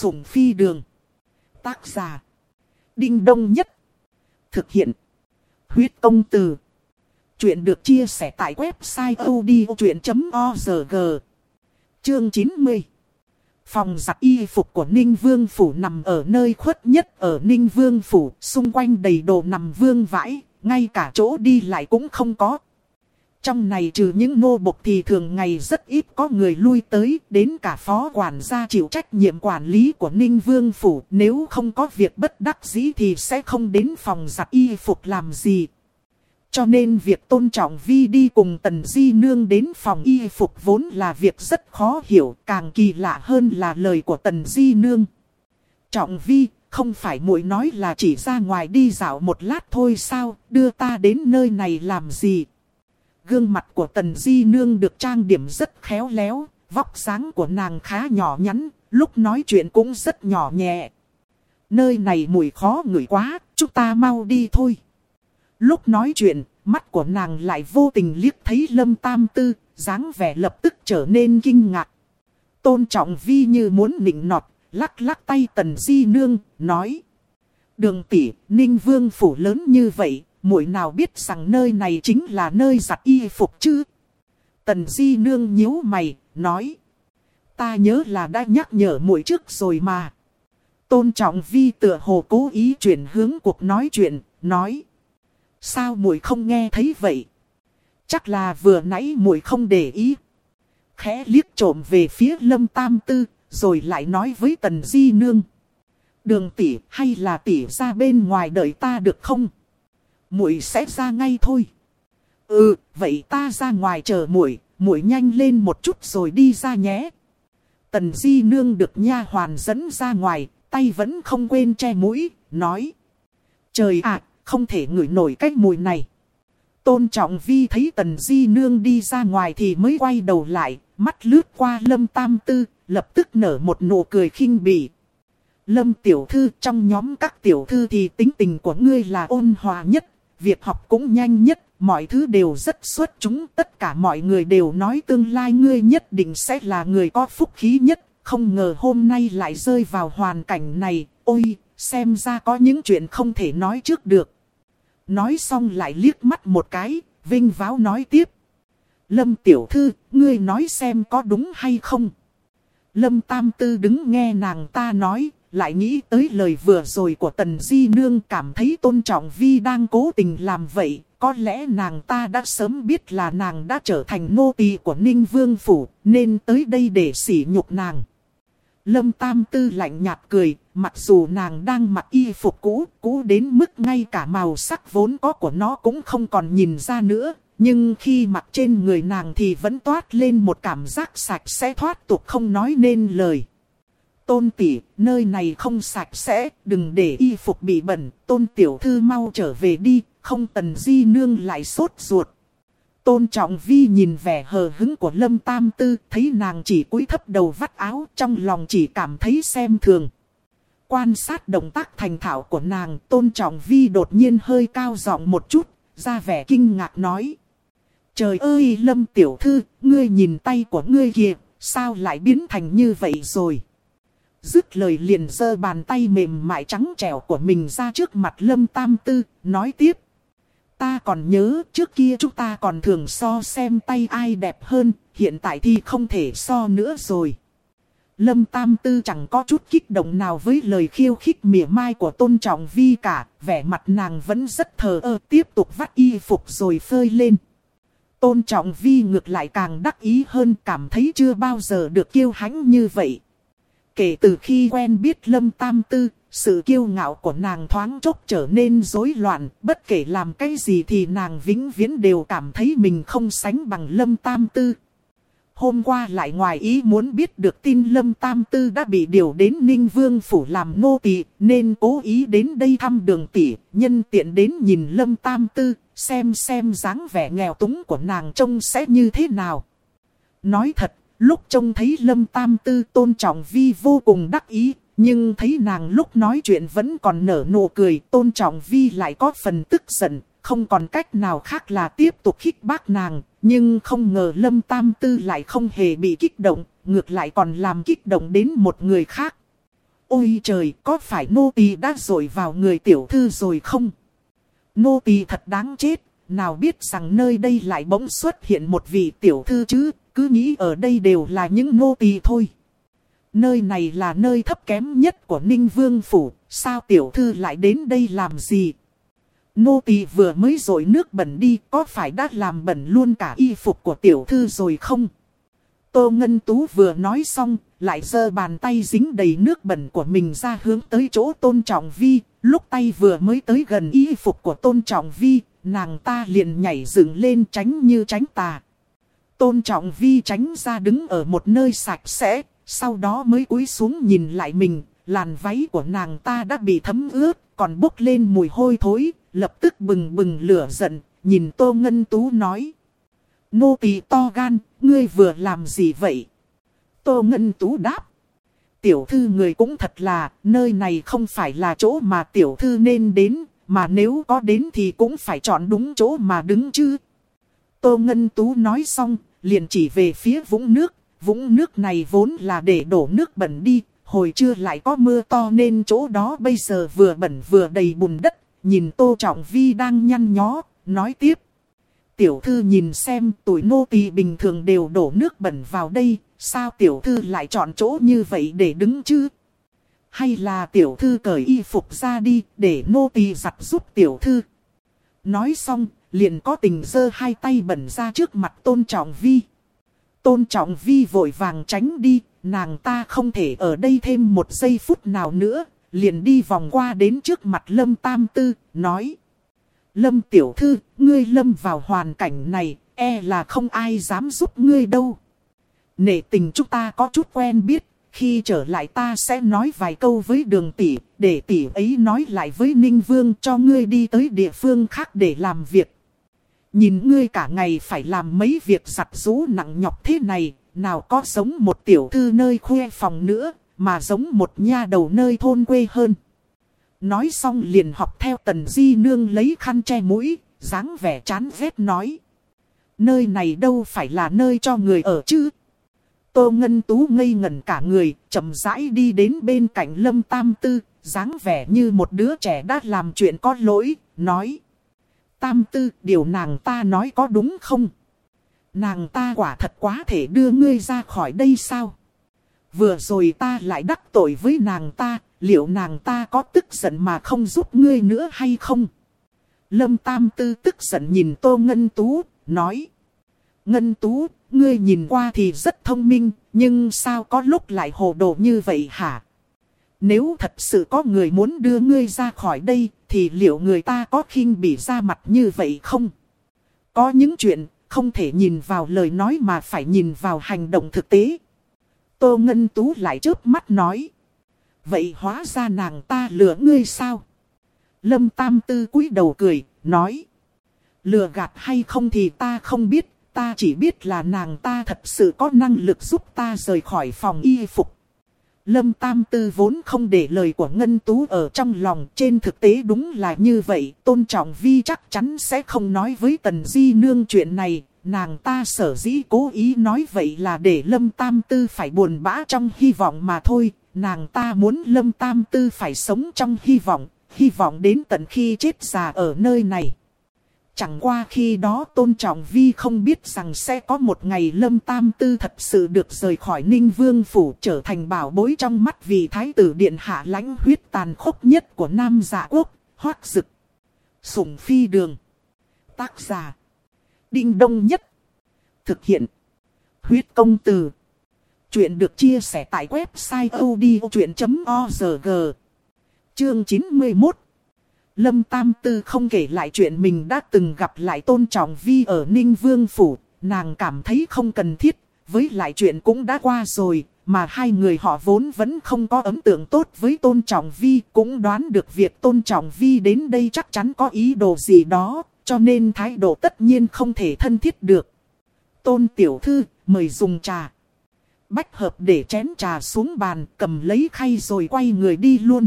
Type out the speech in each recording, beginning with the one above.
sủng phi đường. Tác giả. Đinh Đông Nhất. Thực hiện. Huyết công từ. Chuyện được chia sẻ tại website odchuyện.org. Chương 90. Phòng giặt y phục của Ninh Vương Phủ nằm ở nơi khuất nhất ở Ninh Vương Phủ, xung quanh đầy đồ nằm vương vãi, ngay cả chỗ đi lại cũng không có. Trong này trừ những nô bộc thì thường ngày rất ít có người lui tới, đến cả phó quản gia chịu trách nhiệm quản lý của Ninh Vương Phủ. Nếu không có việc bất đắc dĩ thì sẽ không đến phòng giặt y phục làm gì. Cho nên việc tôn trọng Vi đi cùng Tần Di Nương đến phòng y phục vốn là việc rất khó hiểu, càng kỳ lạ hơn là lời của Tần Di Nương. Trọng Vi, không phải muội nói là chỉ ra ngoài đi dạo một lát thôi sao, đưa ta đến nơi này làm gì? Gương mặt của Tần Di Nương được trang điểm rất khéo léo, vóc dáng của nàng khá nhỏ nhắn, lúc nói chuyện cũng rất nhỏ nhẹ. Nơi này mùi khó ngửi quá, chúng ta mau đi thôi. Lúc nói chuyện, mắt của nàng lại vô tình liếc thấy Lâm Tam Tư, dáng vẻ lập tức trở nên kinh ngạc. Tôn trọng vi như muốn nịnh nọt, lắc lắc tay Tần Di Nương, nói. Đường tỷ, Ninh Vương phủ lớn như vậy, muội nào biết rằng nơi này chính là nơi giặt y phục chứ? Tần Di Nương nhíu mày, nói. Ta nhớ là đã nhắc nhở muội trước rồi mà. Tôn trọng vi tựa hồ cố ý chuyển hướng cuộc nói chuyện, nói. Sao muội không nghe thấy vậy? Chắc là vừa nãy muội không để ý. Khẽ liếc trộm về phía lâm tam tư, rồi lại nói với tần di nương. Đường tỷ hay là tỷ ra bên ngoài đợi ta được không? Muội sẽ ra ngay thôi. Ừ, vậy ta ra ngoài chờ muội, muội nhanh lên một chút rồi đi ra nhé. Tần Di nương được nha hoàn dẫn ra ngoài, tay vẫn không quên che mũi, nói: "Trời ạ, không thể ngửi nổi cái mùi này." Tôn Trọng Vi thấy Tần Di nương đi ra ngoài thì mới quay đầu lại, mắt lướt qua Lâm Tam Tư, lập tức nở một nụ cười khinh bỉ. Lâm tiểu thư trong nhóm các tiểu thư thì tính tình của ngươi là ôn hòa nhất, việc học cũng nhanh nhất, mọi thứ đều rất xuất chúng. Tất cả mọi người đều nói tương lai ngươi nhất định sẽ là người có phúc khí nhất. Không ngờ hôm nay lại rơi vào hoàn cảnh này, ôi, xem ra có những chuyện không thể nói trước được. Nói xong lại liếc mắt một cái, vinh váo nói tiếp. Lâm tiểu thư, ngươi nói xem có đúng hay không? Lâm tam tư đứng nghe nàng ta nói, lại nghĩ tới lời vừa rồi của Tần Di Nương cảm thấy tôn trọng Vi đang cố tình làm vậy. Có lẽ nàng ta đã sớm biết là nàng đã trở thành nô tỳ của Ninh Vương Phủ, nên tới đây để sỉ nhục nàng. Lâm Tam Tư lạnh nhạt cười, mặc dù nàng đang mặc y phục cũ, cũ đến mức ngay cả màu sắc vốn có của nó cũng không còn nhìn ra nữa. Nhưng khi mặc trên người nàng thì vẫn toát lên một cảm giác sạch sẽ thoát tục không nói nên lời. Tôn tỷ, nơi này không sạch sẽ, đừng để y phục bị bẩn, tôn tiểu thư mau trở về đi, không tần di nương lại sốt ruột. Tôn trọng vi nhìn vẻ hờ hứng của lâm tam tư, thấy nàng chỉ cúi thấp đầu vắt áo, trong lòng chỉ cảm thấy xem thường. Quan sát động tác thành thạo của nàng, tôn trọng vi đột nhiên hơi cao giọng một chút, ra vẻ kinh ngạc nói. Trời ơi lâm tiểu thư, ngươi nhìn tay của ngươi kìa, sao lại biến thành như vậy rồi? Dứt lời liền giơ bàn tay mềm mại trắng trẻo của mình ra trước mặt Lâm Tam Tư, nói tiếp. Ta còn nhớ trước kia chúng ta còn thường so xem tay ai đẹp hơn, hiện tại thì không thể so nữa rồi. Lâm Tam Tư chẳng có chút kích động nào với lời khiêu khích mỉa mai của Tôn Trọng Vi cả, vẻ mặt nàng vẫn rất thờ ơ tiếp tục vắt y phục rồi phơi lên. Tôn Trọng Vi ngược lại càng đắc ý hơn cảm thấy chưa bao giờ được kiêu hãnh như vậy. Kể từ khi quen biết Lâm Tam Tư, sự kiêu ngạo của nàng thoáng chốc trở nên rối loạn, bất kể làm cái gì thì nàng vĩnh viễn đều cảm thấy mình không sánh bằng Lâm Tam Tư. Hôm qua lại ngoài ý muốn biết được tin Lâm Tam Tư đã bị điều đến Ninh Vương Phủ làm nô tỳ nên cố ý đến đây thăm đường tỷ, nhân tiện đến nhìn Lâm Tam Tư, xem xem dáng vẻ nghèo túng của nàng trông sẽ như thế nào. Nói thật, Lúc trông thấy Lâm Tam Tư tôn trọng Vi vô cùng đắc ý, nhưng thấy nàng lúc nói chuyện vẫn còn nở nụ cười tôn trọng Vi lại có phần tức giận, không còn cách nào khác là tiếp tục khích bác nàng, nhưng không ngờ Lâm Tam Tư lại không hề bị kích động, ngược lại còn làm kích động đến một người khác. Ôi trời, có phải nô tỳ đã dội vào người tiểu thư rồi không? Nô tỳ thật đáng chết, nào biết rằng nơi đây lại bỗng xuất hiện một vị tiểu thư chứ, cứ nghĩ ở đây đều là những nô tỳ thôi. Nơi này là nơi thấp kém nhất của Ninh Vương Phủ, sao tiểu thư lại đến đây làm gì? Nô tỳ vừa mới rồi nước bẩn đi, có phải đã làm bẩn luôn cả y phục của tiểu thư rồi không? Tô Ngân Tú vừa nói xong, lại giơ bàn tay dính đầy nước bẩn của mình ra hướng tới chỗ Tôn Trọng Vi. Lúc tay vừa mới tới gần y phục của Tôn Trọng Vi, nàng ta liền nhảy dựng lên tránh như tránh tà. Tôn Trọng Vi tránh ra đứng ở một nơi sạch sẽ, sau đó mới cúi xuống nhìn lại mình, làn váy của nàng ta đã bị thấm ướt, còn bốc lên mùi hôi thối, lập tức bừng bừng lửa giận, nhìn Tô Ngân Tú nói. Nô tỳ to gan, ngươi vừa làm gì vậy? Tô Ngân Tú đáp. Tiểu thư người cũng thật là, nơi này không phải là chỗ mà tiểu thư nên đến, mà nếu có đến thì cũng phải chọn đúng chỗ mà đứng chứ. Tô Ngân Tú nói xong, liền chỉ về phía vũng nước, vũng nước này vốn là để đổ nước bẩn đi, hồi trưa lại có mưa to nên chỗ đó bây giờ vừa bẩn vừa đầy bùn đất, nhìn Tô Trọng Vi đang nhăn nhó, nói tiếp. Tiểu thư nhìn xem tuổi nô tỳ bình thường đều đổ nước bẩn vào đây, sao tiểu thư lại chọn chỗ như vậy để đứng chứ? Hay là tiểu thư cởi y phục ra đi để nô tỳ giặt giúp tiểu thư? Nói xong, liền có tình giơ hai tay bẩn ra trước mặt tôn trọng vi. Tôn trọng vi vội vàng tránh đi, nàng ta không thể ở đây thêm một giây phút nào nữa, liền đi vòng qua đến trước mặt Lâm Tam Tư, nói. Lâm Tiểu Thư, ngươi lâm vào hoàn cảnh này, e là không ai dám giúp ngươi đâu. Nể tình chúng ta có chút quen biết, khi trở lại ta sẽ nói vài câu với đường tỷ, để tỷ ấy nói lại với Ninh Vương cho ngươi đi tới địa phương khác để làm việc. Nhìn ngươi cả ngày phải làm mấy việc giặt rũ nặng nhọc thế này, nào có giống một tiểu thư nơi khuê phòng nữa, mà giống một nha đầu nơi thôn quê hơn. Nói xong liền học theo tần di nương lấy khăn che mũi, dáng vẻ chán ghét nói. Nơi này đâu phải là nơi cho người ở chứ. Tô Ngân Tú ngây ngẩn cả người, chậm rãi đi đến bên cạnh Lâm Tam Tư, dáng vẻ như một đứa trẻ đã làm chuyện có lỗi, nói. Tam Tư, điều nàng ta nói có đúng không? Nàng ta quả thật quá thể đưa ngươi ra khỏi đây sao? Vừa rồi ta lại đắc tội với nàng ta, liệu nàng ta có tức giận mà không giúp ngươi nữa hay không? Lâm Tam Tư tức giận nhìn Tô Ngân Tú, nói. Ngân Tú, ngươi nhìn qua thì rất thông minh, nhưng sao có lúc lại hồ đồ như vậy hả? Nếu thật sự có người muốn đưa ngươi ra khỏi đây, thì liệu người ta có khinh bị ra mặt như vậy không? Có những chuyện, không thể nhìn vào lời nói mà phải nhìn vào hành động thực tế. Tô Ngân Tú lại chớp mắt nói. Vậy hóa ra nàng ta lừa ngươi sao? Lâm Tam Tư cúi đầu cười, nói. Lừa gạt hay không thì ta không biết, ta chỉ biết là nàng ta thật sự có năng lực giúp ta rời khỏi phòng y phục. Lâm Tam Tư vốn không để lời của Ngân Tú ở trong lòng, trên thực tế đúng là như vậy, Tôn Trọng Vi chắc chắn sẽ không nói với Tần Di Nương chuyện này, nàng ta sở dĩ cố ý nói vậy là để Lâm Tam Tư phải buồn bã trong hy vọng mà thôi, nàng ta muốn Lâm Tam Tư phải sống trong hy vọng, hy vọng đến tận khi chết già ở nơi này. Chẳng qua khi đó Tôn Trọng Vi không biết rằng sẽ có một ngày Lâm Tam Tư thật sự được rời khỏi Ninh Vương Phủ trở thành bảo bối trong mắt vì Thái tử Điện Hạ lãnh huyết tàn khốc nhất của Nam Dạ Quốc, hoác dực. Sủng Phi Đường. Tác giả. Đinh Đông Nhất. Thực hiện. Huyết Công Từ. Chuyện được chia sẻ tại website odchuyện.org Chương 91 Lâm Tam Tư không kể lại chuyện mình đã từng gặp lại Tôn Trọng Vi ở Ninh Vương Phủ, nàng cảm thấy không cần thiết, với lại chuyện cũng đã qua rồi, mà hai người họ vốn vẫn không có ấn tượng tốt với Tôn Trọng Vi, cũng đoán được việc Tôn Trọng Vi đến đây chắc chắn có ý đồ gì đó, cho nên thái độ tất nhiên không thể thân thiết được. Tôn Tiểu Thư, mời dùng trà. Bách hợp để chén trà xuống bàn, cầm lấy khay rồi quay người đi luôn.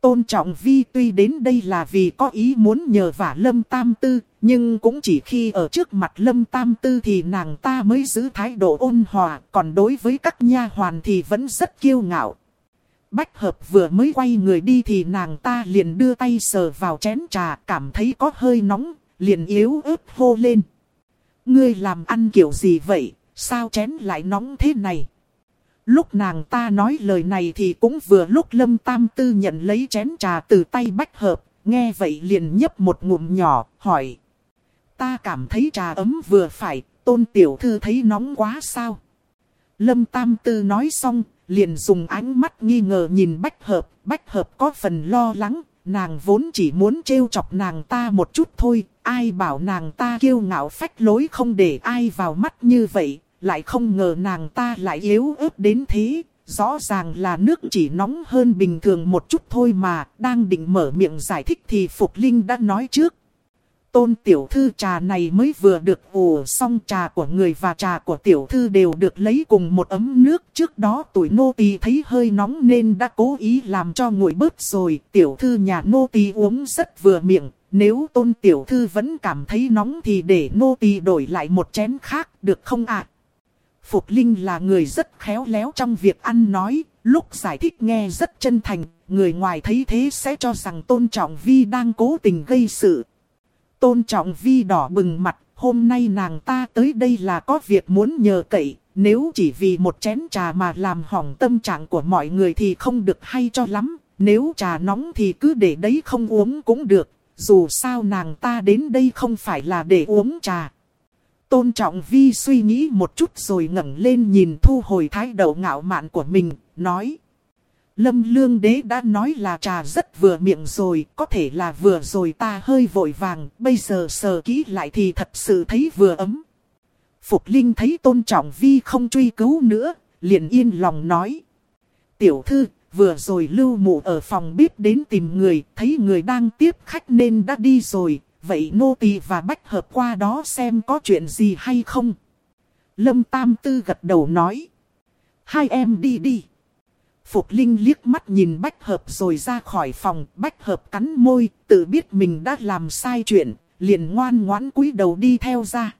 Tôn Trọng Vi tuy đến đây là vì có ý muốn nhờ vả Lâm Tam Tư, nhưng cũng chỉ khi ở trước mặt Lâm Tam Tư thì nàng ta mới giữ thái độ ôn hòa, còn đối với các nha hoàn thì vẫn rất kiêu ngạo. Bách hợp vừa mới quay người đi thì nàng ta liền đưa tay sờ vào chén trà, cảm thấy có hơi nóng, liền yếu ớt hô lên. Ngươi làm ăn kiểu gì vậy, sao chén lại nóng thế này? Lúc nàng ta nói lời này thì cũng vừa lúc Lâm Tam Tư nhận lấy chén trà từ tay Bách Hợp, nghe vậy liền nhấp một ngụm nhỏ, hỏi. Ta cảm thấy trà ấm vừa phải, tôn tiểu thư thấy nóng quá sao? Lâm Tam Tư nói xong, liền dùng ánh mắt nghi ngờ nhìn Bách Hợp, Bách Hợp có phần lo lắng, nàng vốn chỉ muốn trêu chọc nàng ta một chút thôi, ai bảo nàng ta kiêu ngạo phách lối không để ai vào mắt như vậy, lại không ngờ nàng ta lại yếu ớt đến thế, rõ ràng là nước chỉ nóng hơn bình thường một chút thôi mà, đang định mở miệng giải thích thì Phục Linh đã nói trước. Tôn tiểu thư trà này mới vừa được ủ xong trà của người và trà của tiểu thư đều được lấy cùng một ấm nước. Trước đó tuổi nô tỳ thấy hơi nóng nên đã cố ý làm cho nguội bớt rồi. Tiểu thư nhà nô tỳ uống rất vừa miệng. Nếu tôn tiểu thư vẫn cảm thấy nóng thì để nô tỳ đổi lại một chén khác được không ạ? Phục Linh là người rất khéo léo trong việc ăn nói. Lúc giải thích nghe rất chân thành. Người ngoài thấy thế sẽ cho rằng tôn trọng vi đang cố tình gây sự. Tôn trọng vi đỏ bừng mặt, hôm nay nàng ta tới đây là có việc muốn nhờ cậy, nếu chỉ vì một chén trà mà làm hỏng tâm trạng của mọi người thì không được hay cho lắm, nếu trà nóng thì cứ để đấy không uống cũng được, dù sao nàng ta đến đây không phải là để uống trà. Tôn trọng vi suy nghĩ một chút rồi ngẩng lên nhìn thu hồi thái độ ngạo mạn của mình, nói. Lâm Lương Đế đã nói là trà rất vừa miệng rồi, có thể là vừa rồi ta hơi vội vàng, bây giờ sờ kỹ lại thì thật sự thấy vừa ấm. Phục Linh thấy tôn trọng vi không truy cứu nữa, liền yên lòng nói. Tiểu thư, vừa rồi lưu mụ ở phòng bếp đến tìm người, thấy người đang tiếp khách nên đã đi rồi, vậy nô tỳ và bách hợp qua đó xem có chuyện gì hay không. Lâm Tam Tư gật đầu nói. Hai em đi đi. Phục Linh liếc mắt nhìn Bách Hợp rồi ra khỏi phòng, Bách Hợp cắn môi, tự biết mình đã làm sai chuyện, liền ngoan ngoãn cúi đầu đi theo ra.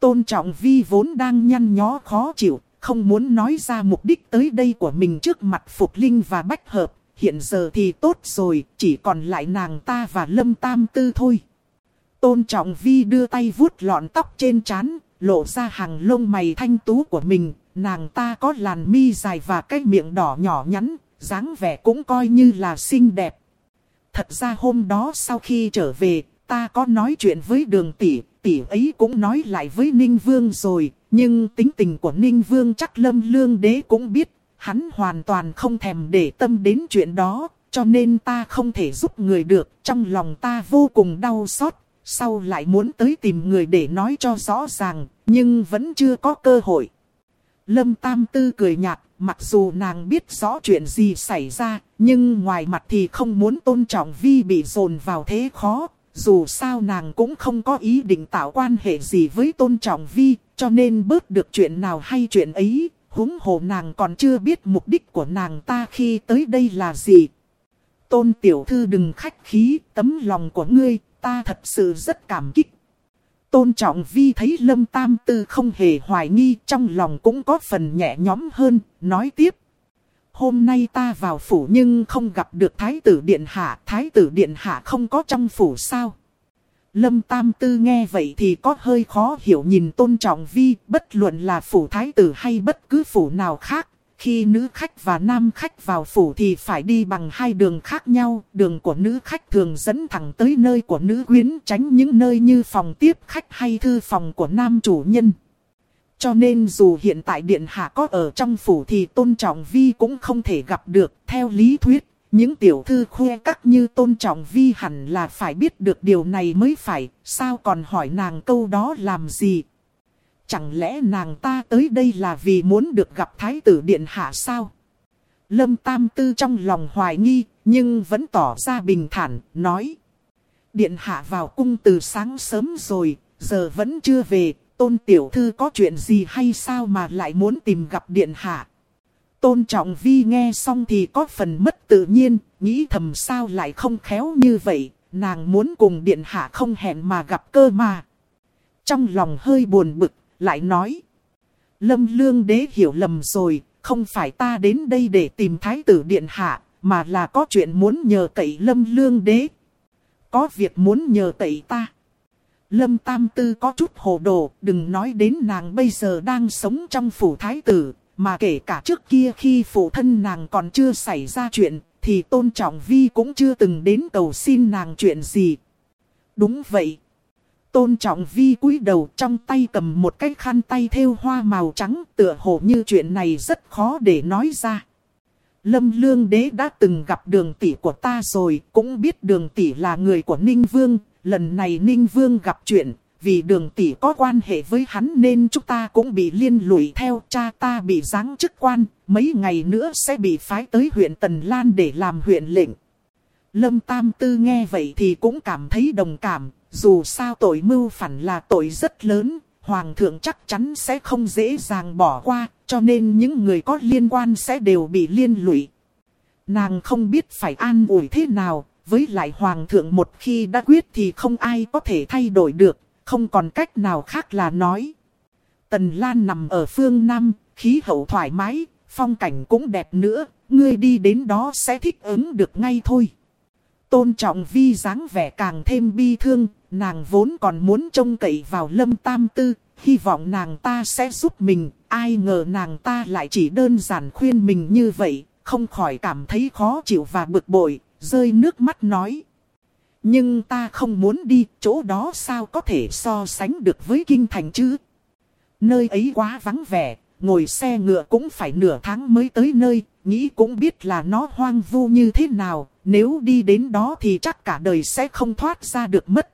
Tôn Trọng Vi vốn đang nhăn nhó khó chịu, không muốn nói ra mục đích tới đây của mình trước mặt Phục Linh và Bách Hợp, hiện giờ thì tốt rồi, chỉ còn lại nàng ta và Lâm Tam Tư thôi. Tôn Trọng Vi đưa tay vuốt lọn tóc trên trán, lộ ra hàng lông mày thanh tú của mình, nàng ta có làn mi dài và cái miệng đỏ nhỏ nhắn, dáng vẻ cũng coi như là xinh đẹp. Thật ra hôm đó sau khi trở về, ta có nói chuyện với đường tỷ, tỷ ấy cũng nói lại với Ninh Vương rồi, nhưng tính tình của Ninh Vương chắc lâm lương đế cũng biết, hắn hoàn toàn không thèm để tâm đến chuyện đó, cho nên ta không thể giúp người được, trong lòng ta vô cùng đau xót, sau lại muốn tới tìm người để nói cho rõ ràng, nhưng vẫn chưa có cơ hội. Lâm Tam Tư cười nhạt, mặc dù nàng biết rõ chuyện gì xảy ra, nhưng ngoài mặt thì không muốn tôn trọng Vi bị dồn vào thế khó. Dù sao nàng cũng không có ý định tạo quan hệ gì với tôn trọng Vi, cho nên bớt được chuyện nào hay chuyện ấy. Húng hồ nàng còn chưa biết mục đích của nàng ta khi tới đây là gì. Tôn tiểu thư đừng khách khí, tấm lòng của ngươi, ta thật sự rất cảm kích. Tôn Trọng Vi thấy Lâm Tam Tư không hề hoài nghi trong lòng cũng có phần nhẹ nhõm hơn, nói tiếp. Hôm nay ta vào phủ nhưng không gặp được Thái tử Điện Hạ, Thái tử Điện Hạ không có trong phủ sao? Lâm Tam Tư nghe vậy thì có hơi khó hiểu nhìn Tôn Trọng Vi, bất luận là phủ Thái tử hay bất cứ phủ nào khác, khi nữ khách và nam khách vào phủ thì phải đi bằng hai đường khác nhau. Đường của nữ khách thường dẫn thẳng tới nơi của nữ quyến tránh những nơi như phòng tiếp khách hay thư phòng của nam chủ nhân. Cho nên dù hiện tại Điện Hạ có ở trong phủ thì Tôn Trọng Vi cũng không thể gặp được. Theo lý thuyết, những tiểu thư khoe các như Tôn Trọng Vi hẳn là phải biết được điều này mới phải. Sao còn hỏi nàng câu đó làm gì? Chẳng lẽ nàng ta tới đây là vì muốn được gặp Thái tử Điện Hạ sao? Lâm Tam Tư trong lòng hoài nghi, nhưng vẫn tỏ ra bình thản, nói. Điện Hạ vào cung từ sáng sớm rồi, giờ vẫn chưa về, Tôn Tiểu Thư có chuyện gì hay sao mà lại muốn tìm gặp Điện Hạ? Tôn Trọng Vi nghe xong thì có phần mất tự nhiên, nghĩ thầm sao lại không khéo như vậy, nàng muốn cùng Điện Hạ không hẹn mà gặp cơ mà. Trong lòng hơi buồn bực, lại nói. Lâm lương đế hiểu lầm rồi, không phải ta đến đây để tìm thái tử điện hạ, mà là có chuyện muốn nhờ cậy lâm lương đế. Có việc muốn nhờ cậy ta. Lâm Tam Tư có chút hồ đồ, đừng nói đến nàng bây giờ đang sống trong phủ thái tử, mà kể cả trước kia khi phụ thân nàng còn chưa xảy ra chuyện, thì Tôn Trọng Vi cũng chưa từng đến cầu xin nàng chuyện gì. Đúng vậy. Tôn Trọng Vi cúi đầu trong tay cầm một cái khăn tay thêu hoa màu trắng tựa hồ như chuyện này rất khó để nói ra. Lâm Lương Đế đã từng gặp đường tỷ của ta rồi, cũng biết đường tỷ là người của Ninh Vương. Lần này Ninh Vương gặp chuyện, vì đường tỷ có quan hệ với hắn nên chúng ta cũng bị liên lụy theo cha ta bị giáng chức quan, mấy ngày nữa sẽ bị phái tới huyện Tần Lan để làm huyện lệnh. Lâm Tam Tư nghe vậy thì cũng cảm thấy đồng cảm, dù sao tội mưu phản là tội rất lớn, Hoàng thượng chắc chắn sẽ không dễ dàng bỏ qua, cho nên những người có liên quan sẽ đều bị liên lụy. Nàng không biết phải an ủi thế nào, với lại Hoàng thượng một khi đã quyết thì không ai có thể thay đổi được, không còn cách nào khác là nói. Tần Lan nằm ở phương Nam, khí hậu thoải mái, phong cảnh cũng đẹp nữa, ngươi đi đến đó sẽ thích ứng được ngay thôi. Tôn trọng vi dáng vẻ càng thêm bi thương, nàng vốn còn muốn trông cậy vào lâm tam tư, hy vọng nàng ta sẽ giúp mình, ai ngờ nàng ta lại chỉ đơn giản khuyên mình như vậy, không khỏi cảm thấy khó chịu và bực bội, rơi nước mắt nói. Nhưng ta không muốn đi, chỗ đó sao có thể so sánh được với kinh thành chứ? Nơi ấy quá vắng vẻ, ngồi xe ngựa cũng phải nửa tháng mới tới nơi, nghĩ cũng biết là nó hoang vu như thế nào, nếu đi đến đó thì chắc cả đời sẽ không thoát ra được mất.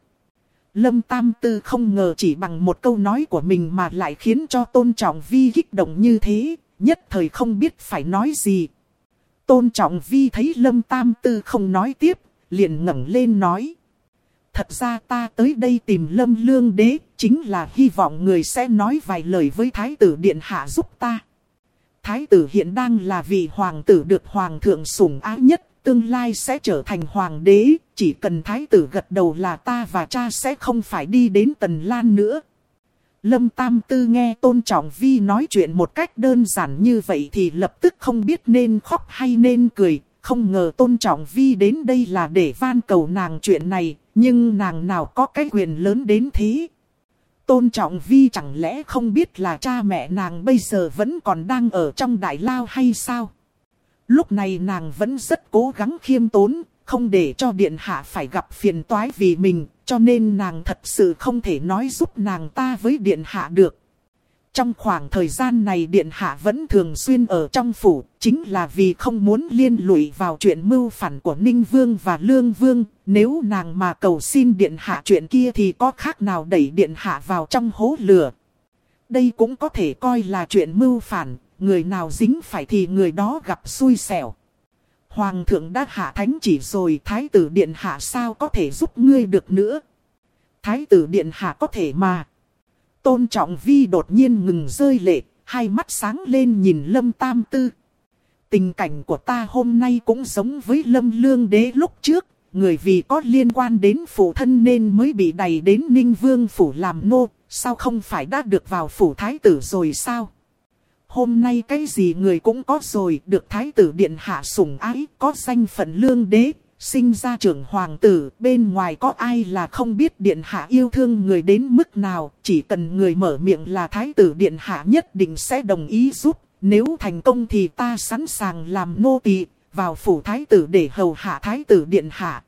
Lâm Tam Tư không ngờ chỉ bằng một câu nói của mình mà lại khiến cho Tôn Trọng Vi kích động như thế, nhất thời không biết phải nói gì. Tôn Trọng Vi thấy Lâm Tam Tư không nói tiếp, liền ngẩng lên nói. Thật ra ta tới đây tìm Lâm Lương Đế, chính là hy vọng người sẽ nói vài lời với Thái tử Điện Hạ giúp ta. Thái tử hiện đang là vị hoàng tử được hoàng thượng sủng ái nhất, tương lai sẽ trở thành hoàng đế, chỉ cần thái tử gật đầu là ta và cha sẽ không phải đi đến Tần Lan nữa. Lâm Tam Tư nghe Tôn Trọng Vi nói chuyện một cách đơn giản như vậy thì lập tức không biết nên khóc hay nên cười, không ngờ Tôn Trọng Vi đến đây là để van cầu nàng chuyện này, nhưng nàng nào có cái quyền lớn đến thế. Tôn Trọng Vi chẳng lẽ không biết là cha mẹ nàng bây giờ vẫn còn đang ở trong đại lao hay sao? Lúc này nàng vẫn rất cố gắng khiêm tốn, không để cho điện hạ phải gặp phiền toái vì mình, cho nên nàng thật sự không thể nói giúp nàng ta với điện hạ được. Trong khoảng thời gian này điện hạ vẫn thường xuyên ở trong phủ, chính là vì không muốn liên lụy vào chuyện mưu phản của Ninh Vương và Lương Vương. Nếu nàng mà cầu xin điện hạ chuyện kia thì có khác nào đẩy điện hạ vào trong hố lửa. Đây cũng có thể coi là chuyện mưu phản, người nào dính phải thì người đó gặp xui xẻo. Hoàng thượng đã hạ thánh chỉ rồi thái tử điện hạ sao có thể giúp ngươi được nữa. Thái tử điện hạ có thể mà. Tôn trọng vi đột nhiên ngừng rơi lệ, hai mắt sáng lên nhìn lâm tam tư. Tình cảnh của ta hôm nay cũng giống với lâm lương đế lúc trước. Người vì có liên quan đến phụ thân nên mới bị đầy đến ninh vương phủ làm nô. Sao không phải đã được vào phủ thái tử rồi sao? Hôm nay cái gì người cũng có rồi, được thái tử điện hạ sủng ái, có danh phận lương đế, sinh ra trưởng hoàng tử, bên ngoài có ai là không biết điện hạ yêu thương người đến mức nào, chỉ cần người mở miệng là thái tử điện hạ nhất định sẽ đồng ý giúp, nếu thành công thì ta sẵn sàng làm nô tỳ vào phủ thái tử để hầu hạ thái tử điện hạ.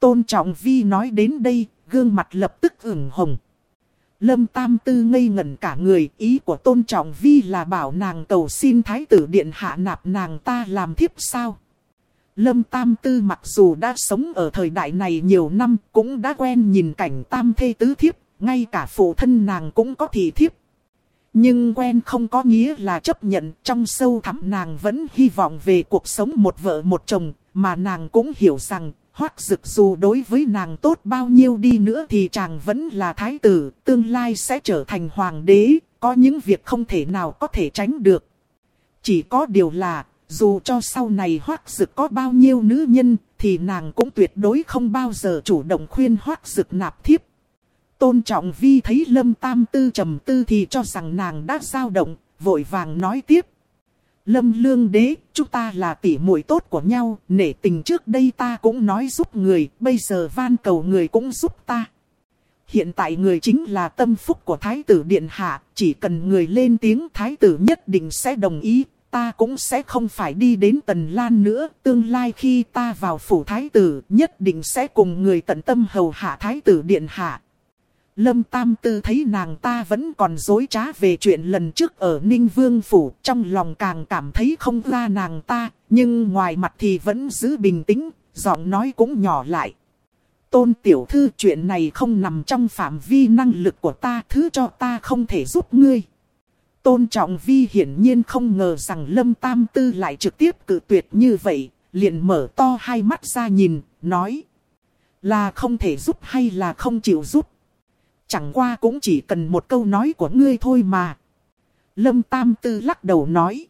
Tôn Trọng Vi nói đến đây, gương mặt lập tức ửng hồng. Lâm Tam Tư ngây ngẩn cả người, ý của Tôn Trọng Vi là bảo nàng cầu xin Thái tử Điện hạ nạp nàng ta làm thiếp sao. Lâm Tam Tư mặc dù đã sống ở thời đại này nhiều năm, cũng đã quen nhìn cảnh tam thê tứ thiếp, ngay cả phụ thân nàng cũng có thị thiếp. Nhưng quen không có nghĩa là chấp nhận, trong sâu thẳm nàng vẫn hy vọng về cuộc sống một vợ một chồng, mà nàng cũng hiểu rằng Hoác dực dù đối với nàng tốt bao nhiêu đi nữa thì chàng vẫn là thái tử, tương lai sẽ trở thành hoàng đế, có những việc không thể nào có thể tránh được. Chỉ có điều là, dù cho sau này hoác dực có bao nhiêu nữ nhân, thì nàng cũng tuyệt đối không bao giờ chủ động khuyên hoác dực nạp thiếp. Tôn trọng vi thấy lâm tam tư trầm tư thì cho rằng nàng đã dao động, vội vàng nói tiếp. Lâm lương đế, chúng ta là tỷ muội tốt của nhau, nể tình trước đây ta cũng nói giúp người, bây giờ van cầu người cũng giúp ta. Hiện tại người chính là tâm phúc của Thái tử Điện Hạ, chỉ cần người lên tiếng Thái tử nhất định sẽ đồng ý, ta cũng sẽ không phải đi đến Tần Lan nữa. Tương lai khi ta vào phủ Thái tử, nhất định sẽ cùng người tận tâm hầu hạ Thái tử Điện Hạ. Lâm Tam Tư thấy nàng ta vẫn còn dối trá về chuyện lần trước ở Ninh Vương Phủ, trong lòng càng cảm thấy không ra nàng ta, nhưng ngoài mặt thì vẫn giữ bình tĩnh, giọng nói cũng nhỏ lại. Tôn Tiểu Thư chuyện này không nằm trong phạm vi năng lực của ta, thứ cho ta không thể giúp ngươi. Tôn Trọng Vi hiển nhiên không ngờ rằng Lâm Tam Tư lại trực tiếp cự tuyệt như vậy, liền mở to hai mắt ra nhìn, nói. Là không thể giúp hay là không chịu giúp. Chẳng qua cũng chỉ cần một câu nói của ngươi thôi mà. Lâm Tam Tư lắc đầu nói.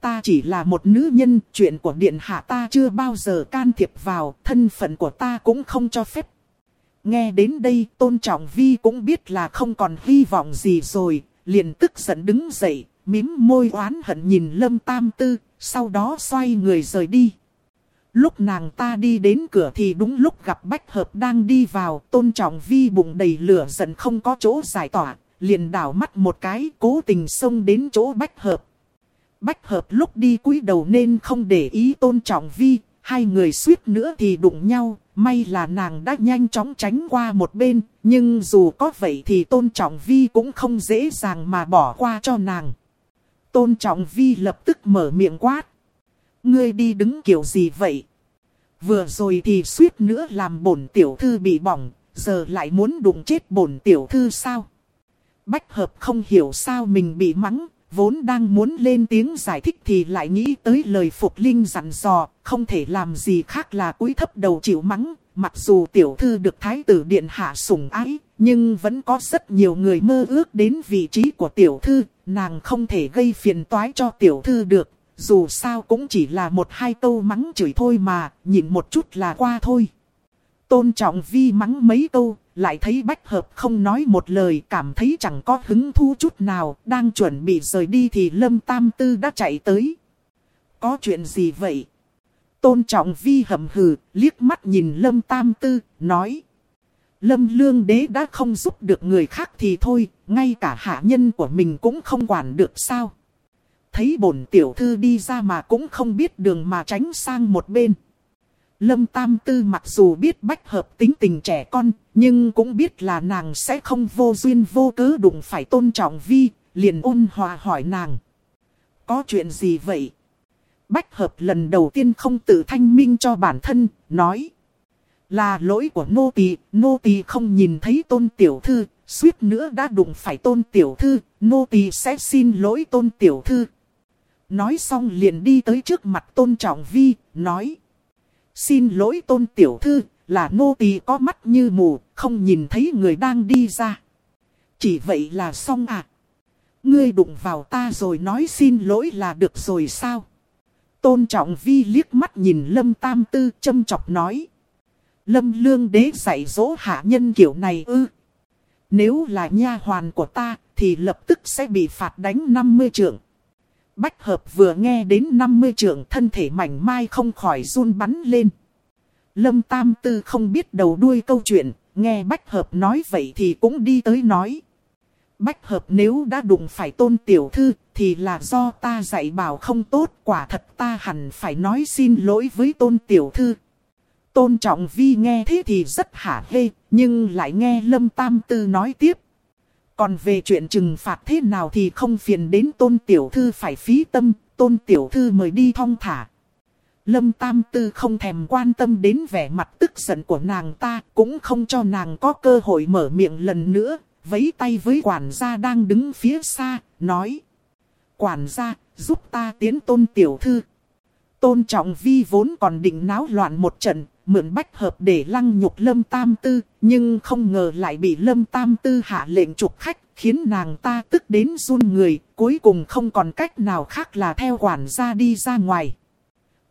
Ta chỉ là một nữ nhân, chuyện của điện hạ ta chưa bao giờ can thiệp vào, thân phận của ta cũng không cho phép. Nghe đến đây, Tôn Trọng Vi cũng biết là không còn hy vọng gì rồi, liền tức giận đứng dậy, mím môi oán hận nhìn Lâm Tam Tư, sau đó xoay người rời đi. Lúc nàng ta đi đến cửa thì đúng lúc gặp Bách Hợp đang đi vào, tôn trọng vi bụng đầy lửa giận không có chỗ giải tỏa, liền đảo mắt một cái cố tình xông đến chỗ Bách Hợp. Bách Hợp lúc đi cúi đầu nên không để ý tôn trọng vi, hai người suýt nữa thì đụng nhau, may là nàng đã nhanh chóng tránh qua một bên, nhưng dù có vậy thì tôn trọng vi cũng không dễ dàng mà bỏ qua cho nàng. Tôn trọng vi lập tức mở miệng quát. Ngươi đi đứng kiểu gì vậy? Vừa rồi thì suýt nữa làm bổn tiểu thư bị bỏng, giờ lại muốn đụng chết bổn tiểu thư sao? Bách hợp không hiểu sao mình bị mắng, vốn đang muốn lên tiếng giải thích thì lại nghĩ tới lời Phục Linh dặn dò, không thể làm gì khác là cúi thấp đầu chịu mắng. Mặc dù tiểu thư được thái tử điện hạ sủng ái, nhưng vẫn có rất nhiều người mơ ước đến vị trí của tiểu thư, nàng không thể gây phiền toái cho tiểu thư được, dù sao cũng chỉ là một hai câu mắng chửi thôi mà, nhìn một chút là qua thôi. Tôn trọng vi mắng mấy câu, lại thấy bách hợp không nói một lời cảm thấy chẳng có hứng thú chút nào, đang chuẩn bị rời đi thì Lâm Tam Tư đã chạy tới. Có chuyện gì vậy? Tôn trọng vi hầm hừ, liếc mắt nhìn Lâm Tam Tư, nói. Lâm Lương Đế đã không giúp được người khác thì thôi, ngay cả hạ nhân của mình cũng không quản được sao thấy bổn tiểu thư đi ra mà cũng không biết đường mà tránh sang một bên. Lâm Tam Tư mặc dù biết bách hợp tính tình trẻ con, nhưng cũng biết là nàng sẽ không vô duyên vô cớ đụng phải tôn trọng vi, liền ôn hòa hỏi nàng. Có chuyện gì vậy? Bách hợp lần đầu tiên không tự thanh minh cho bản thân, nói. Là lỗi của nô tỳ, nô tỳ không nhìn thấy tôn tiểu thư, suýt nữa đã đụng phải tôn tiểu thư, nô tỳ sẽ xin lỗi tôn tiểu thư. Nói xong liền đi tới trước mặt tôn trọng vi, nói. Xin lỗi tôn tiểu thư, là nô tỳ có mắt như mù, không nhìn thấy người đang đi ra. Chỉ vậy là xong à. Ngươi đụng vào ta rồi nói xin lỗi là được rồi sao? Tôn trọng vi liếc mắt nhìn lâm tam tư châm chọc nói. Lâm lương đế dạy dỗ hạ nhân kiểu này ư. Nếu là nha hoàn của ta thì lập tức sẽ bị phạt đánh 50 trượng. Bách hợp vừa nghe đến 50 trượng thân thể mảnh mai không khỏi run bắn lên. Lâm Tam Tư không biết đầu đuôi câu chuyện, nghe Bách hợp nói vậy thì cũng đi tới nói. Bách hợp nếu đã đụng phải tôn tiểu thư thì là do ta dạy bảo không tốt quả thật ta hẳn phải nói xin lỗi với tôn tiểu thư. Tôn trọng vi nghe thế thì rất hả hê nhưng lại nghe Lâm Tam Tư nói tiếp còn về chuyện trừng phạt thế nào thì không phiền đến tôn tiểu thư phải phí tâm, tôn tiểu thư mời đi thong thả. Lâm Tam Tư không thèm quan tâm đến vẻ mặt tức giận của nàng ta, cũng không cho nàng có cơ hội mở miệng lần nữa, vấy tay với quản gia đang đứng phía xa, nói. Quản gia, giúp ta tiến tôn tiểu thư. Tôn trọng vi vốn còn định náo loạn một trận, mượn bách hợp để lăng nhục lâm tam tư, nhưng không ngờ lại bị lâm tam tư hạ lệnh trục khách, khiến nàng ta tức đến run người, cuối cùng không còn cách nào khác là theo quản gia đi ra ngoài.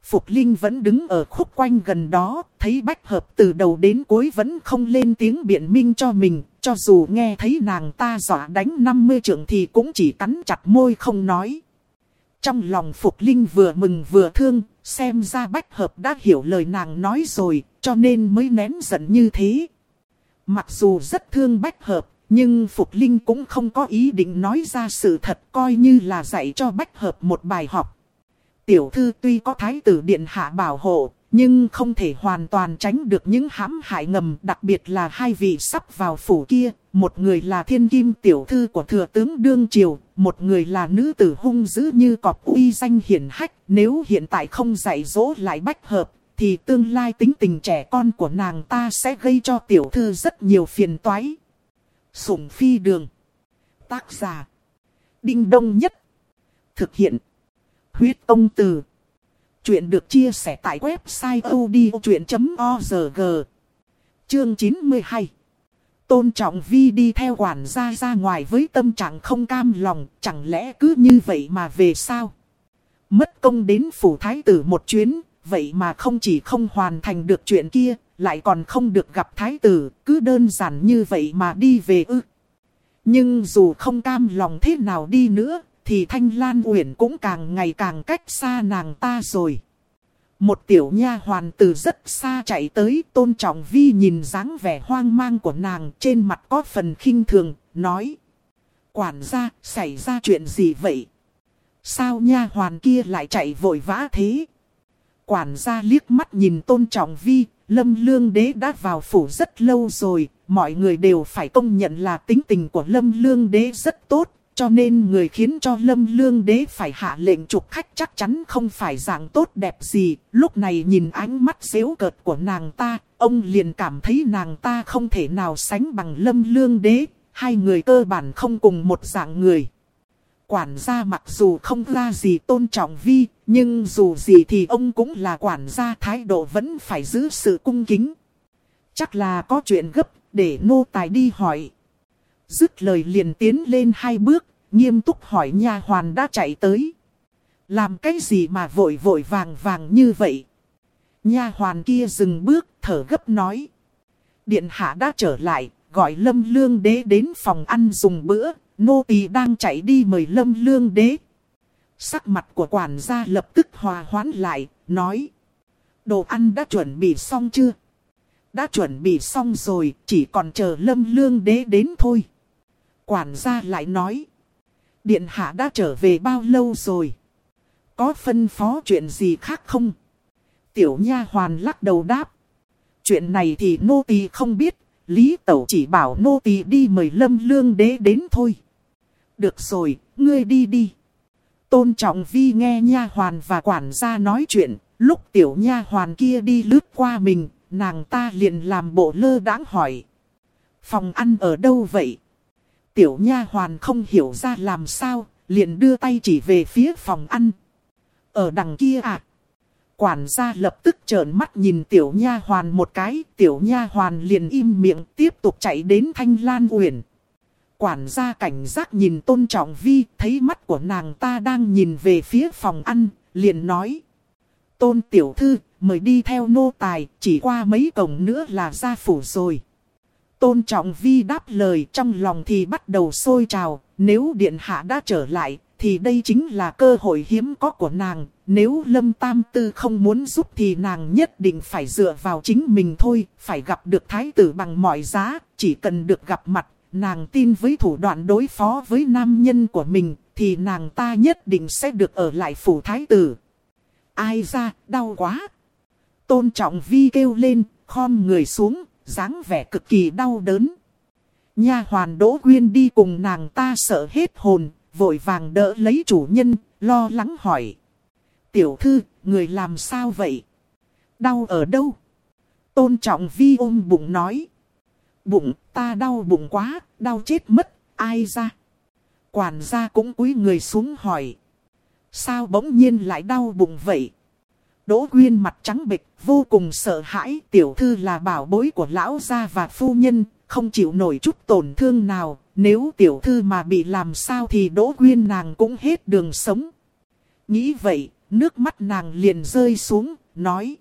Phục Linh vẫn đứng ở khúc quanh gần đó, thấy bách hợp từ đầu đến cuối vẫn không lên tiếng biện minh cho mình, cho dù nghe thấy nàng ta dọa đánh 50 trượng thì cũng chỉ cắn chặt môi không nói. Trong lòng Phục Linh vừa mừng vừa thương, xem ra Bách Hợp đã hiểu lời nàng nói rồi, cho nên mới nén giận như thế. Mặc dù rất thương Bách Hợp, nhưng Phục Linh cũng không có ý định nói ra sự thật coi như là dạy cho Bách Hợp một bài học. Tiểu thư tuy có thái tử điện hạ bảo hộ, nhưng không thể hoàn toàn tránh được những hãm hại ngầm đặc biệt là hai vị sắp vào phủ kia. Một người là thiên kim tiểu thư của thừa tướng Đương Triều, một người là nữ tử hung dữ như cọp uy danh hiển hách. Nếu hiện tại không dạy dỗ lại bách hợp, thì tương lai tính tình trẻ con của nàng ta sẽ gây cho tiểu thư rất nhiều phiền toái. Sủng phi đường. Tác giả. Đinh đông nhất. Thực hiện. Huyết công từ. Chuyện được chia sẻ tại website odchuyện.org. Chương 92. Tôn Trọng Vi đi theo quản gia ra ngoài với tâm trạng không cam lòng, chẳng lẽ cứ như vậy mà về sao? Mất công đến phủ thái tử một chuyến, vậy mà không chỉ không hoàn thành được chuyện kia, lại còn không được gặp thái tử, cứ đơn giản như vậy mà đi về ư. Nhưng dù không cam lòng thế nào đi nữa, thì Thanh Lan Uyển cũng càng ngày càng cách xa nàng ta rồi. Một tiểu nha hoàn từ rất xa chạy tới tôn trọng vi nhìn dáng vẻ hoang mang của nàng trên mặt có phần khinh thường, nói. Quản gia, xảy ra chuyện gì vậy? Sao nha hoàn kia lại chạy vội vã thế? Quản gia liếc mắt nhìn tôn trọng vi, lâm lương đế đã vào phủ rất lâu rồi, mọi người đều phải công nhận là tính tình của lâm lương đế rất tốt, cho nên người khiến cho lâm lương đế phải hạ lệnh trục khách chắc chắn không phải dạng tốt đẹp gì. Lúc này nhìn ánh mắt xéo cợt của nàng ta, ông liền cảm thấy nàng ta không thể nào sánh bằng lâm lương đế. Hai người cơ bản không cùng một dạng người. Quản gia mặc dù không ra gì tôn trọng vi, nhưng dù gì thì ông cũng là quản gia thái độ vẫn phải giữ sự cung kính. Chắc là có chuyện gấp, để nô tài đi hỏi. Dứt lời liền tiến lên hai bước, nghiêm túc hỏi nha hoàn đã chạy tới. Làm cái gì mà vội vội vàng vàng như vậy? Nha hoàn kia dừng bước, thở gấp nói. Điện hạ đã trở lại, gọi lâm lương đế đến phòng ăn dùng bữa, nô tỳ đang chạy đi mời lâm lương đế. Sắc mặt của quản gia lập tức hòa hoãn lại, nói. Đồ ăn đã chuẩn bị xong chưa? Đã chuẩn bị xong rồi, chỉ còn chờ lâm lương đế đến thôi. Quản gia lại nói. Điện hạ đã trở về bao lâu rồi? Có phân phó chuyện gì khác không? Tiểu nha hoàn lắc đầu đáp. Chuyện này thì nô tỳ không biết, Lý Tẩu chỉ bảo nô tỳ đi mời lâm lương đế đến thôi. Được rồi, ngươi đi đi. Tôn trọng vi nghe nha hoàn và quản gia nói chuyện, lúc tiểu nha hoàn kia đi lướt qua mình, nàng ta liền làm bộ lơ đãng hỏi. Phòng ăn ở đâu vậy? Tiểu nha hoàn không hiểu ra làm sao, liền đưa tay chỉ về phía phòng ăn. Ở đằng kia à? Quản gia lập tức trợn mắt nhìn tiểu nha hoàn một cái, tiểu nha hoàn liền im miệng tiếp tục chạy đến thanh lan uyển. Quản gia cảnh giác nhìn tôn trọng vi, thấy mắt của nàng ta đang nhìn về phía phòng ăn, liền nói. Tôn tiểu thư, mời đi theo nô tài, chỉ qua mấy cổng nữa là ra phủ rồi. Tôn trọng vi đáp lời trong lòng thì bắt đầu sôi trào, nếu điện hạ đã trở lại, thì đây chính là cơ hội hiếm có của nàng. Nếu Lâm Tam Tư không muốn giúp thì nàng nhất định phải dựa vào chính mình thôi, phải gặp được thái tử bằng mọi giá, chỉ cần được gặp mặt, nàng tin với thủ đoạn đối phó với nam nhân của mình, thì nàng ta nhất định sẽ được ở lại phủ thái tử. Ai ra, đau quá. Tôn trọng vi kêu lên, khom người xuống, dáng vẻ cực kỳ đau đớn. Nha hoàn Đỗ Quyên đi cùng nàng ta sợ hết hồn, vội vàng đỡ lấy chủ nhân, lo lắng hỏi. Tiểu thư, người làm sao vậy? Đau ở đâu? Tôn trọng vi ôm bụng nói. Bụng, ta đau bụng quá, đau chết mất, ai ra? Quản gia cũng cúi người xuống hỏi. Sao bỗng nhiên lại đau bụng vậy? Đỗ Quyên mặt trắng bệch, vô cùng sợ hãi. Tiểu thư là bảo bối của lão gia và phu nhân, không chịu nổi chút tổn thương nào. Nếu tiểu thư mà bị làm sao thì Đỗ Quyên nàng cũng hết đường sống. Nghĩ vậy, nước mắt nàng liền rơi xuống, nói.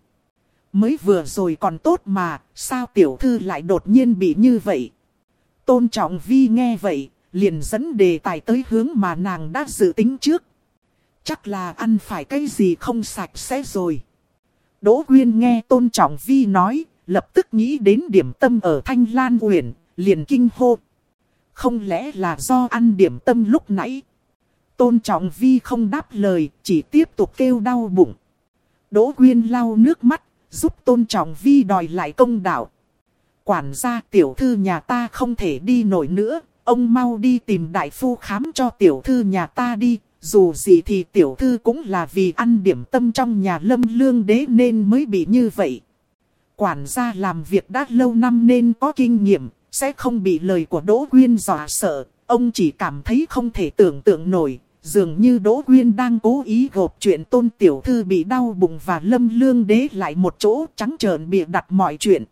Mới vừa rồi còn tốt mà, sao tiểu thư lại đột nhiên bị như vậy? Tôn trọng vi nghe vậy, liền dẫn đề tài tới hướng mà nàng đã dự tính trước. Chắc là ăn phải cái gì không sạch sẽ rồi. Đỗ Quyên nghe Tôn Trọng Vi nói, lập tức nghĩ đến điểm tâm ở Thanh Lan Uyển, liền kinh hô. Không lẽ là do ăn điểm tâm lúc nãy? Tôn Trọng Vi không đáp lời, chỉ tiếp tục kêu đau bụng. Đỗ Quyên lau nước mắt, giúp Tôn Trọng Vi đòi lại công đạo. Quản gia tiểu thư nhà ta không thể đi nổi nữa, ông mau đi tìm đại phu khám cho tiểu thư nhà ta đi. Dù gì thì tiểu thư cũng là vì ăn điểm tâm trong nhà lâm lương đế nên mới bị như vậy. Quản gia làm việc đã lâu năm nên có kinh nghiệm, sẽ không bị lời của Đỗ Quyên dọa sợ. Ông chỉ cảm thấy không thể tưởng tượng nổi, dường như Đỗ Quyên đang cố ý gộp chuyện tôn tiểu thư bị đau bụng và lâm lương đế lại một chỗ trắng trợn bịa đặt mọi chuyện.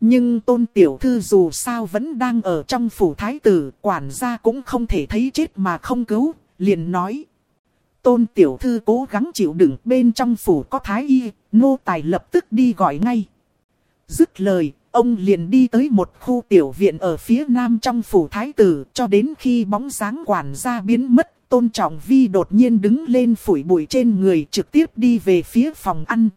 Nhưng tôn tiểu thư dù sao vẫn đang ở trong phủ thái tử, quản gia cũng không thể thấy chết mà không cứu, liền nói. Tôn tiểu thư cố gắng chịu đựng bên trong phủ có thái y, nô tài lập tức đi gọi ngay. Dứt lời, ông liền đi tới một khu tiểu viện ở phía nam trong phủ thái tử cho đến khi bóng dáng quản gia biến mất. Tôn Trọng Vi đột nhiên đứng lên phủi bụi trên người trực tiếp đi về phía phòng ăn.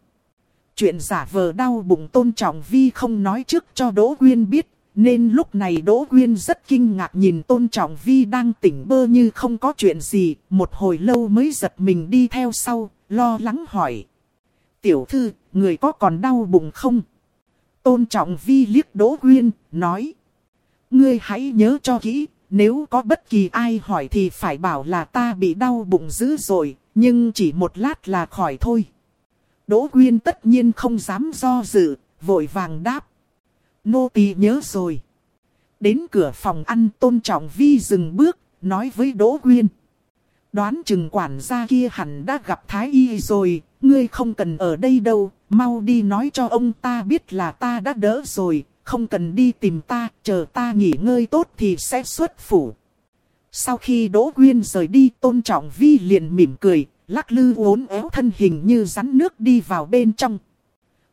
Chuyện giả vờ đau bụng Tôn Trọng Vi không nói trước cho Đỗ Quyên biết. Nên lúc này Đỗ Quyên rất kinh ngạc nhìn Tôn Trọng Vi đang tỉnh bơ như không có chuyện gì. Một hồi lâu mới giật mình đi theo sau, lo lắng hỏi. Tiểu thư, người có còn đau bụng không? Tôn Trọng Vi liếc Đỗ Quyên, nói. Ngươi hãy nhớ cho kỹ, nếu có bất kỳ ai hỏi thì phải bảo là ta bị đau bụng dữ rồi, nhưng chỉ một lát là khỏi thôi. Đỗ Quyên tất nhiên không dám do dự, vội vàng đáp. Nô tỳ nhớ rồi. Đến cửa phòng ăn tôn trọng vi dừng bước, nói với Đỗ Quyên. Đoán chừng quản gia kia hẳn đã gặp Thái Y rồi, ngươi không cần ở đây đâu, mau đi nói cho ông ta biết là ta đã đỡ rồi, không cần đi tìm ta, chờ ta nghỉ ngơi tốt thì sẽ xuất phủ. Sau khi Đỗ Quyên rời đi tôn trọng vi liền mỉm cười, lắc lư uốn éo thân hình như rắn nước đi vào bên trong.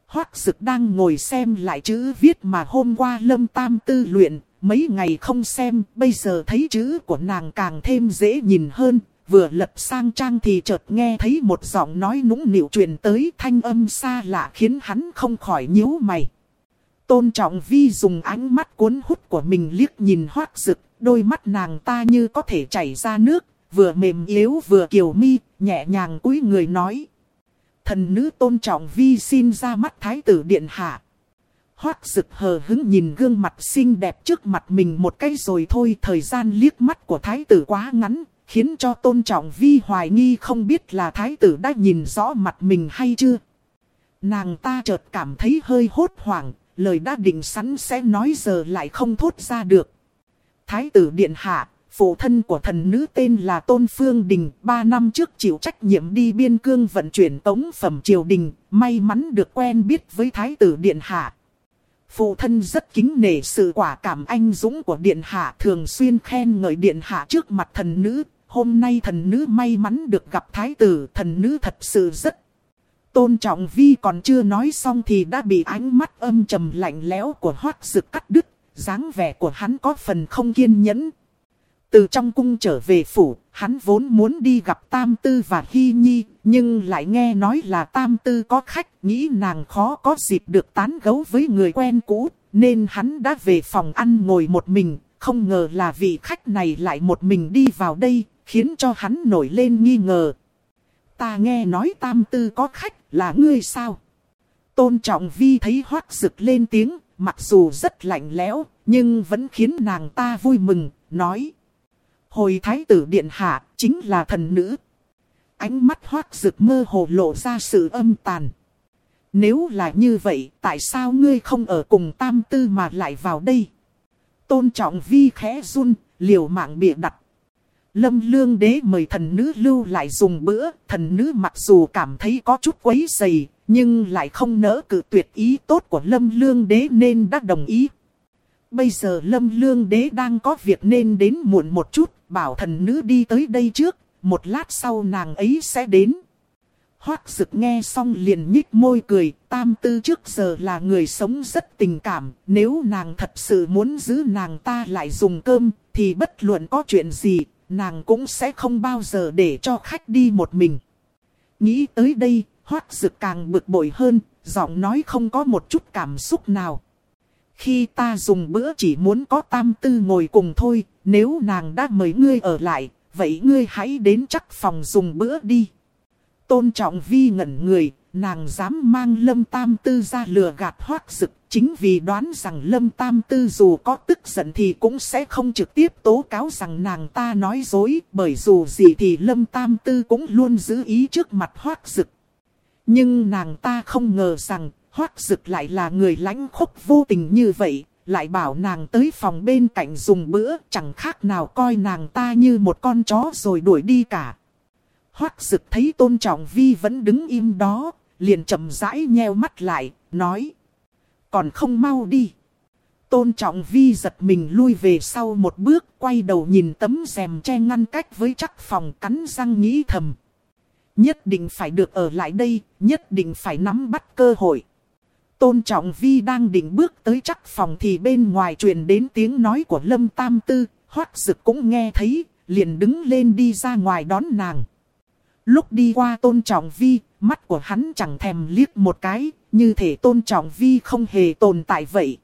Hoác Dực đang ngồi xem lại chữ viết mà hôm qua Lâm Tam tư luyện, mấy ngày không xem, bây giờ thấy chữ của nàng càng thêm dễ nhìn hơn. Vừa lật sang trang thì chợt nghe thấy một giọng nói nũng nịu truyền tới thanh âm xa lạ khiến hắn không khỏi nhíu mày. Tôn Trọng Vi dùng ánh mắt cuốn hút của mình liếc nhìn hoác rực, đôi mắt nàng ta như có thể chảy ra nước, vừa mềm yếu vừa kiều mi, nhẹ nhàng cúi người nói. Thần nữ tôn trọng vi xin ra mắt thái tử điện hạ. Hoác rực hờ hứng nhìn gương mặt xinh đẹp trước mặt mình một cái rồi thôi. Thời gian liếc mắt của thái tử quá ngắn, khiến cho tôn trọng vi hoài nghi không biết là thái tử đã nhìn rõ mặt mình hay chưa. Nàng ta chợt cảm thấy hơi hốt hoảng, lời đã định sẵn sẽ nói giờ lại không thốt ra được. Thái tử điện hạ, phụ thân của thần nữ tên là Tôn Phương Đình, ba năm trước chịu trách nhiệm đi biên cương vận chuyển tống phẩm triều đình, may mắn được quen biết với Thái tử Điện Hạ. Phụ thân rất kính nể sự quả cảm anh dũng của Điện Hạ thường xuyên khen ngợi Điện Hạ trước mặt thần nữ. Hôm nay thần nữ may mắn được gặp Thái tử, thần nữ thật sự rất tôn trọng vi còn chưa nói xong thì đã bị ánh mắt âm trầm lạnh lẽo của hoác sực cắt đứt. dáng vẻ của hắn có phần không kiên nhẫn, từ trong cung trở về phủ, hắn vốn muốn đi gặp Tam Tư và Hy Nhi, nhưng lại nghe nói là Tam Tư có khách, nghĩ nàng khó có dịp được tán gấu với người quen cũ, nên hắn đã về phòng ăn ngồi một mình, không ngờ là vị khách này lại một mình đi vào đây, khiến cho hắn nổi lên nghi ngờ. Ta nghe nói Tam Tư có khách, là ngươi sao? Tôn Trọng Vi thấy hoác rực lên tiếng, mặc dù rất lạnh lẽo, nhưng vẫn khiến nàng ta vui mừng, nói. Hồi thái tử điện hạ, chính là thần nữ. Ánh mắt hoác rực mơ hồ lộ ra sự âm tàn. Nếu là như vậy, tại sao ngươi không ở cùng tam tư mà lại vào đây? Tôn trọng vi khẽ run, liều mạng bịa đặt. Lâm lương đế mời thần nữ lưu lại dùng bữa, thần nữ mặc dù cảm thấy có chút quấy dày, nhưng lại không nỡ cự tuyệt ý tốt của lâm lương đế nên đã đồng ý. Bây giờ lâm lương đế đang có việc nên đến muộn một chút, bảo thần nữ đi tới đây trước, một lát sau nàng ấy sẽ đến. Hoác dực nghe xong liền nhích môi cười, tam tư trước giờ là người sống rất tình cảm, nếu nàng thật sự muốn giữ nàng ta lại dùng cơm, thì bất luận có chuyện gì, nàng cũng sẽ không bao giờ để cho khách đi một mình. Nghĩ tới đây, hoác dực càng bực bội hơn, giọng nói không có một chút cảm xúc nào. Khi ta dùng bữa chỉ muốn có tam tư ngồi cùng thôi, nếu nàng đã mời ngươi ở lại, vậy ngươi hãy đến chắc phòng dùng bữa đi. Tôn trọng vi ngẩn người, nàng dám mang lâm tam tư ra lừa gạt hoác sực, chính vì đoán rằng lâm tam tư dù có tức giận thì cũng sẽ không trực tiếp tố cáo rằng nàng ta nói dối, bởi dù gì thì lâm tam tư cũng luôn giữ ý trước mặt hoác sực. Nhưng nàng ta không ngờ rằng, hoác dực lại là người lãnh khúc vô tình như vậy, lại bảo nàng tới phòng bên cạnh dùng bữa, chẳng khác nào coi nàng ta như một con chó rồi đuổi đi cả. Hoác dực thấy tôn trọng vi vẫn đứng im đó, liền chậm rãi nheo mắt lại, nói. Còn không mau đi. Tôn trọng vi giật mình lui về sau một bước, quay đầu nhìn tấm rèm che ngăn cách với chắc phòng cắn răng nghĩ thầm. Nhất định phải được ở lại đây, nhất định phải nắm bắt cơ hội. Tôn Trọng Vi đang định bước tới chắc phòng thì bên ngoài truyền đến tiếng nói của Lâm Tam Tư, hoắc dực cũng nghe thấy, liền đứng lên đi ra ngoài đón nàng. Lúc đi qua Tôn Trọng Vi, mắt của hắn chẳng thèm liếc một cái, như thể Tôn Trọng Vi không hề tồn tại vậy.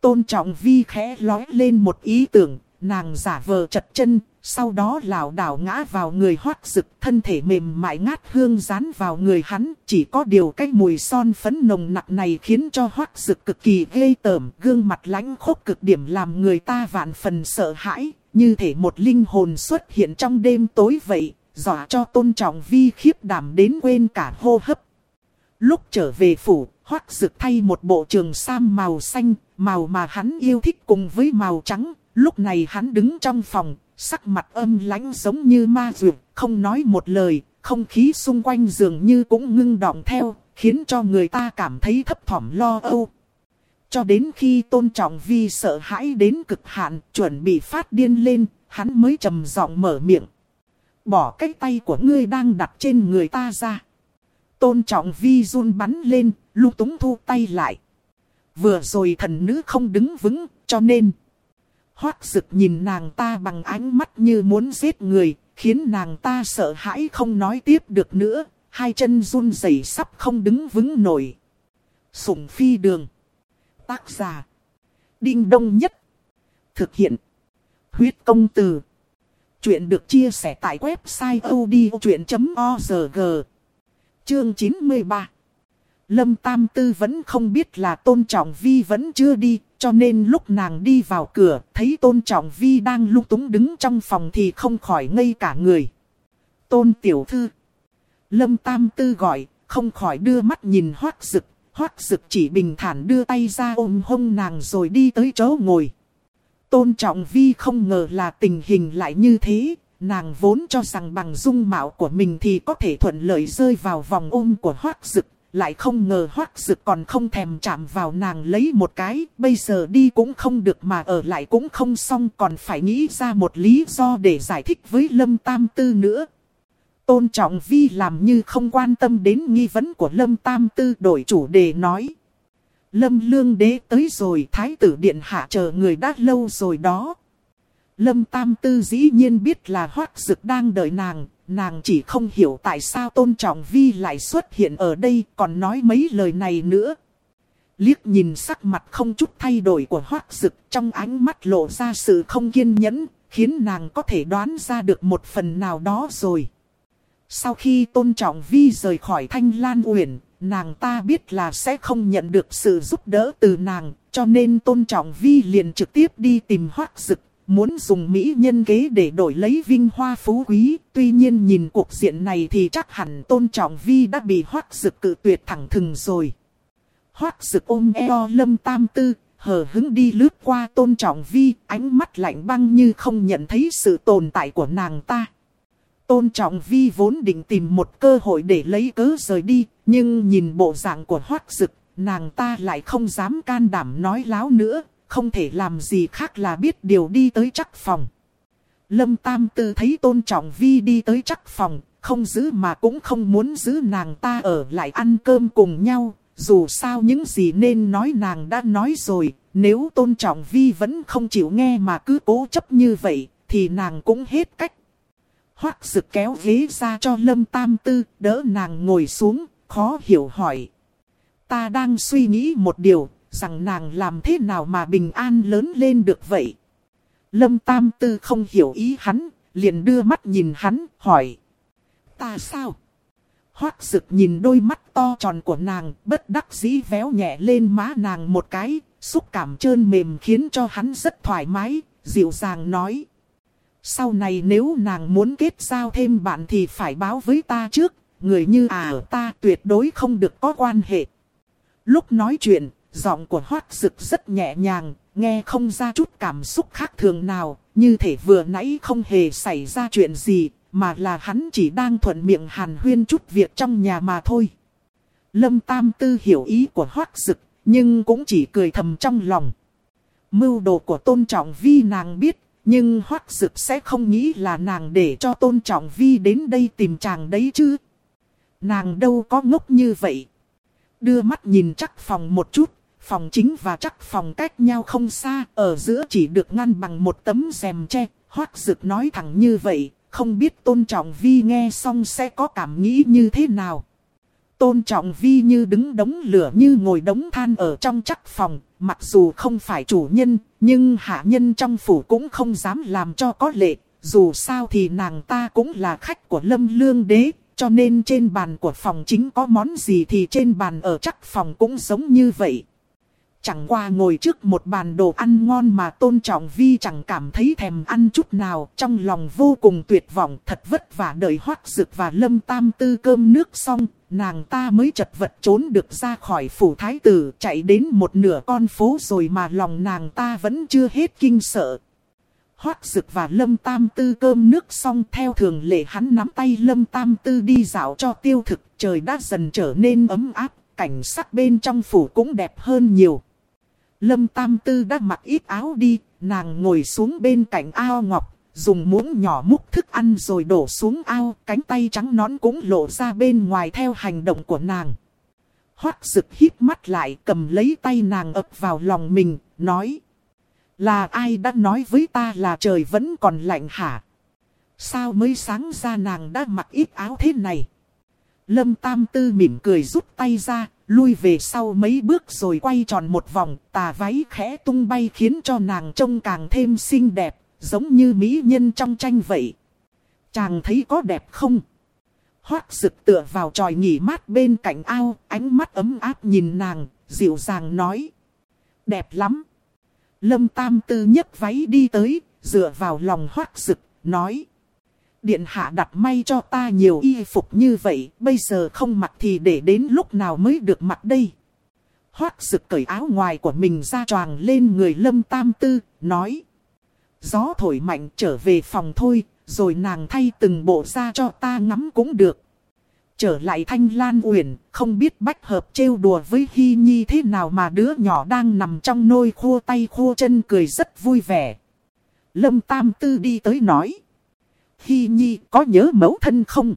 Tôn Trọng Vi khẽ lói lên một ý tưởng, nàng giả vờ chật chân, sau đó lảo đảo ngã vào người hoác rực, thân thể mềm mại ngát hương dán vào người hắn. Chỉ có điều cái mùi son phấn nồng nặc này khiến cho hoác rực cực kỳ ghê tởm, gương mặt lãnh khốc cực điểm làm người ta vạn phần sợ hãi, như thể một linh hồn xuất hiện trong đêm tối vậy, dọa cho tôn trọng vi khiếp đảm đến quên cả hô hấp. Lúc trở về phủ, hoác rực thay một bộ trường sam màu xanh, màu mà hắn yêu thích cùng với màu trắng. Lúc này hắn đứng trong phòng, Sắc mặt âm lãnh giống như ma dược, không nói một lời, không khí xung quanh dường như cũng ngưng đọng theo, khiến cho người ta cảm thấy thấp thỏm lo âu. Cho đến khi tôn trọng vi sợ hãi đến cực hạn, chuẩn bị phát điên lên, hắn mới trầm giọng mở miệng. Bỏ cái tay của ngươi đang đặt trên người ta ra. Tôn trọng vi run bắn lên, lúc túng thu tay lại. Vừa rồi thần nữ không đứng vững, cho nên... Hoác rực nhìn nàng ta bằng ánh mắt như muốn giết người, khiến nàng ta sợ hãi không nói tiếp được nữa, hai chân run rẩy sắp không đứng vững nổi. Sủng phi đường. Tác giả. Đinh đông nhất. Thực hiện. Huyết công từ. Chuyện được chia sẻ tại website odchuyện.org. Chương 93. Lâm Tam Tư vẫn không biết là Tôn Trọng Vi vẫn chưa đi, cho nên lúc nàng đi vào cửa, thấy Tôn Trọng Vi đang lung túng đứng trong phòng thì không khỏi ngây cả người. Tôn Tiểu Thư Lâm Tam Tư gọi, không khỏi đưa mắt nhìn hoác rực, hoác rực chỉ bình thản đưa tay ra ôm hông nàng rồi đi tới chỗ ngồi. Tôn Trọng Vi không ngờ là tình hình lại như thế, nàng vốn cho rằng bằng dung mạo của mình thì có thể thuận lợi rơi vào vòng ôm của hoác rực lại không ngờ hoắc dực còn không thèm chạm vào nàng lấy một cái, bây giờ đi cũng không được mà ở lại cũng không xong còn phải nghĩ ra một lý do để giải thích với Lâm Tam Tư nữa. Tôn Trọng Vi làm như không quan tâm đến nghi vấn của Lâm Tam Tư đổi chủ đề nói. Lâm Lương Đế tới rồi, Thái tử Điện Hạ chờ người đã lâu rồi đó. Lâm Tam Tư dĩ nhiên biết là hoắc Dực đang đợi nàng, nàng chỉ không hiểu tại sao Tôn Trọng Vi lại xuất hiện ở đây còn nói mấy lời này nữa. Liếc nhìn sắc mặt không chút thay đổi của Hoác Dực trong ánh mắt lộ ra sự không kiên nhẫn, khiến nàng có thể đoán ra được một phần nào đó rồi. Sau khi Tôn Trọng Vi rời khỏi Thanh Lan Uyển, nàng ta biết là sẽ không nhận được sự giúp đỡ từ nàng, cho nên Tôn Trọng Vi liền trực tiếp đi tìm Hoác Dực Muốn dùng mỹ nhân kế để đổi lấy vinh hoa phú quý, tuy nhiên nhìn cuộc diện này thì chắc hẳn tôn trọng vi đã bị hoác dực cự tuyệt thẳng thừng rồi. Hoác dực ôm eo lâm tam tư, hờ hứng đi lướt qua tôn trọng vi, ánh mắt lạnh băng như không nhận thấy sự tồn tại của nàng ta. Tôn trọng vi vốn định tìm một cơ hội để lấy cớ rời đi, nhưng nhìn bộ dạng của hoác dực, nàng ta lại không dám can đảm nói láo nữa, không thể làm gì khác là biết điều đi tới chắc phòng. Lâm Tam Tư thấy Tôn Trọng Vi đi tới chắc phòng, không giữ mà cũng không muốn giữ nàng ta ở lại ăn cơm cùng nhau. Dù sao những gì nên nói nàng đã nói rồi, nếu Tôn Trọng Vi vẫn không chịu nghe mà cứ cố chấp như vậy, thì nàng cũng hết cách. Hoác sực kéo ghế ra cho Lâm Tam Tư, đỡ nàng ngồi xuống, khó hiểu hỏi. Ta đang suy nghĩ một điều, rằng nàng làm thế nào mà bình an lớn lên được vậy. Lâm Tam Tư không hiểu ý hắn, liền đưa mắt nhìn hắn, hỏi. Ta sao? Hoác sực nhìn đôi mắt to tròn của nàng, bất đắc dĩ véo nhẹ lên má nàng một cái, xúc cảm trơn mềm khiến cho hắn rất thoải mái, dịu dàng nói. Sau này nếu nàng muốn kết giao thêm bạn thì phải báo với ta trước, người như à ta tuyệt đối không được có quan hệ. Lúc nói chuyện, giọng của hoác rực rất nhẹ nhàng, nghe không ra chút cảm xúc khác thường nào, như thể vừa nãy không hề xảy ra chuyện gì, mà là hắn chỉ đang thuận miệng hàn huyên chút việc trong nhà mà thôi. Lâm Tam Tư hiểu ý của hoác rực, nhưng cũng chỉ cười thầm trong lòng. Mưu đồ của tôn trọng vi nàng biết, nhưng hoác rực sẽ không nghĩ là nàng để cho tôn trọng vi đến đây tìm chàng đấy chứ. Nàng đâu có ngốc như vậy. Đưa mắt nhìn chắc phòng một chút, phòng chính và chắc phòng cách nhau không xa, ở giữa chỉ được ngăn bằng một tấm rèm tre. Hoác Dực nói thẳng như vậy, không biết tôn trọng vi nghe xong sẽ có cảm nghĩ như thế nào. Tôn trọng vi như đứng đống lửa như ngồi đống than ở trong chắc phòng, mặc dù không phải chủ nhân, nhưng hạ nhân trong phủ cũng không dám làm cho có lệ. Dù sao thì nàng ta cũng là khách của lâm lương đế, cho nên trên bàn của phòng chính có món gì thì trên bàn ở chắc phòng cũng giống như vậy. Chẳng qua ngồi trước một bàn đồ ăn ngon mà tôn trọng vi chẳng cảm thấy thèm ăn chút nào. Trong lòng vô cùng tuyệt vọng, thật vất vả đợi hoác dực và lâm tam tư cơm nước xong. Nàng ta mới chật vật trốn được ra khỏi phủ thái tử, chạy đến một nửa con phố rồi mà lòng nàng ta vẫn chưa hết kinh sợ. Hoác dực và lâm tam tư cơm nước xong, theo thường lệ hắn nắm tay lâm tam tư đi dạo cho tiêu thực, trời đã dần trở nên ấm áp. Cảnh sắc bên trong phủ cũng đẹp hơn nhiều. Lâm Tam Tư đã mặc ít áo đi, nàng ngồi xuống bên cạnh ao ngọc, dùng muỗng nhỏ múc thức ăn rồi đổ xuống ao, cánh tay trắng nón cũng lộ ra bên ngoài theo hành động của nàng. Hoác rực hít mắt lại cầm lấy tay nàng ập vào lòng mình, nói. Là ai đã nói với ta là trời vẫn còn lạnh hả? Sao mới sáng ra nàng đã mặc ít áo thế này? Lâm Tam Tư mỉm cười rút tay ra, lui về sau mấy bước rồi quay tròn một vòng, tà váy khẽ tung bay khiến cho nàng trông càng thêm xinh đẹp, giống như mỹ nhân trong tranh vậy. Chàng thấy có đẹp không? Hoác sực tựa vào tròi nghỉ mát bên cạnh ao, ánh mắt ấm áp nhìn nàng, dịu dàng nói. Đẹp lắm. Lâm Tam Tư nhấc váy đi tới, dựa vào lòng hoác sực nói. Điện hạ đặt may cho ta nhiều y phục như vậy, bây giờ không mặc thì để đến lúc nào mới được mặc đây. Hoác sực cởi áo ngoài của mình ra choàng lên người lâm tam tư, nói. Gió thổi mạnh trở về phòng thôi, rồi nàng thay từng bộ ra cho ta ngắm cũng được. Trở lại thanh lan uyển, không biết bách hợp trêu đùa với Hy Nhi thế nào mà đứa nhỏ đang nằm trong nôi khua tay khua chân cười rất vui vẻ. Lâm Tam Tư đi tới nói. Hy Nhi có nhớ mẫu thân không?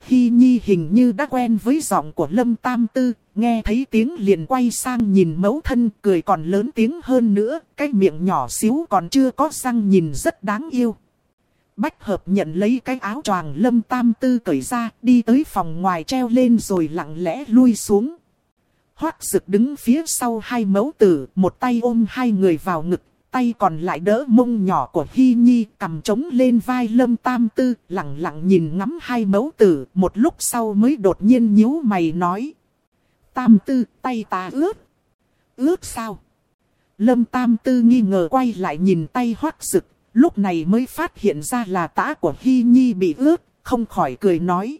Hy Nhi hình như đã quen với giọng của Lâm Tam Tư, nghe thấy tiếng liền quay sang nhìn mẫu thân cười còn lớn tiếng hơn nữa, cái miệng nhỏ xíu còn chưa có răng nhìn rất đáng yêu. Bách hợp nhận lấy cái áo choàng Lâm Tam Tư cởi ra, đi tới phòng ngoài treo lên rồi lặng lẽ lui xuống. Hoác rực đứng phía sau hai mẫu tử, một tay ôm hai người vào ngực, tay còn lại đỡ mông nhỏ của Hy Nhi cầm trống lên vai Lâm Tam Tư, lặng lặng nhìn ngắm hai mẫu tử, một lúc sau mới đột nhiên nhíu mày nói. Tam Tư, tay ta ướt. Ướt sao? Lâm Tam Tư nghi ngờ quay lại nhìn tay hoác rực, lúc này mới phát hiện ra là tã của Hy Nhi bị ướt, không khỏi cười nói.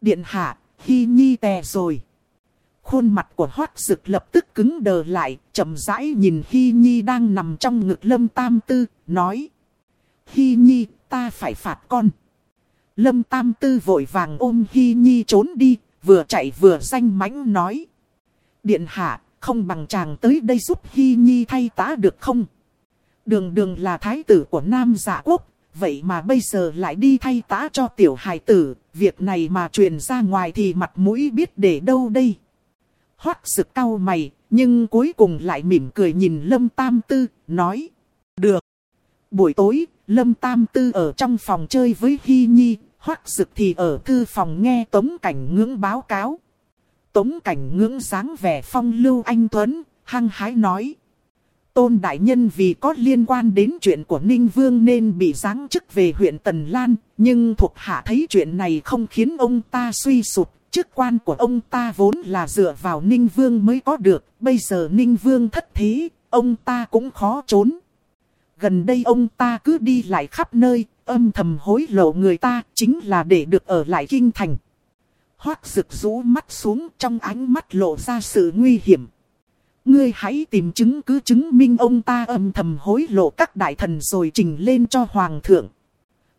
Điện hạ, Hy Nhi tè rồi. Khuôn mặt của hoác dực lập tức cứng đờ lại, chậm rãi nhìn Hy Nhi đang nằm trong ngực Lâm Tam Tư, nói. Hy Nhi, ta phải phạt con. Lâm Tam Tư vội vàng ôm Hy Nhi trốn đi, vừa chạy vừa danh mãnh nói. Điện hạ, không bằng chàng tới đây giúp Hy Nhi thay tá được không? Đường đường là thái tử của Nam Dạ Quốc, vậy mà bây giờ lại đi thay tá cho tiểu hài tử, việc này mà truyền ra ngoài thì mặt mũi biết để đâu đây? Hoác sực cau mày, nhưng cuối cùng lại mỉm cười nhìn Lâm Tam Tư, nói. Được. Buổi tối, Lâm Tam Tư ở trong phòng chơi với Hy Nhi, hoác sực thì ở thư phòng nghe Tống Cảnh Ngưỡng báo cáo. Tống Cảnh Ngưỡng dáng vẻ phong lưu anh Tuấn, hăng hái nói. Tôn Đại Nhân vì có liên quan đến chuyện của Ninh Vương nên bị giáng chức về huyện Tần Lan, nhưng thuộc hạ thấy chuyện này không khiến ông ta suy sụp Chức quan của ông ta vốn là dựa vào Ninh Vương mới có được, bây giờ Ninh Vương thất thế, ông ta cũng khó trốn. Gần đây ông ta cứ đi lại khắp nơi, âm thầm hối lộ người ta, chính là để được ở lại kinh thành. Hoác rực rũ mắt xuống trong ánh mắt lộ ra sự nguy hiểm. Ngươi hãy tìm chứng cứ chứng minh ông ta âm thầm hối lộ các đại thần rồi trình lên cho hoàng thượng.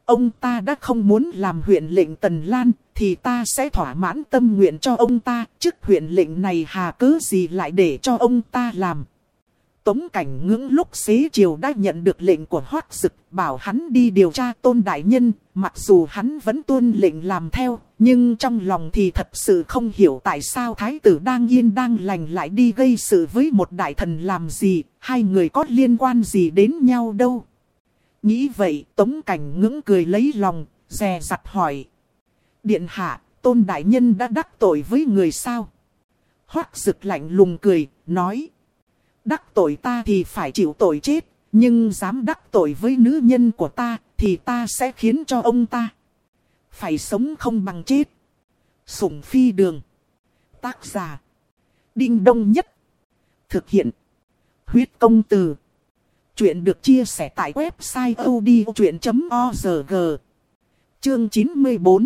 Ông ta đã không muốn làm huyện lệnh Tần Lan, thì ta sẽ thỏa mãn tâm nguyện cho ông ta, chức huyện lệnh này hà cứ gì lại để cho ông ta làm. Tống cảnh ngưỡng lúc xế chiều đã nhận được lệnh của Hoác sực bảo hắn đi điều tra tôn đại nhân, mặc dù hắn vẫn tuân lệnh làm theo, nhưng trong lòng thì thật sự không hiểu tại sao thái tử đang yên đang lành lại đi gây sự với một đại thần làm gì, hai người có liên quan gì đến nhau đâu. Nghĩ vậy, Tống cảnh ngưỡng cười lấy lòng, dè dặt hỏi. Điện hạ, tôn đại nhân đã đắc tội với người sao? Hoác rực lạnh lùng cười, nói. Đắc tội ta thì phải chịu tội chết, nhưng dám đắc tội với nữ nhân của ta thì ta sẽ khiến cho ông ta phải sống không bằng chết. Sủng phi đường. Tác giả. Đinh đông nhất. Thực hiện. Huyết công từ. Chuyện được chia sẻ tại website odchuyện.org. Chương 94.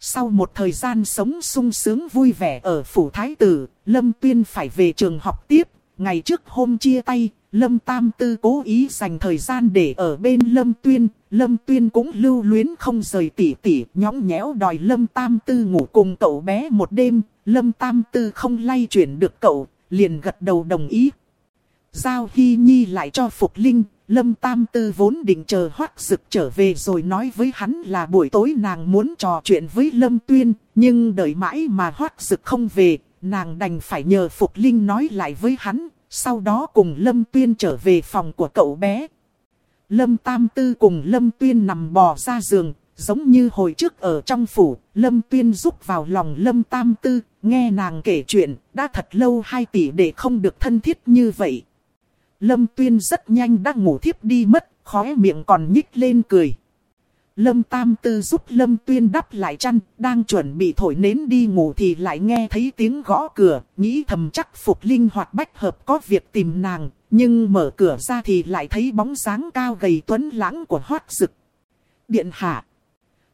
Sau một thời gian sống sung sướng vui vẻ ở phủ thái tử, Lâm Tuyên phải về trường học tiếp, Ngày trước hôm chia tay, Lâm Tam Tư cố ý dành thời gian để ở bên Lâm Tuyên. Lâm Tuyên cũng lưu luyến không rời tỉ tỉ, nhõng nhẽo đòi Lâm Tam Tư ngủ cùng cậu bé một đêm. Lâm Tam Tư không lay chuyển được cậu, liền gật đầu đồng ý. Giao Hy Nhi lại cho Phục Linh, Lâm Tam Tư vốn định chờ Hoắc dực trở về rồi nói với hắn là buổi tối nàng muốn trò chuyện với Lâm Tuyên, nhưng đợi mãi mà Hoắc dực không về, nàng đành phải nhờ Phục Linh nói lại với hắn, sau đó cùng Lâm Tuyên trở về phòng của cậu bé. Lâm Tam Tư cùng Lâm Tuyên nằm bò ra giường, giống như hồi trước ở trong phủ, Lâm Tuyên rúc vào lòng Lâm Tam Tư, nghe nàng kể chuyện, đã thật lâu hai tỷ để không được thân thiết như vậy. Lâm Tuyên rất nhanh đã ngủ thiếp đi mất, khóe miệng còn nhích lên cười. Lâm Tam Tư giúp Lâm Tuyên đắp lại chăn, đang chuẩn bị thổi nến đi ngủ thì lại nghe thấy tiếng gõ cửa, nghĩ thầm chắc Phục Linh hoặc Bách Hợp có việc tìm nàng, nhưng mở cửa ra thì lại thấy bóng dáng cao gầy tuấn lãng của Hoát rực. Điện Hạ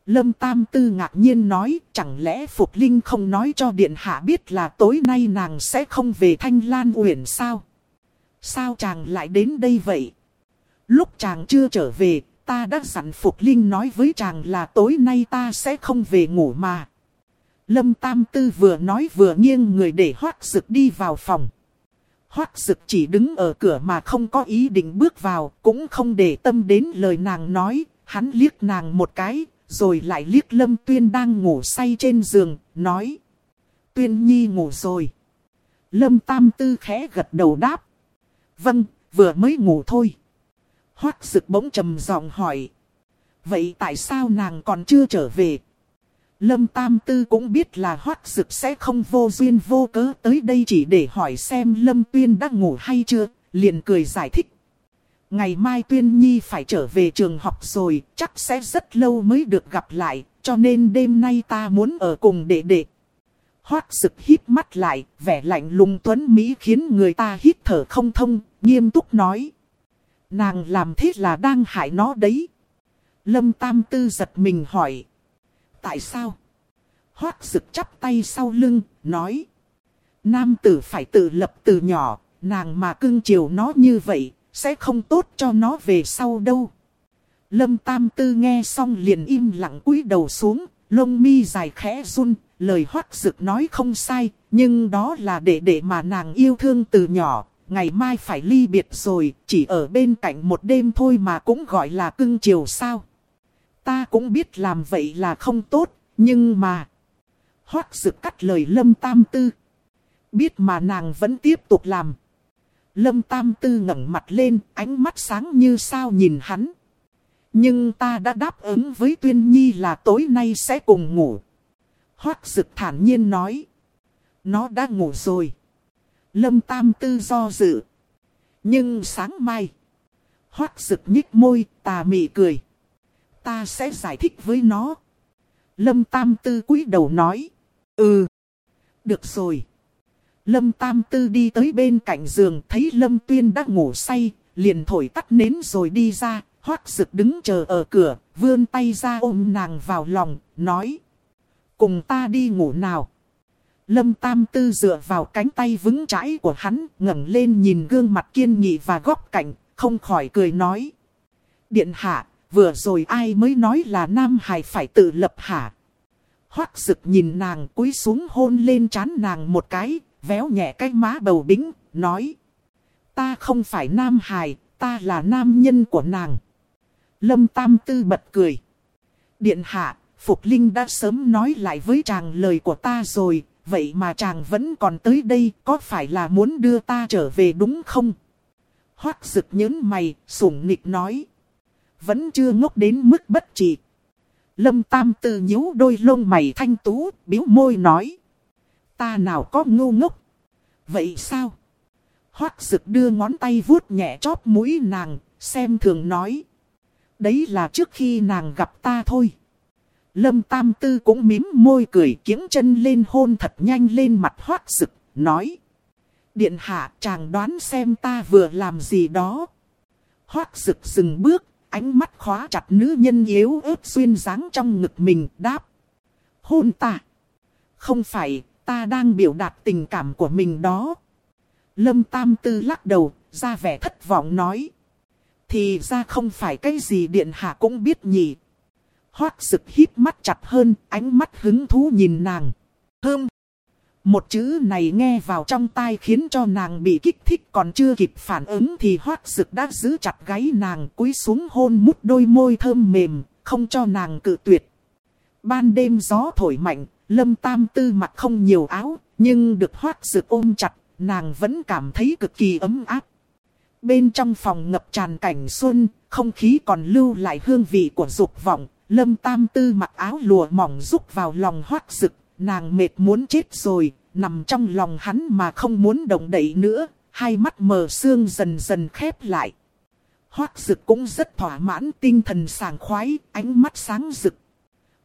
Lâm Tam Tư ngạc nhiên nói, chẳng lẽ Phục Linh không nói cho Điện Hạ biết là tối nay nàng sẽ không về Thanh Lan Uyển sao? Sao chàng lại đến đây vậy? Lúc chàng chưa trở về, ta đã dặn Phục Linh nói với chàng là tối nay ta sẽ không về ngủ mà. Lâm Tam Tư vừa nói vừa nghiêng người để hoác sực đi vào phòng. Hoác sực chỉ đứng ở cửa mà không có ý định bước vào, cũng không để tâm đến lời nàng nói, hắn liếc nàng một cái, rồi lại liếc Lâm Tuyên đang ngủ say trên giường, nói. Tuyên Nhi ngủ rồi. Lâm Tam Tư khẽ gật đầu đáp. Vâng, vừa mới ngủ thôi. Hoác sực bỗng trầm giọng hỏi. Vậy tại sao nàng còn chưa trở về? Lâm Tam Tư cũng biết là Hoác sực sẽ không vô duyên vô cớ tới đây chỉ để hỏi xem Lâm Tuyên đã ngủ hay chưa, liền cười giải thích. Ngày mai Tuyên Nhi phải trở về trường học rồi, chắc sẽ rất lâu mới được gặp lại, cho nên đêm nay ta muốn ở cùng đệ đệ. Hoác sực hít mắt lại, vẻ lạnh lùng tuấn Mỹ khiến người ta hít thở không thông, nghiêm túc nói. Nàng làm thế là đang hại nó đấy. Lâm Tam Tư giật mình hỏi. Tại sao? Hoác sực chắp tay sau lưng, nói. Nam tử phải tự lập từ nhỏ, nàng mà cưng chiều nó như vậy, sẽ không tốt cho nó về sau đâu. Lâm Tam Tư nghe xong liền im lặng cúi đầu xuống, lông mi dài khẽ run, lời hoắc dực nói không sai, nhưng đó là để để mà nàng yêu thương từ nhỏ, ngày mai phải ly biệt rồi, chỉ ở bên cạnh một đêm thôi mà cũng gọi là cưng chiều sao. Ta cũng biết làm vậy là không tốt, nhưng mà... Hoác Dực cắt lời Lâm Tam Tư. Biết mà nàng vẫn tiếp tục làm. Lâm Tam Tư ngẩng mặt lên, ánh mắt sáng như sao nhìn hắn. Nhưng ta đã đáp ứng với Tuyên Nhi là tối nay sẽ cùng ngủ. Hoác Dực thản nhiên nói. Nó đã ngủ rồi. Lâm Tam Tư do dự. Nhưng sáng mai. Hoác Dực nhích môi, tà mị cười. Ta sẽ giải thích với nó. Lâm Tam Tư cúi đầu nói. Ừ. Được rồi. Lâm Tam Tư đi tới bên cạnh giường thấy Lâm Tuyên đã ngủ say, liền thổi tắt nến rồi đi ra, hoác rực đứng chờ ở cửa, vươn tay ra ôm nàng vào lòng, nói. Cùng ta đi ngủ nào. Lâm Tam Tư dựa vào cánh tay vững chãi của hắn, ngẩng lên nhìn gương mặt kiên nghị và góc cạnh, không khỏi cười nói. Điện hạ, vừa rồi ai mới nói là Nam Hải phải tự lập hả? Hoác rực nhìn nàng cúi xuống hôn lên trán nàng một cái, véo nhẹ cái má bầu bính, nói. Ta không phải Nam Hải, ta là nam nhân của nàng. Lâm Tam Tư bật cười. Điện hạ, Phục Linh đã sớm nói lại với chàng lời của ta rồi, vậy mà chàng vẫn còn tới đây, có phải là muốn đưa ta trở về đúng không? Hoác rực nhớn mày, sủng nịch nói. Vẫn chưa ngốc đến mức bất trị. Lâm Tam Tư nhíu đôi lông mày thanh tú, biếu môi nói. Ta nào có ngu ngốc. Vậy sao? Hoác rực đưa ngón tay vuốt nhẹ chóp mũi nàng, xem thường nói. Đấy là trước khi nàng gặp ta thôi. Lâm Tam Tư cũng mím môi cười kiếng chân lên hôn thật nhanh lên mặt hoác sực nói. Điện hạ chàng đoán xem ta vừa làm gì đó. Hoác sực dừng bước, ánh mắt khóa chặt nữ nhân yếu ớt xuyên dáng trong ngực mình, đáp. Hôn ta. Không phải, ta đang biểu đạt tình cảm của mình đó. Lâm Tam Tư lắc đầu, ra vẻ thất vọng nói. Thì ra không phải cái gì điện hạ cũng biết nhỉ. Hoác sực hít mắt chặt hơn, ánh mắt hứng thú nhìn nàng. Hơm. Một chữ này nghe vào trong tai khiến cho nàng bị kích thích còn chưa kịp phản ứng thì hoác sực đã giữ chặt gáy nàng cúi xuống hôn mút đôi môi thơm mềm, không cho nàng cự tuyệt. Ban đêm gió thổi mạnh, lâm tam tư mặc không nhiều áo, nhưng được hoác sực ôm chặt, nàng vẫn cảm thấy cực kỳ ấm áp. Bên trong phòng ngập tràn cảnh xuân, không khí còn lưu lại hương vị của dục vọng, lâm tam tư mặc áo lùa mỏng rúc vào lòng hoác sực, nàng mệt muốn chết rồi, nằm trong lòng hắn mà không muốn động đậy nữa, hai mắt mờ sương dần dần khép lại. Hoác sực cũng rất thỏa mãn tinh thần sảng khoái, ánh mắt sáng rực.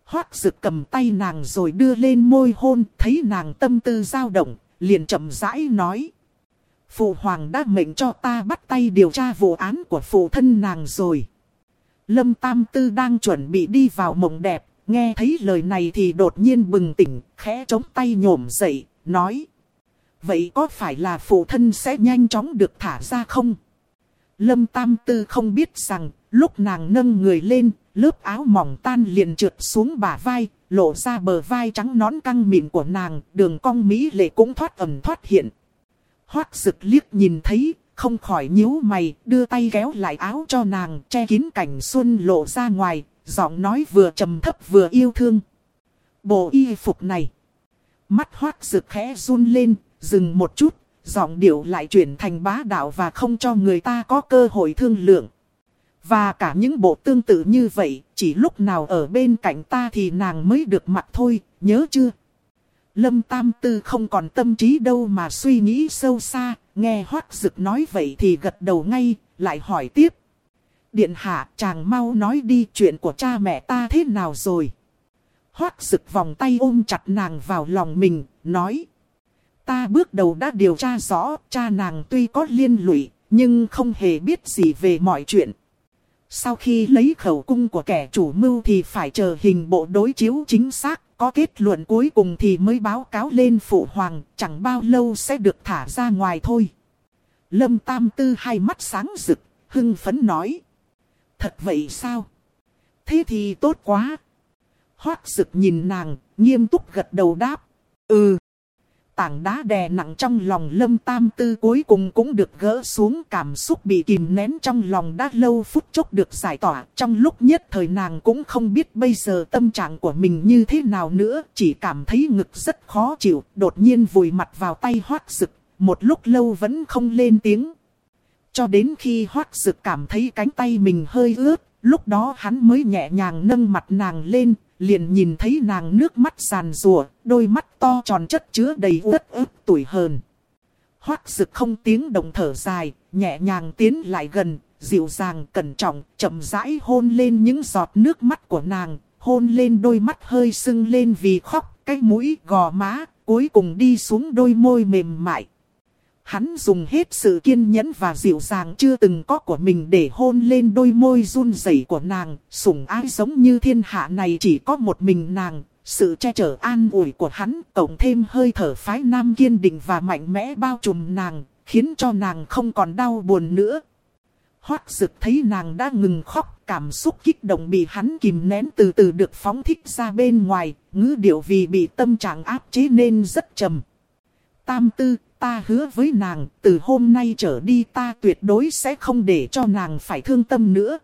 Hoác sực cầm tay nàng rồi đưa lên môi hôn, thấy nàng tâm tư dao động, liền chậm rãi nói. Phụ hoàng đã mệnh cho ta bắt tay điều tra vụ án của phụ thân nàng rồi. Lâm Tam Tư đang chuẩn bị đi vào mộng đẹp, nghe thấy lời này thì đột nhiên bừng tỉnh, khẽ chống tay nhổm dậy, nói. Vậy có phải là phụ thân sẽ nhanh chóng được thả ra không? Lâm Tam Tư không biết rằng, lúc nàng nâng người lên, lớp áo mỏng tan liền trượt xuống bả vai, lộ ra bờ vai trắng nón căng mịn của nàng, đường cong mỹ lệ cũng thoát ẩm thoát hiện. Hoác rực liếc nhìn thấy, không khỏi nhíu mày, đưa tay kéo lại áo cho nàng, che kín cảnh xuân lộ ra ngoài, giọng nói vừa trầm thấp vừa yêu thương. Bộ y phục này. Mắt hoác rực khẽ run lên, dừng một chút, giọng điệu lại chuyển thành bá đạo và không cho người ta có cơ hội thương lượng. Và cả những bộ tương tự như vậy, chỉ lúc nào ở bên cạnh ta thì nàng mới được mặc thôi, nhớ chưa? Lâm Tam Tư không còn tâm trí đâu mà suy nghĩ sâu xa, nghe Hoác Dực nói vậy thì gật đầu ngay, lại hỏi tiếp. Điện hạ, chàng mau nói đi chuyện của cha mẹ ta thế nào rồi? Hoác Dực vòng tay ôm chặt nàng vào lòng mình, nói. Ta bước đầu đã điều tra rõ, cha nàng tuy có liên lụy, nhưng không hề biết gì về mọi chuyện. Sau khi lấy khẩu cung của kẻ chủ mưu thì phải chờ hình bộ đối chiếu chính xác, có kết luận cuối cùng thì mới báo cáo lên phụ hoàng, chẳng bao lâu sẽ được thả ra ngoài thôi. Lâm Tam Tư hai mắt sáng rực, hưng phấn nói. Thật vậy sao? Thế thì tốt quá. Hoác rực nhìn nàng, nghiêm túc gật đầu đáp. Ừ tảng đá đè nặng trong lòng lâm tam tư cuối cùng cũng được gỡ xuống cảm xúc bị kìm nén trong lòng đã lâu phút chốc được giải tỏa. Trong lúc nhất thời nàng cũng không biết bây giờ tâm trạng của mình như thế nào nữa, chỉ cảm thấy ngực rất khó chịu, đột nhiên vùi mặt vào tay hoác rực, một lúc lâu vẫn không lên tiếng. Cho đến khi hoác rực cảm thấy cánh tay mình hơi ướt, lúc đó hắn mới nhẹ nhàng nâng mặt nàng lên, liền nhìn thấy nàng nước mắt giàn rùa, đôi mắt to tròn chất chứa đầy uất ức tuổi hờn. Hoác rực không tiếng đồng thở dài, nhẹ nhàng tiến lại gần, dịu dàng cẩn trọng, chậm rãi hôn lên những giọt nước mắt của nàng, hôn lên đôi mắt hơi sưng lên vì khóc, cái mũi gò má, cuối cùng đi xuống đôi môi mềm mại. Hắn dùng hết sự kiên nhẫn và dịu dàng chưa từng có của mình để hôn lên đôi môi run rẩy của nàng, sủng ái giống như thiên hạ này chỉ có một mình nàng. Sự che chở an ủi của hắn cộng thêm hơi thở phái nam kiên định và mạnh mẽ bao trùm nàng, khiến cho nàng không còn đau buồn nữa. Hoác dực thấy nàng đã ngừng khóc, cảm xúc kích động bị hắn kìm nén từ từ được phóng thích ra bên ngoài, ngữ điệu vì bị tâm trạng áp chế nên rất trầm. Tam tư, ta hứa với nàng, từ hôm nay trở đi ta tuyệt đối sẽ không để cho nàng phải thương tâm nữa.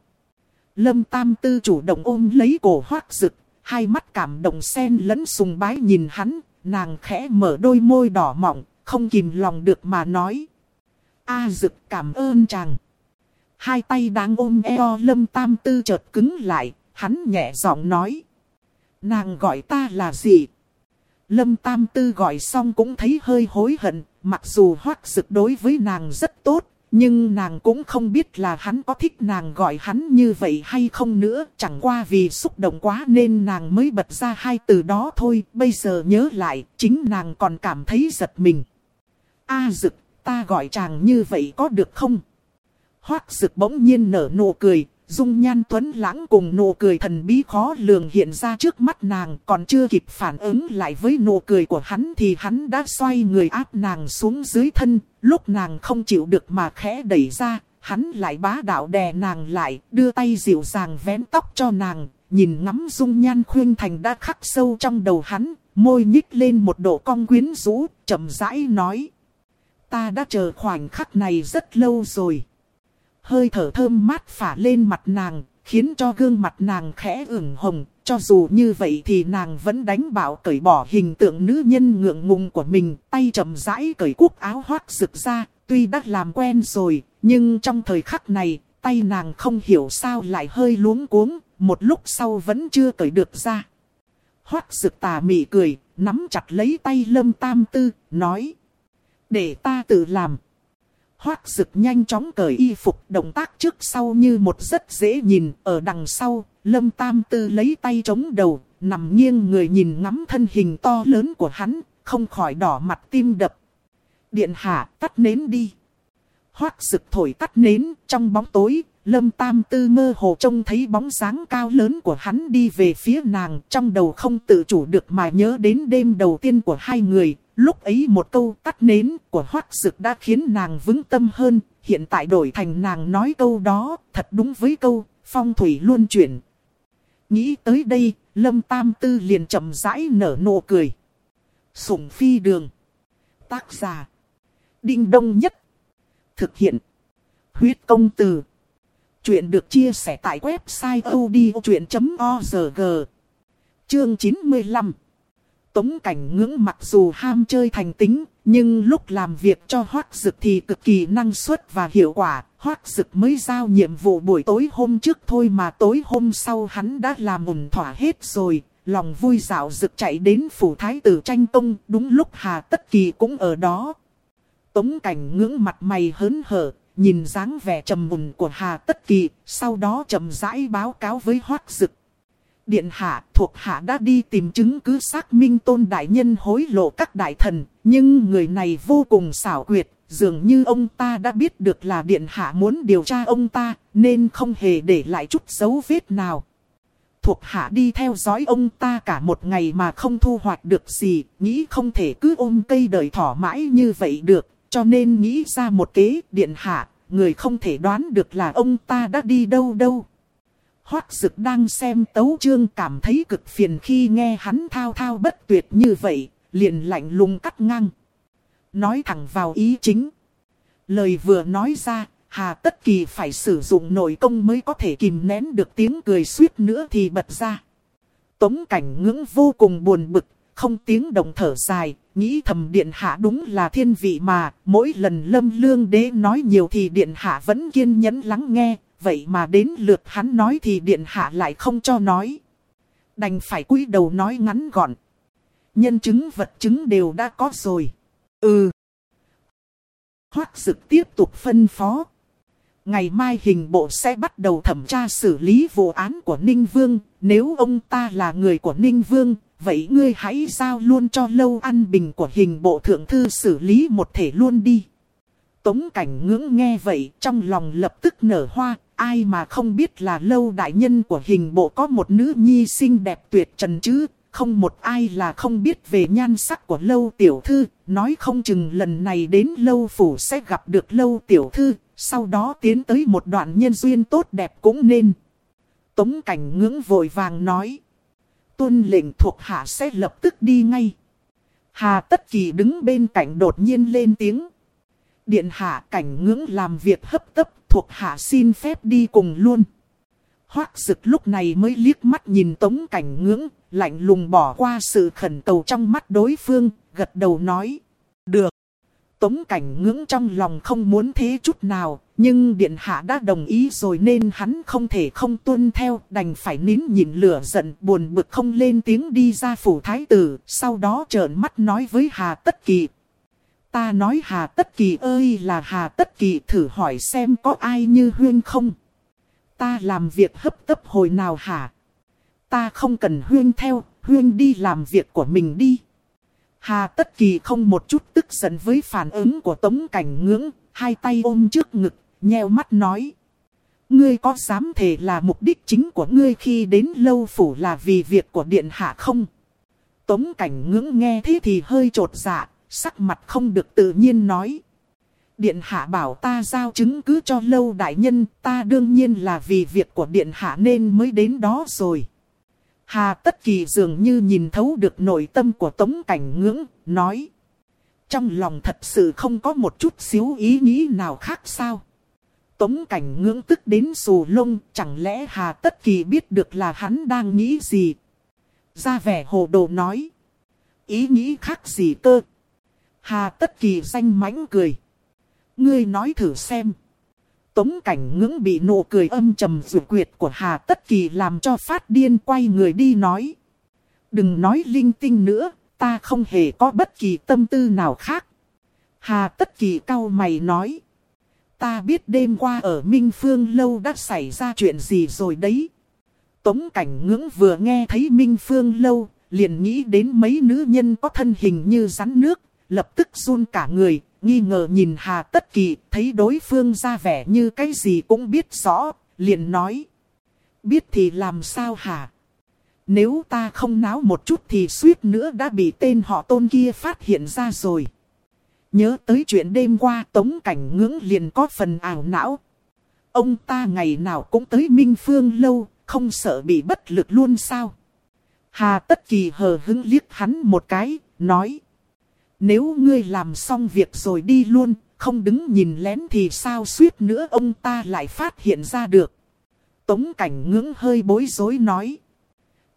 Lâm Tam Tư chủ động ôm lấy cổ hoác rực, hai mắt cảm động xen lẫn sùng bái nhìn hắn, nàng khẽ mở đôi môi đỏ mọng, không kìm lòng được mà nói. A rực cảm ơn chàng. Hai tay đang ôm eo Lâm Tam Tư chợt cứng lại, hắn nhẹ giọng nói. Nàng gọi ta là gì? Lâm Tam Tư gọi xong cũng thấy hơi hối hận, mặc dù hoác dực đối với nàng rất tốt, nhưng nàng cũng không biết là hắn có thích nàng gọi hắn như vậy hay không nữa. Chẳng qua vì xúc động quá nên nàng mới bật ra hai từ đó thôi. Bây giờ nhớ lại, chính nàng còn cảm thấy giật mình. A dực, ta gọi chàng như vậy có được không? Hoác dực bỗng nhiên nở nụ cười, Dung nhan tuấn lãng cùng nụ cười thần bí khó lường hiện ra trước mắt nàng còn chưa kịp phản ứng lại với nụ cười của hắn thì hắn đã xoay người áp nàng xuống dưới thân, lúc nàng không chịu được mà khẽ đẩy ra, hắn lại bá đạo đè nàng lại, đưa tay dịu dàng vén tóc cho nàng, nhìn ngắm dung nhan khuyên thành đã khắc sâu trong đầu hắn, môi nhích lên một độ cong quyến rũ, chậm rãi nói. Ta đã chờ khoảnh khắc này rất lâu rồi hơi thở thơm mát phả lên mặt nàng, khiến cho gương mặt nàng khẽ ửng hồng. Cho dù như vậy thì nàng vẫn đánh bảo cởi bỏ hình tượng nữ nhân ngượng ngùng của mình, tay chậm rãi cởi cúc áo hoác rực ra, tuy đã làm quen rồi, nhưng trong thời khắc này, tay nàng không hiểu sao lại hơi luống cuống, một lúc sau vẫn chưa cởi được ra. Hoác rực tà mị cười, nắm chặt lấy tay lâm tam tư, nói. Để ta tự làm. Hoác rực nhanh chóng cởi y phục động tác trước sau như một rất dễ nhìn. Ở đằng sau, Lâm Tam Tư lấy tay chống đầu, nằm nghiêng người nhìn ngắm thân hình to lớn của hắn, không khỏi đỏ mặt tim đập. Điện hạ, tắt nến đi. Hoác rực thổi tắt nến, trong bóng tối, Lâm Tam Tư mơ hồ trông thấy bóng dáng cao lớn của hắn đi về phía nàng, trong đầu không tự chủ được mà nhớ đến đêm đầu tiên của hai người, Lúc ấy một câu tắt nến của hoác sực đã khiến nàng vững tâm hơn, hiện tại đổi thành nàng nói câu đó, thật đúng với câu, phong thủy luôn chuyển. Nghĩ tới đây, Lâm Tam Tư liền chậm rãi nở nụ cười. Sủng phi đường. Tác giả. Đinh đông nhất. Thực hiện. Huyết công từ. Chuyện được chia sẻ tại website odchuyện.org. Chương 95 Tống cảnh ngưỡng mặc dù ham chơi thành tính, nhưng lúc làm việc cho hoác dực thì cực kỳ năng suất và hiệu quả. Hoác dực mới giao nhiệm vụ buổi tối hôm trước thôi mà tối hôm sau hắn đã làm ổn thỏa hết rồi. Lòng vui dạo dực chạy đến phủ thái tử tranh công, đúng lúc Hà Tất Kỳ cũng ở đó. Tống cảnh ngưỡng mặt mày hớn hở, nhìn dáng vẻ trầm mùn của Hà Tất Kỳ, sau đó chậm rãi báo cáo với Hoác Dực. Điện hạ thuộc hạ đã đi tìm chứng cứ xác minh tôn đại nhân hối lộ các đại thần, nhưng người này vô cùng xảo quyệt, dường như ông ta đã biết được là điện hạ muốn điều tra ông ta, nên không hề để lại chút dấu vết nào. Thuộc hạ đi theo dõi ông ta cả một ngày mà không thu hoạch được gì, nghĩ không thể cứ ôm cây đợi thỏ mãi như vậy được, cho nên nghĩ ra một kế điện hạ, người không thể đoán được là ông ta đã đi đâu đâu. Hoác Dực đang xem tấu chương cảm thấy cực phiền khi nghe hắn thao thao bất tuyệt như vậy, liền lạnh lùng cắt ngang. Nói thẳng vào ý chính. Lời vừa nói ra, Hà Tất Kỳ phải sử dụng nội công mới có thể kìm nén được tiếng cười suýt nữa thì bật ra. Tống cảnh ngưỡng vô cùng buồn bực, không tiếng động thở dài, nghĩ thầm điện hạ đúng là thiên vị mà, mỗi lần lâm lương đế nói nhiều thì điện hạ vẫn kiên nhẫn lắng nghe, vậy mà đến lượt hắn nói thì điện hạ lại không cho nói. Đành phải cúi đầu nói ngắn gọn. Nhân chứng vật chứng đều đã có rồi. Ừ. Hoác dực tiếp tục phân phó. Ngày mai hình bộ sẽ bắt đầu thẩm tra xử lý vụ án của Ninh Vương. Nếu ông ta là người của Ninh Vương, vậy ngươi hãy giao luôn cho lâu ăn bình của hình bộ thượng thư xử lý một thể luôn đi. Tống cảnh ngưỡng nghe vậy trong lòng lập tức nở hoa, ai mà không biết là lâu đại nhân của hình bộ có một nữ nhi xinh đẹp tuyệt trần chứ, không một ai là không biết về nhan sắc của lâu tiểu thư, nói không chừng lần này đến lâu phủ sẽ gặp được lâu tiểu thư, sau đó tiến tới một đoạn nhân duyên tốt đẹp cũng nên. Tống cảnh ngưỡng vội vàng nói. Tuân lệnh thuộc hạ sẽ lập tức đi ngay. Hà Tất Kỳ đứng bên cạnh đột nhiên lên tiếng. Điện hạ cảnh ngưỡng làm việc hấp tấp thuộc hạ xin phép đi cùng luôn. Hoác dực lúc này mới liếc mắt nhìn tống cảnh ngưỡng, lạnh lùng bỏ qua sự khẩn cầu trong mắt đối phương, gật đầu nói. Được. Tống cảnh ngưỡng trong lòng không muốn thế chút nào, nhưng điện hạ đã đồng ý rồi nên hắn không thể không tuân theo, đành phải nín nhịn lửa giận buồn bực không lên tiếng đi ra phủ thái tử, sau đó trợn mắt nói với Hà Tất Kỳ. Ta nói Hà Tất Kỳ ơi là Hà Tất Kỳ thử hỏi xem có ai như Huyên không? Ta làm việc hấp tấp hồi nào hả? Ta không cần Huyên theo, Huyên đi làm việc của mình đi. Hà Tất Kỳ không một chút tức giận với phản ứng của Tống Cảnh Ngưỡng, hai tay ôm trước ngực, nheo mắt nói. Ngươi có dám thể là mục đích chính của ngươi khi đến lâu phủ là vì việc của Điện Hạ không? Tống Cảnh Ngưỡng nghe thế thì hơi trột dạ, sắc mặt không được tự nhiên nói. Điện hạ bảo ta giao chứng cứ cho lâu đại nhân, ta đương nhiên là vì việc của điện hạ nên mới đến đó rồi. Hà Tất Kỳ dường như nhìn thấu được nội tâm của Tống Cảnh Ngưỡng, nói. Trong lòng thật sự không có một chút xíu ý nghĩ nào khác sao. Tống Cảnh Ngưỡng tức đến xù lông, chẳng lẽ Hà Tất Kỳ biết được là hắn đang nghĩ gì. Ra vẻ hồ đồ nói. Ý nghĩ khác gì cơ. Hà Tất Kỳ danh mánh cười. Ngươi nói thử xem. Tống cảnh ngưỡng bị nụ cười âm trầm rượu quyệt của Hà Tất Kỳ làm cho phát điên quay người đi nói. Đừng nói linh tinh nữa, ta không hề có bất kỳ tâm tư nào khác. Hà Tất Kỳ cau mày nói. Ta biết đêm qua ở Minh Phương Lâu đã xảy ra chuyện gì rồi đấy. Tống cảnh ngưỡng vừa nghe thấy Minh Phương Lâu, liền nghĩ đến mấy nữ nhân có thân hình như rắn nước, lập tức run cả người, nghi ngờ nhìn Hà Tất Kỳ, thấy đối phương ra vẻ như cái gì cũng biết rõ, liền nói. Biết thì làm sao hả? Nếu ta không náo một chút thì suýt nữa đã bị tên họ tôn kia phát hiện ra rồi. Nhớ tới chuyện đêm qua tống cảnh ngưỡng liền có phần ảo não. Ông ta ngày nào cũng tới Minh Phương lâu, không sợ bị bất lực luôn sao? Hà Tất Kỳ hờ hứng liếc hắn một cái, nói. Nếu ngươi làm xong việc rồi đi luôn, không đứng nhìn lén thì sao suýt nữa ông ta lại phát hiện ra được. Tống cảnh ngưỡng hơi bối rối nói.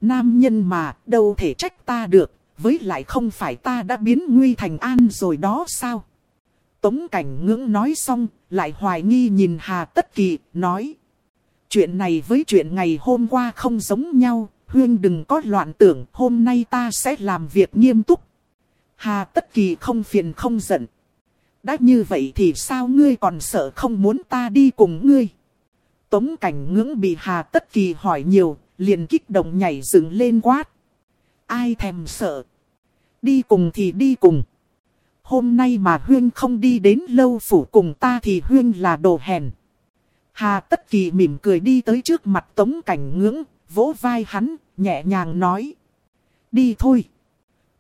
Nam nhân mà đâu thể trách ta được, với lại không phải ta đã biến nguy thành an rồi đó sao? Tống cảnh ngưỡng nói xong, lại hoài nghi nhìn Hà Tất Kỳ, nói. Chuyện này với chuyện ngày hôm qua không giống nhau, Huyên đừng có loạn tưởng, hôm nay ta sẽ làm việc nghiêm túc, Hà Tất Kỳ không phiền không giận. Đã như vậy thì sao ngươi còn sợ không muốn ta đi cùng ngươi? Tống cảnh ngưỡng bị Hà Tất Kỳ hỏi nhiều, liền kích động nhảy dựng lên quát. Ai thèm sợ? Đi cùng thì đi cùng. Hôm nay mà Huyên không đi đến lâu phủ cùng ta thì Huyên là đồ hèn. Hà Tất Kỳ mỉm cười đi tới trước mặt Tống Cảnh Ngưỡng, vỗ vai hắn, nhẹ nhàng nói. Đi thôi.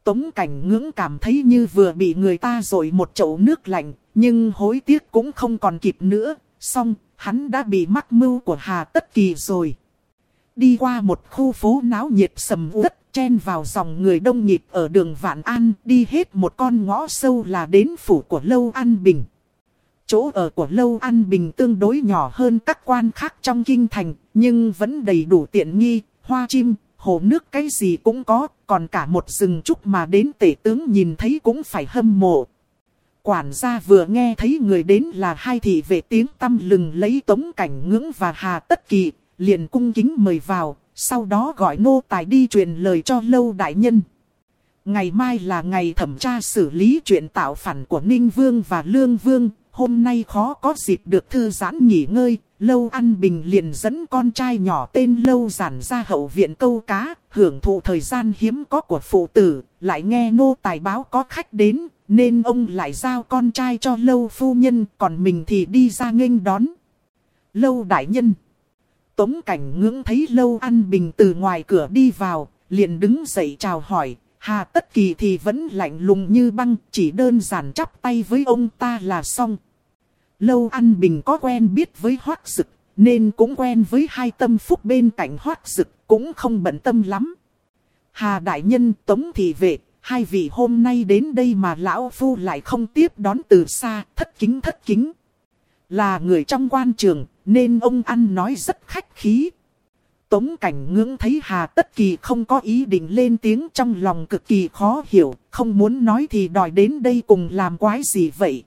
Tống cảnh ngưỡng cảm thấy như vừa bị người ta rội một chậu nước lạnh, nhưng hối tiếc cũng không còn kịp nữa, xong, hắn đã bị mắc mưu của Hà Tất Kỳ rồi. Đi qua một khu phố náo nhiệt sầm uất, chen vào dòng người đông nhịp ở đường Vạn An, đi hết một con ngõ sâu là đến phủ của Lâu An Bình. Chỗ ở của Lâu An Bình tương đối nhỏ hơn các quan khác trong kinh thành, nhưng vẫn đầy đủ tiện nghi, hoa chim, hồ nước cái gì cũng có, còn cả một rừng trúc mà đến tể tướng nhìn thấy cũng phải hâm mộ. quản gia vừa nghe thấy người đến là hai thị vệ tiếng tâm lừng lấy tống cảnh ngưỡng và hà tất kỳ, liền cung kính mời vào, sau đó gọi nô tài đi truyền lời cho lâu đại nhân. Ngày mai là ngày thẩm tra xử lý chuyện tạo phản của Ninh Vương và Lương Vương, hôm nay khó có dịp được thư giãn nghỉ ngơi, Lâu An Bình liền dẫn con trai nhỏ tên Lâu giản ra hậu viện câu cá, hưởng thụ thời gian hiếm có của phụ tử, lại nghe nô tài báo có khách đến, nên ông lại giao con trai cho Lâu phu nhân, còn mình thì đi ra nghênh đón. Lâu đại nhân Tống cảnh ngưỡng thấy Lâu An Bình từ ngoài cửa đi vào, liền đứng dậy chào hỏi, Hà Tất Kỳ thì vẫn lạnh lùng như băng, chỉ đơn giản chắp tay với ông ta là xong. Lâu An Bình có quen biết với Hoác sực nên cũng quen với hai tâm phúc bên cạnh Hoác sực cũng không bận tâm lắm. Hà Đại Nhân Tống Thị Vệ, hai vị hôm nay đến đây mà Lão Phu lại không tiếp đón từ xa, thất kính thất kính. Là người trong quan trường, nên ông ăn nói rất khách khí. Tống cảnh ngưỡng thấy Hà Tất Kỳ không có ý định lên tiếng trong lòng cực kỳ khó hiểu, không muốn nói thì đòi đến đây cùng làm quái gì vậy.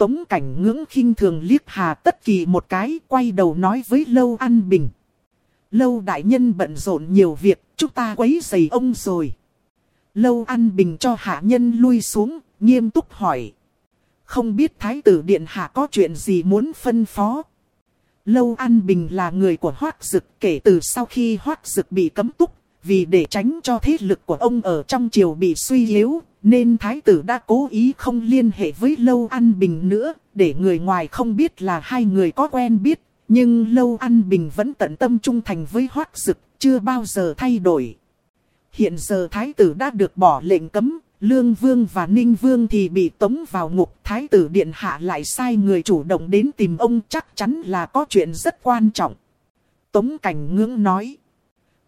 Tống cảnh ngưỡng khinh thường liếc Hà Tất Kỳ một cái, quay đầu nói với Lâu An Bình. Lâu đại nhân bận rộn nhiều việc, chúng ta quấy rầy ông rồi. Lâu An Bình cho hạ nhân lui xuống, nghiêm túc hỏi. Không biết Thái tử Điện Hạ có chuyện gì muốn phân phó. Lâu An Bình là người của Hoác Dực kể từ sau khi Hoác Dực bị cấm túc, vì để tránh cho thế lực của ông ở trong triều bị suy yếu, nên Thái tử đã cố ý không liên hệ với Lâu An Bình nữa, để người ngoài không biết là hai người có quen biết. Nhưng Lâu An Bình vẫn tận tâm trung thành với Hoác Dực, chưa bao giờ thay đổi. Hiện giờ Thái tử đã được bỏ lệnh cấm, Lương Vương và Ninh Vương thì bị tống vào ngục. Thái tử Điện Hạ lại sai người chủ động đến tìm ông chắc chắn là có chuyện rất quan trọng. Tống Cảnh Ngưỡng nói.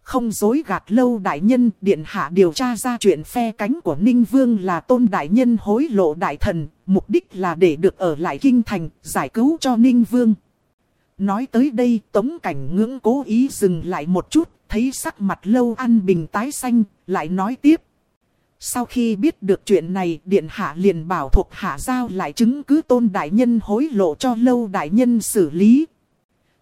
Không dối gạt lâu đại nhân Điện Hạ điều tra ra chuyện phe cánh của Ninh Vương là tôn đại nhân hối lộ đại thần. Mục đích là để được ở lại kinh thành giải cứu cho Ninh Vương. Nói tới đây Tống Cảnh Ngưỡng cố ý dừng lại một chút. Thấy sắc mặt lâu ăn bình tái xanh lại nói tiếp. Sau khi biết được chuyện này, Điện Hạ liền bảo thuộc Hạ giao lại chứng cứ tôn đại nhân hối lộ cho lâu đại nhân xử lý.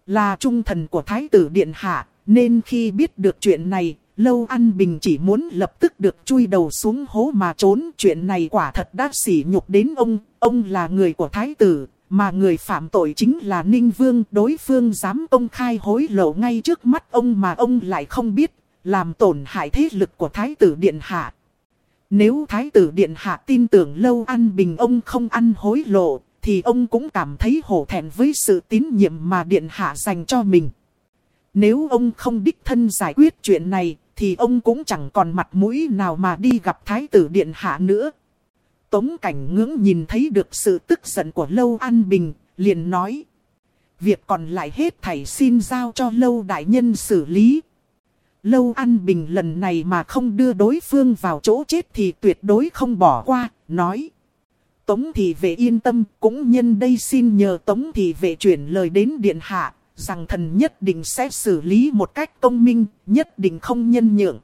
Là trung thần của Thái tử Điện Hạ, nên khi biết được chuyện này, Lâu An Bình chỉ muốn lập tức được chui đầu xuống hố mà trốn. Chuyện này quả thật đã sỉ nhục đến ông, ông là người của Thái tử, mà người phạm tội chính là Ninh Vương. Đối phương dám ông khai hối lộ ngay trước mắt ông mà ông lại không biết, làm tổn hại thế lực của Thái tử Điện Hạ. Nếu Thái tử Điện Hạ tin tưởng Lâu An Bình ông không ăn hối lộ, thì ông cũng cảm thấy hổ thẹn với sự tín nhiệm mà Điện Hạ dành cho mình. Nếu ông không đích thân giải quyết chuyện này, thì ông cũng chẳng còn mặt mũi nào mà đi gặp Thái tử Điện Hạ nữa. Tống cảnh ngưỡng nhìn thấy được sự tức giận của Lâu An Bình, liền nói. Việc còn lại hết thảy xin giao cho Lâu Đại Nhân xử lý. Lâu An Bình lần này mà không đưa đối phương vào chỗ chết thì tuyệt đối không bỏ qua, nói. Tống thị vệ yên tâm, cũng nhân đây xin nhờ Tống thị vệ chuyển lời đến Điện Hạ, rằng thần nhất định sẽ xử lý một cách công minh, nhất định không nhân nhượng.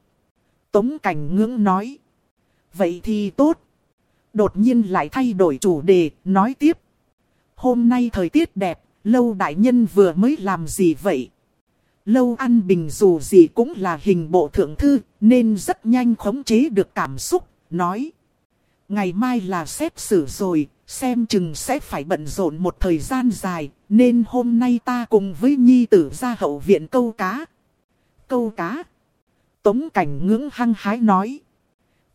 Tống Cảnh Ngưỡng nói. Vậy thì tốt. Đột nhiên lại thay đổi chủ đề, nói tiếp. Hôm nay thời tiết đẹp, lâu đại nhân vừa mới làm gì vậy? Lâu An Bình dù gì cũng là hình bộ thượng thư, nên rất nhanh khống chế được cảm xúc, nói. Ngày mai là xét xử rồi, xem chừng sẽ phải bận rộn một thời gian dài, nên hôm nay ta cùng với nhi tử ra hậu viện câu cá. Câu cá? Tống cảnh ngưỡng hăng hái nói.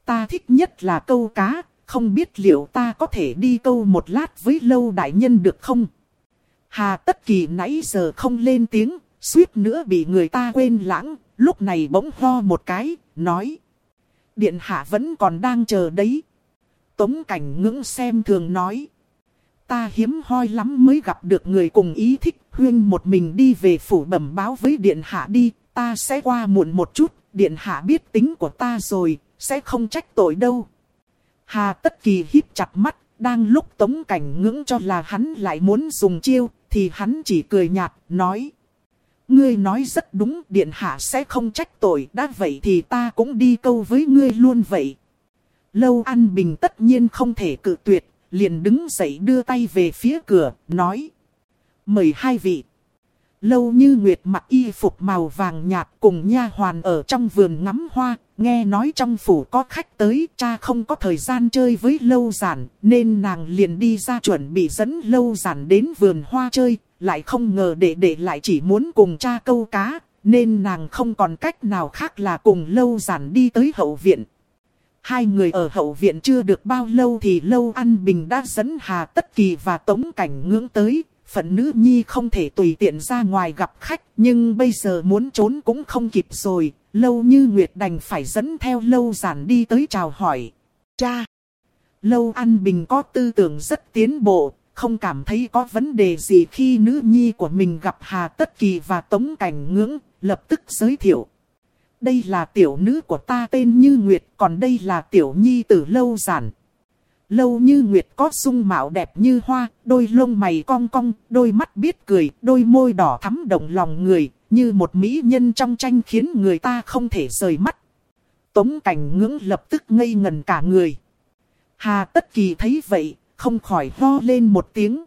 Ta thích nhất là câu cá, không biết liệu ta có thể đi câu một lát với lâu đại nhân được không? Hà tất kỳ nãy giờ không lên tiếng, suýt nữa bị người ta quên lãng, lúc này bỗng ho một cái, nói. Điện hạ vẫn còn đang chờ đấy. Tống cảnh ngưỡng xem thường nói. Ta hiếm hoi lắm mới gặp được người cùng ý thích huyên một mình đi về phủ bẩm báo với điện hạ đi. Ta sẽ qua muộn một chút, điện hạ biết tính của ta rồi, sẽ không trách tội đâu. Hà tất kỳ hít chặt mắt, đang lúc tống cảnh ngưỡng cho là hắn lại muốn dùng chiêu, thì hắn chỉ cười nhạt, nói. Ngươi nói rất đúng, điện hạ sẽ không trách tội, đã vậy thì ta cũng đi câu với ngươi luôn vậy. Lâu An Bình tất nhiên không thể cự tuyệt, liền đứng dậy đưa tay về phía cửa, nói. Mời hai vị. Lâu như Nguyệt mặc y phục màu vàng nhạt cùng nha hoàn ở trong vườn ngắm hoa, nghe nói trong phủ có khách tới, cha không có thời gian chơi với lâu giản, nên nàng liền đi ra chuẩn bị dẫn lâu giản đến vườn hoa chơi, lại không ngờ đệ đệ lại chỉ muốn cùng cha câu cá, nên nàng không còn cách nào khác là cùng lâu giản đi tới hậu viện. Hai người ở hậu viện chưa được bao lâu thì lâu an bình đã dẫn Hà Tất Kỳ và Tống Cảnh ngưỡng tới, phận nữ nhi không thể tùy tiện ra ngoài gặp khách, nhưng bây giờ muốn trốn cũng không kịp rồi, lâu như Nguyệt đành phải dẫn theo lâu giản đi tới chào hỏi. Cha! Lâu An Bình có tư tưởng rất tiến bộ, không cảm thấy có vấn đề gì khi nữ nhi của mình gặp Hà Tất Kỳ và Tống Cảnh Ngưỡng, lập tức giới thiệu. Đây là tiểu nữ của ta tên Như Nguyệt, còn đây là tiểu nhi tử lâu giản. Lâu như Nguyệt có dung mạo đẹp như hoa, đôi lông mày cong cong, đôi mắt biết cười, đôi môi đỏ thắm động lòng người, như một mỹ nhân trong tranh khiến người ta không thể rời mắt. Tống cảnh ngưỡng lập tức ngây ngần cả người. Hà Tất Kỳ thấy vậy, không khỏi ho lên một tiếng.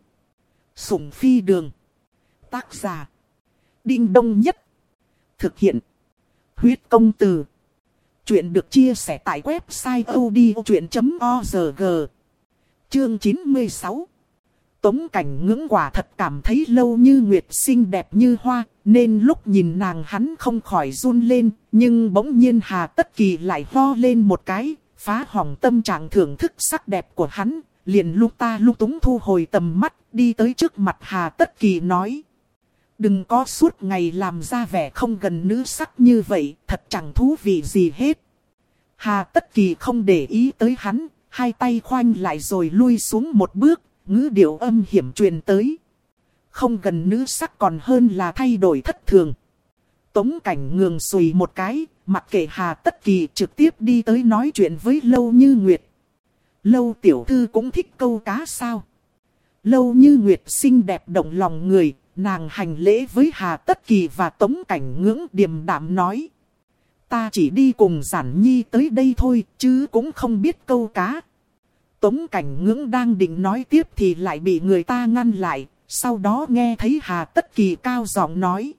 Sủng phi đường. Tác giả. Đinh đông nhất. Thực hiện. Huyết công từ. Chuyện được chia sẻ tại website odchuyện.org Chương 96 Tống cảnh ngưỡng quả thật cảm thấy lâu như nguyệt xinh đẹp như hoa, nên lúc nhìn nàng hắn không khỏi run lên, nhưng bỗng nhiên Hà Tất Kỳ lại ho lên một cái, phá hỏng tâm trạng thưởng thức sắc đẹp của hắn, liền lúc ta lúc túng thu hồi tầm mắt, đi tới trước mặt Hà Tất Kỳ nói. Đừng có suốt ngày làm ra vẻ không gần nữ sắc như vậy, thật chẳng thú vị gì hết. Hà Tất Kỳ không để ý tới hắn, hai tay khoanh lại rồi lui xuống một bước, ngữ điệu âm hiểm truyền tới. Không gần nữ sắc còn hơn là thay đổi thất thường. Tống cảnh ngường xùy một cái, mặc kệ Hà Tất Kỳ trực tiếp đi tới nói chuyện với Lâu Như Nguyệt. Lâu tiểu thư cũng thích câu cá sao? Lâu Như Nguyệt xinh đẹp động lòng người, nàng hành lễ với Hà Tất Kỳ và Tống Cảnh ngưỡng điềm đạm nói. Ta chỉ đi cùng giản nhi tới đây thôi, chứ cũng không biết câu cá. Tống cảnh ngưỡng đang định nói tiếp thì lại bị người ta ngăn lại, sau đó nghe thấy Hà Tất Kỳ cao giọng nói.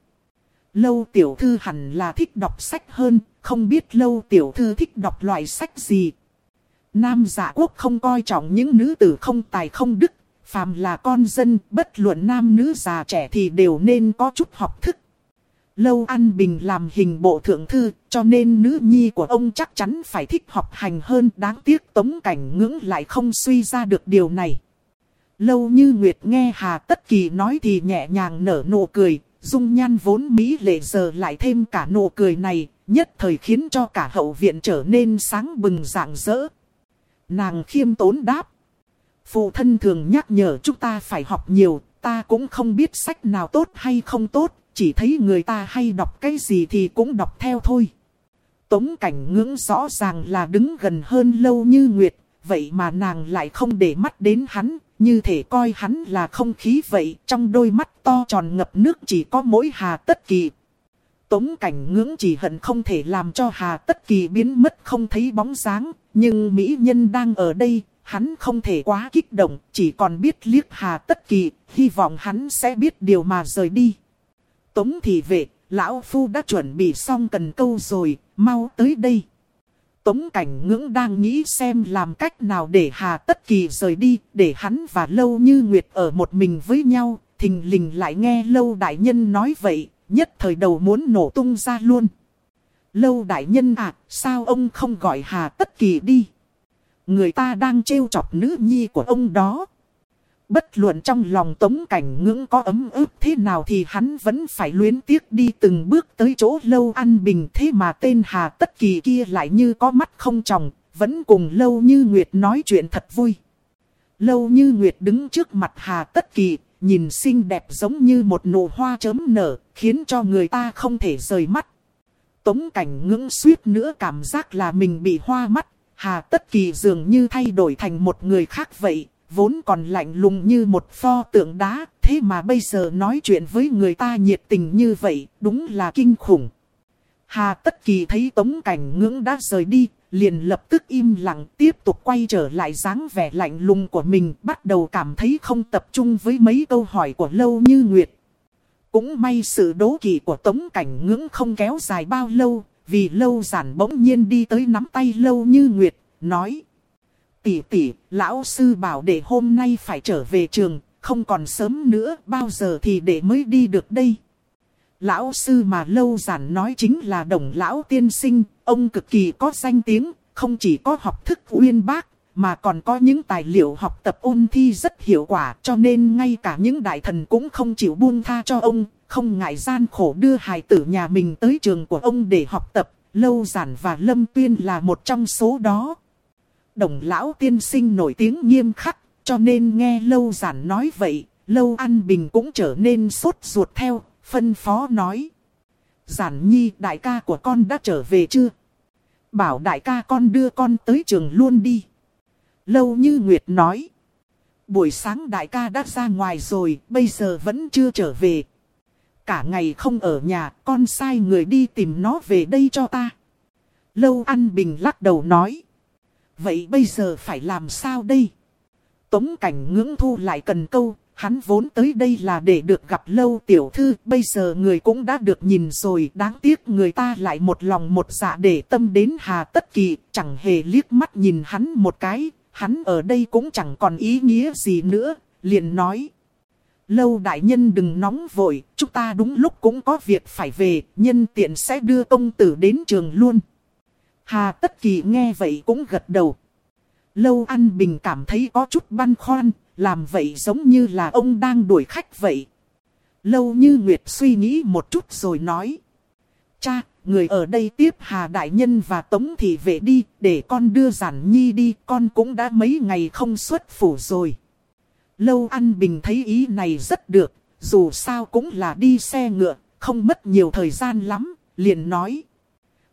Lâu tiểu thư hẳn là thích đọc sách hơn, không biết lâu tiểu thư thích đọc loại sách gì. Nam giả quốc không coi trọng những nữ tử không tài không đức, phàm là con dân, bất luận nam nữ già trẻ thì đều nên có chút học thức. Lâu An Bình làm hình bộ thượng thư, cho nên nữ nhi của ông chắc chắn phải thích học hành hơn. Đáng tiếc Tống Cảnh Ngưỡng lại không suy ra được điều này. Lâu như Nguyệt nghe Hà Tất Kỳ nói thì nhẹ nhàng nở nụ cười, dung nhan vốn mỹ lệ giờ lại thêm cả nụ cười này, nhất thời khiến cho cả hậu viện trở nên sáng bừng rạng rỡ. Nàng khiêm tốn đáp. Phụ thân thường nhắc nhở chúng ta phải học nhiều, ta cũng không biết sách nào tốt hay không tốt, chỉ thấy người ta hay đọc cái gì thì cũng đọc theo thôi. Tống cảnh ngưỡng rõ ràng là đứng gần hơn lâu như Nguyệt, vậy mà nàng lại không để mắt đến hắn, như thể coi hắn là không khí vậy, trong đôi mắt to tròn ngập nước chỉ có mỗi Hà Tất Kỳ. Tống cảnh ngưỡng chỉ hận không thể làm cho Hà Tất Kỳ biến mất không thấy bóng dáng, nhưng Mỹ Nhân đang ở đây, hắn không thể quá kích động, chỉ còn biết liếc Hà Tất Kỳ, hy vọng hắn sẽ biết điều mà rời đi. Tống thị vệ, lão phu đã chuẩn bị xong cần câu rồi, mau tới đây. Tống cảnh ngưỡng đang nghĩ xem làm cách nào để Hà Tất Kỳ rời đi, để hắn và Lâu Như Nguyệt ở một mình với nhau, thình lình lại nghe Lâu Đại Nhân nói vậy, nhất thời đầu muốn nổ tung ra luôn. Lâu Đại Nhân à, sao ông không gọi Hà Tất Kỳ đi? Người ta đang trêu chọc nữ nhi của ông đó. Bất luận trong lòng tống cảnh ngưỡng có ấm ức thế nào thì hắn vẫn phải luyến tiếc đi từng bước tới chỗ lâu an bình thế mà tên Hà Tất Kỳ kia lại như có mắt không tròng, vẫn cùng lâu như Nguyệt nói chuyện thật vui. Lâu như Nguyệt đứng trước mặt Hà Tất Kỳ, nhìn xinh đẹp giống như một nụ hoa chớm nở, khiến cho người ta không thể rời mắt. Tống cảnh ngưỡng suýt nữa cảm giác là mình bị hoa mắt, Hà Tất Kỳ dường như thay đổi thành một người khác vậy, vốn còn lạnh lùng như một pho tượng đá, thế mà bây giờ nói chuyện với người ta nhiệt tình như vậy, đúng là kinh khủng. Hà Tất Kỳ thấy Tống Cảnh Ngưỡng đã rời đi, liền lập tức im lặng tiếp tục quay trở lại dáng vẻ lạnh lùng của mình, bắt đầu cảm thấy không tập trung với mấy câu hỏi của Lâu Như Nguyệt. Cũng may sự đố kỵ của Tống Cảnh Ngưỡng không kéo dài bao lâu, vì Lâu Giản bỗng nhiên đi tới nắm tay Lâu Như Nguyệt, nói. Tỷ tỷ, lão sư bảo để hôm nay phải trở về trường, không còn sớm nữa, bao giờ thì để mới đi được đây. Lão sư mà lâu giản nói chính là đồng lão tiên sinh, ông cực kỳ có danh tiếng, không chỉ có học thức uyên bác, mà còn có những tài liệu học tập ôn thi rất hiệu quả, cho nên ngay cả những đại thần cũng không chịu buông tha cho ông, không ngại gian khổ đưa hài tử nhà mình tới trường của ông để học tập, lâu giản và lâm tuyên là một trong số đó. Đồng lão tiên sinh nổi tiếng nghiêm khắc, cho nên nghe lâu giản nói vậy, lâu an bình cũng trở nên sốt ruột theo, phân phó nói. Giản nhi đại ca của con đã trở về chưa? Bảo đại ca con đưa con tới trường luôn đi. Lâu như Nguyệt nói. Buổi sáng đại ca đã ra ngoài rồi, bây giờ vẫn chưa trở về. Cả ngày không ở nhà, con sai người đi tìm nó về đây cho ta. Lâu An Bình lắc đầu nói. Vậy bây giờ phải làm sao đây? Tống cảnh ngưỡng thu lại cần câu, Hắn vốn tới đây là để được gặp lâu tiểu thư, bây giờ người cũng đã được nhìn rồi, đáng tiếc người ta lại một lòng một dạ để tâm đến Hà Tất Kỳ, chẳng hề liếc mắt nhìn hắn một cái, hắn ở đây cũng chẳng còn ý nghĩa gì nữa, liền nói. Lâu đại nhân đừng nóng vội, chúng ta đúng lúc cũng có việc phải về, nhân tiện sẽ đưa công tử đến trường luôn. Hà Tất Kỳ nghe vậy cũng gật đầu. Lâu An Bình cảm thấy có chút băn khoăn, làm vậy giống như là ông đang đuổi khách vậy. Lâu như Nguyệt suy nghĩ một chút rồi nói. Cha, người ở đây tiếp Hà Đại Nhân và Tống Thị Vệ đi, để con đưa Giản Nhi đi, con cũng đã mấy ngày không xuất phủ rồi. Lâu An Bình thấy ý này rất được, dù sao cũng là đi xe ngựa, không mất nhiều thời gian lắm, liền nói.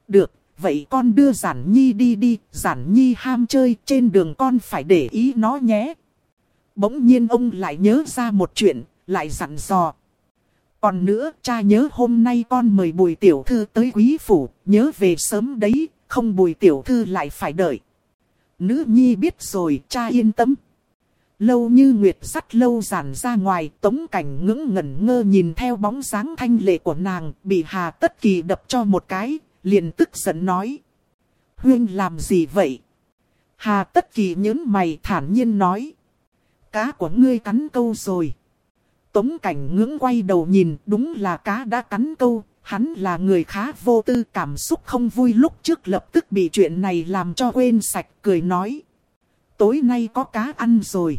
Được, vậy con đưa Giản Nhi đi đi, Giản Nhi ham chơi, trên đường con phải để ý nó nhé. Bỗng nhiên ông lại nhớ ra một chuyện, lại dặn dò. Còn nữa, cha nhớ hôm nay con mời bùi tiểu thư tới quý phủ, nhớ về sớm đấy, không bùi tiểu thư lại phải đợi. Nữ nhi biết rồi, cha yên tâm. Lâu như Nguyệt sắt lâu giản ra ngoài, tống cảnh ngưỡng ngẩn ngơ nhìn theo bóng dáng thanh lệ của nàng, bị Hà Tất Kỳ đập cho một cái, liền tức giận nói. Huyên làm gì vậy? Hà Tất Kỳ nhớn mày thản nhiên nói cá của ngươi cắn câu rồi. Tống cảnh ngưỡng quay đầu nhìn, đúng là cá đã cắn câu, hắn là người khá vô tư cảm xúc không vui lúc trước lập tức bị chuyện này làm cho quên sạch, cười nói. Tối nay có cá ăn rồi.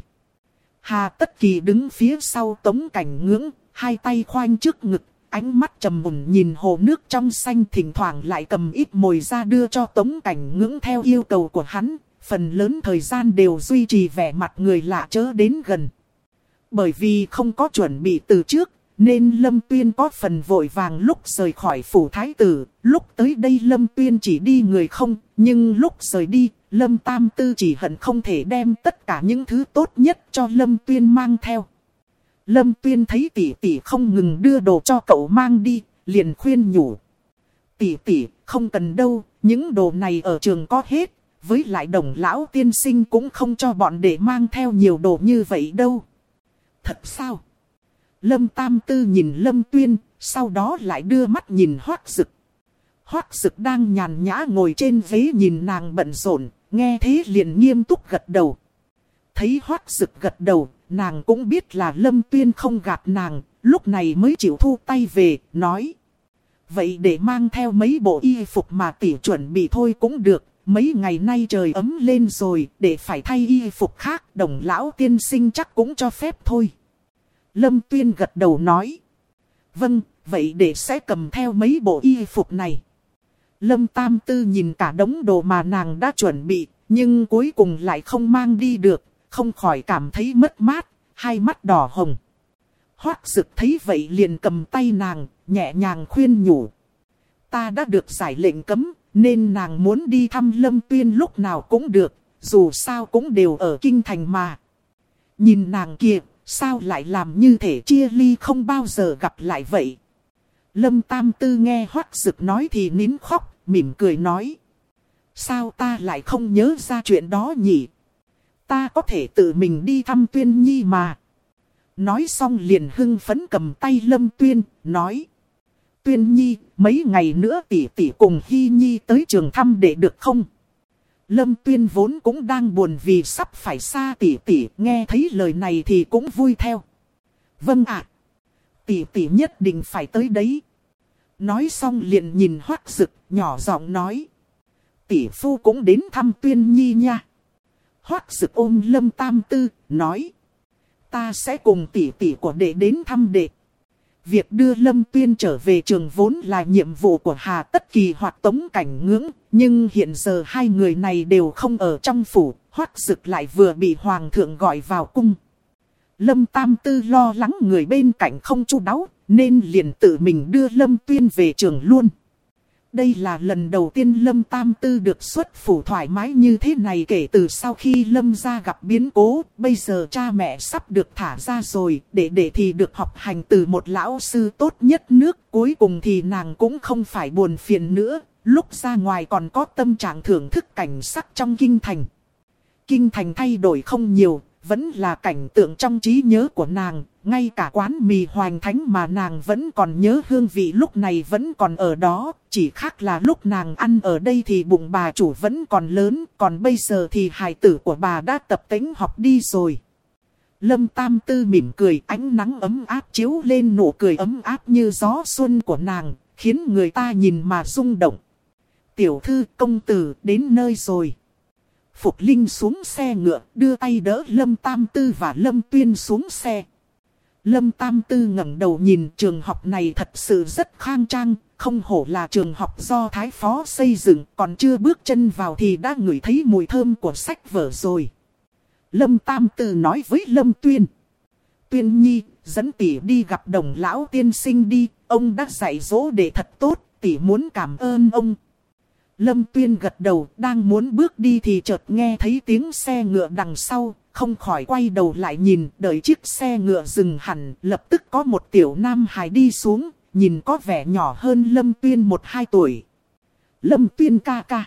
Hà Tất Kỳ đứng phía sau tống cảnh ngưỡng, hai tay khoanh trước ngực, ánh mắt trầm mùng nhìn hồ nước trong xanh thỉnh thoảng lại cầm ít mồi ra đưa cho tống cảnh ngưỡng theo yêu cầu của hắn, phần lớn thời gian đều duy trì vẻ mặt người lạ chớ đến gần. Bởi vì không có chuẩn bị từ trước, nên Lâm Tuyên có phần vội vàng lúc rời khỏi phủ thái tử, lúc tới đây Lâm Tuyên chỉ đi người không, nhưng lúc rời đi, Lâm Tam Tư chỉ hận không thể đem tất cả những thứ tốt nhất cho Lâm Tuyên mang theo. Lâm Tuyên thấy tỷ tỷ không ngừng đưa đồ cho cậu mang đi, liền khuyên nhủ. Tỷ tỷ, không cần đâu, những đồ này ở trường có hết, với lại đồng lão tiên sinh cũng không cho bọn để mang theo nhiều đồ như vậy đâu. Thật sao? Lâm Tam Tư nhìn Lâm Tuyên, sau đó lại đưa mắt nhìn Hoác Dực. Hoác Dực đang nhàn nhã ngồi trên ghế nhìn nàng bận rộn, nghe thế liền nghiêm túc gật đầu. Thấy Hoác Dực gật đầu, nàng cũng biết là Lâm Tuyên không gạt nàng, lúc này mới chịu thu tay về, nói. Vậy để mang theo mấy bộ y phục mà tỷ chuẩn bị thôi cũng được, Mấy ngày nay trời ấm lên rồi, để phải thay y phục khác, đồng lão tiên sinh chắc cũng cho phép thôi. Lâm Tuyên gật đầu nói. Vâng, vậy để sẽ cầm theo mấy bộ y phục này. Lâm Tam Tư nhìn cả đống đồ mà nàng đã chuẩn bị, nhưng cuối cùng lại không mang đi được, không khỏi cảm thấy mất mát, hai mắt đỏ hồng. Hoác Sực thấy vậy liền cầm tay nàng, nhẹ nhàng khuyên nhủ. Ta đã được giải lệnh cấm, nên nàng muốn đi thăm Lâm Tuyên lúc nào cũng được, dù sao cũng đều ở kinh thành mà. Nhìn nàng kia, sao lại làm như thể chia ly không bao giờ gặp lại vậy? Lâm Tam Tư nghe hoắc dực nói thì nín khóc, mỉm cười nói. Sao ta lại không nhớ ra chuyện đó nhỉ? Ta có thể tự mình đi thăm Tuyên Nhi mà. Nói xong liền hưng phấn cầm tay Lâm Tuyên, nói. Tuyên Nhi, mấy ngày nữa tỷ tỷ cùng Hy Nhi tới trường thăm để được không? Lâm Tuyên vốn cũng đang buồn vì sắp phải xa tỷ tỷ, nghe thấy lời này thì cũng vui theo. Vâng ạ. tỷ tỷ nhất định phải tới đấy. Nói xong liền nhìn hoác rực, nhỏ giọng nói. Tỷ phu cũng đến thăm Tuyên Nhi nha. Hoác rực ôm Lâm Tam Tư, nói. Ta sẽ cùng tỷ tỷ của đệ đến thăm đệ. Việc đưa Lâm Tuyên trở về trường vốn là nhiệm vụ của Hà Tất Kỳ hoặc Tống Cảnh Ngưỡng, nhưng hiện giờ hai người này đều không ở trong phủ, hoắc dực lại vừa bị Hoàng thượng gọi vào cung. Lâm Tam Tư lo lắng người bên cạnh không chu đáo, nên liền tự mình đưa Lâm Tuyên về trường luôn. Đây là lần đầu tiên Lâm Tam Tư được xuất phủ thoải mái như thế này kể từ sau khi Lâm gia gặp biến cố. Bây giờ cha mẹ sắp được thả ra rồi, để để thì được học hành từ một lão sư tốt nhất nước. Cuối cùng thì nàng cũng không phải buồn phiền nữa, lúc ra ngoài còn có tâm trạng thưởng thức cảnh sắc trong kinh thành. Kinh thành thay đổi không nhiều, vẫn là cảnh tượng trong trí nhớ của nàng, ngay cả quán mì hoành thánh mà nàng vẫn còn nhớ hương vị lúc này vẫn còn ở đó, chỉ khác là lúc nàng ăn ở đây thì bụng bà chủ vẫn còn lớn, còn bây giờ thì hài tử của bà đã tập tính học đi rồi. Lâm Tam Tư mỉm cười ánh nắng ấm áp chiếu lên nụ cười ấm áp như gió xuân của nàng, khiến người ta nhìn mà rung động. Tiểu thư công tử đến nơi rồi. Phục Linh xuống xe ngựa, đưa tay đỡ Lâm Tam Tư và Lâm Tuyên xuống xe. Lâm Tam Tư ngẩng đầu nhìn trường học này thật sự rất khang trang, không hổ là trường học do Thái Phó xây dựng, còn chưa bước chân vào thì đã ngửi thấy mùi thơm của sách vở rồi. Lâm Tam Tư nói với Lâm Tuyên. Tuyên Nhi, dẫn tỷ đi gặp đồng lão tiên sinh đi, ông đã dạy dỗ để thật tốt, tỷ muốn cảm ơn ông. Lâm Tuyên gật đầu, đang muốn bước đi thì chợt nghe thấy tiếng xe ngựa đằng sau, không khỏi quay đầu lại nhìn, đợi chiếc xe ngựa dừng hẳn, lập tức có một tiểu nam hài đi xuống, nhìn có vẻ nhỏ hơn Lâm Tuyên một hai tuổi. Lâm Tuyên ca ca.